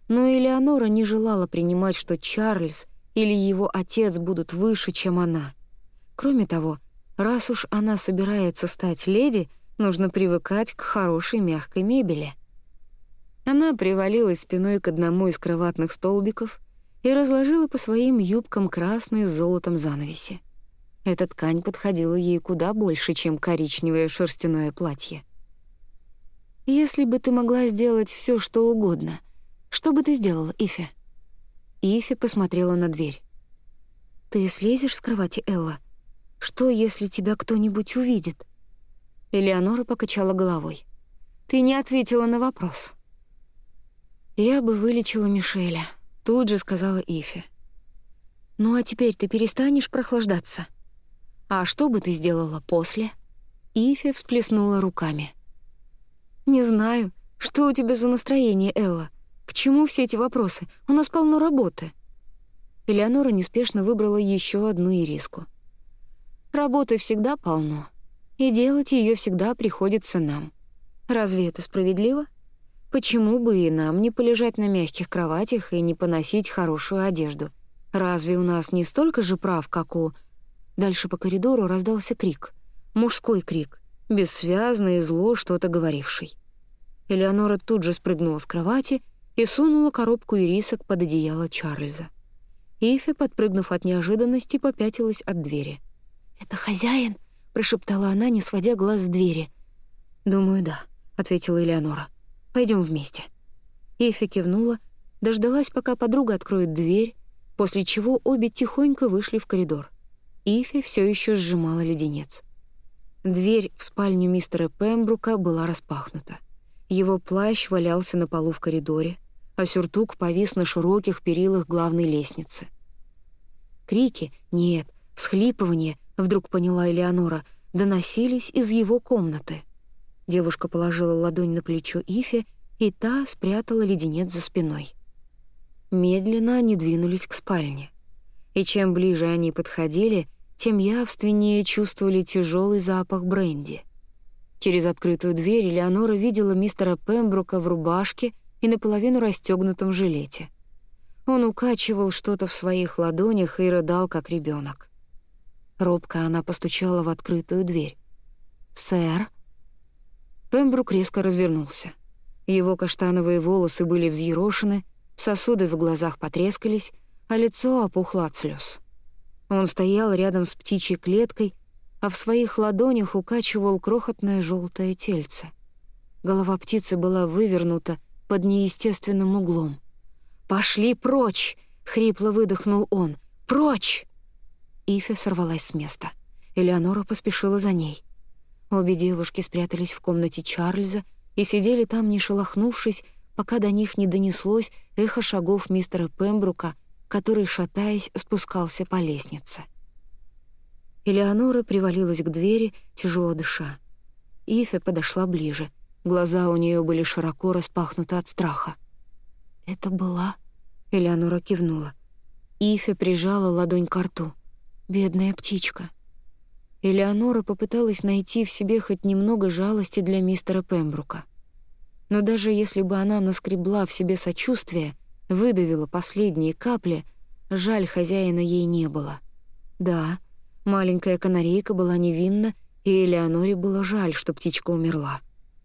S1: Но Элеонора не желала принимать, что Чарльз или его отец будут выше, чем она. Кроме того, раз уж она собирается стать леди, нужно привыкать к хорошей мягкой мебели. Она привалилась спиной к одному из кроватных столбиков и разложила по своим юбкам красный с золотом занавеси. Эта ткань подходила ей куда больше, чем коричневое шерстяное платье. «Если бы ты могла сделать все, что угодно, что бы ты сделала, Ифе?» Ифе посмотрела на дверь. «Ты слезешь с кровати, Элла? Что, если тебя кто-нибудь увидит?» Элеонора покачала головой. «Ты не ответила на вопрос». «Я бы вылечила Мишеля», — тут же сказала Ифе. «Ну а теперь ты перестанешь прохлаждаться?» «А что бы ты сделала после?» Ифи всплеснула руками. «Не знаю. Что у тебя за настроение, Элла? К чему все эти вопросы? У нас полно работы». Элеонора неспешно выбрала еще одну ириску. «Работы всегда полно, и делать ее всегда приходится нам. Разве это справедливо? Почему бы и нам не полежать на мягких кроватях и не поносить хорошую одежду? Разве у нас не столько же прав, как у Дальше по коридору раздался крик. Мужской крик, бессвязный и зло что-то говоривший. Элеонора тут же спрыгнула с кровати и сунула коробку ирисок под одеяло Чарльза. Ифи, подпрыгнув от неожиданности, попятилась от двери. «Это хозяин?» — прошептала она, не сводя глаз с двери. «Думаю, да», — ответила Элеонора. Пойдем вместе». Ифи кивнула, дождалась, пока подруга откроет дверь, после чего обе тихонько вышли в коридор. Ифи все еще сжимала леденец. Дверь в спальню мистера Пембрука была распахнута. Его плащ валялся на полу в коридоре, а сюртук повис на широких перилах главной лестницы. Крики, нет, всхлипывания, вдруг поняла Элеонора, доносились из его комнаты. Девушка положила ладонь на плечо Ифи, и та спрятала леденец за спиной. Медленно они двинулись к спальне и чем ближе они подходили, тем явственнее чувствовали тяжелый запах бренди. Через открытую дверь Элеонора видела мистера Пембрука в рубашке и наполовину расстегнутом жилете. Он укачивал что-то в своих ладонях и рыдал, как ребенок. Робко она постучала в открытую дверь. «Сэр?» Пембрук резко развернулся. Его каштановые волосы были взъерошены, сосуды в глазах потрескались, а лицо опухло от слез. Он стоял рядом с птичьей клеткой, а в своих ладонях укачивал крохотное желтое тельце. Голова птицы была вывернута под неестественным углом. «Пошли прочь!» — хрипло выдохнул он. «Прочь!» Ифе сорвалась с места. Элеонора поспешила за ней. Обе девушки спрятались в комнате Чарльза и сидели там, не шелохнувшись, пока до них не донеслось эхо шагов мистера Пембрука — который, шатаясь, спускался по лестнице. Элеонора привалилась к двери, тяжело дыша. Ифе подошла ближе. Глаза у нее были широко распахнуты от страха. «Это была...» — Элеонора кивнула. Ифе прижала ладонь к рту. «Бедная птичка». Элеонора попыталась найти в себе хоть немного жалости для мистера Пембрука. Но даже если бы она наскребла в себе сочувствие, выдавила последние капли, жаль хозяина ей не было. Да, маленькая канарейка была невинна, и Элеоноре было жаль, что птичка умерла.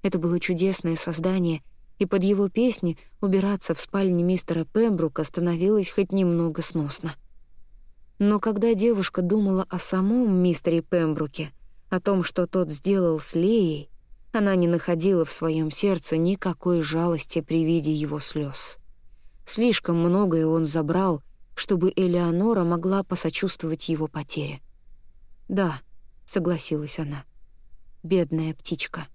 S1: Это было чудесное создание, и под его песни убираться в спальне мистера Пембрука становилось хоть немного сносно. Но когда девушка думала о самом мистере Пембруке, о том, что тот сделал с Леей, она не находила в своем сердце никакой жалости при виде его слез. Слишком многое он забрал, чтобы Элеонора могла посочувствовать его потере. «Да», — согласилась она, — «бедная птичка».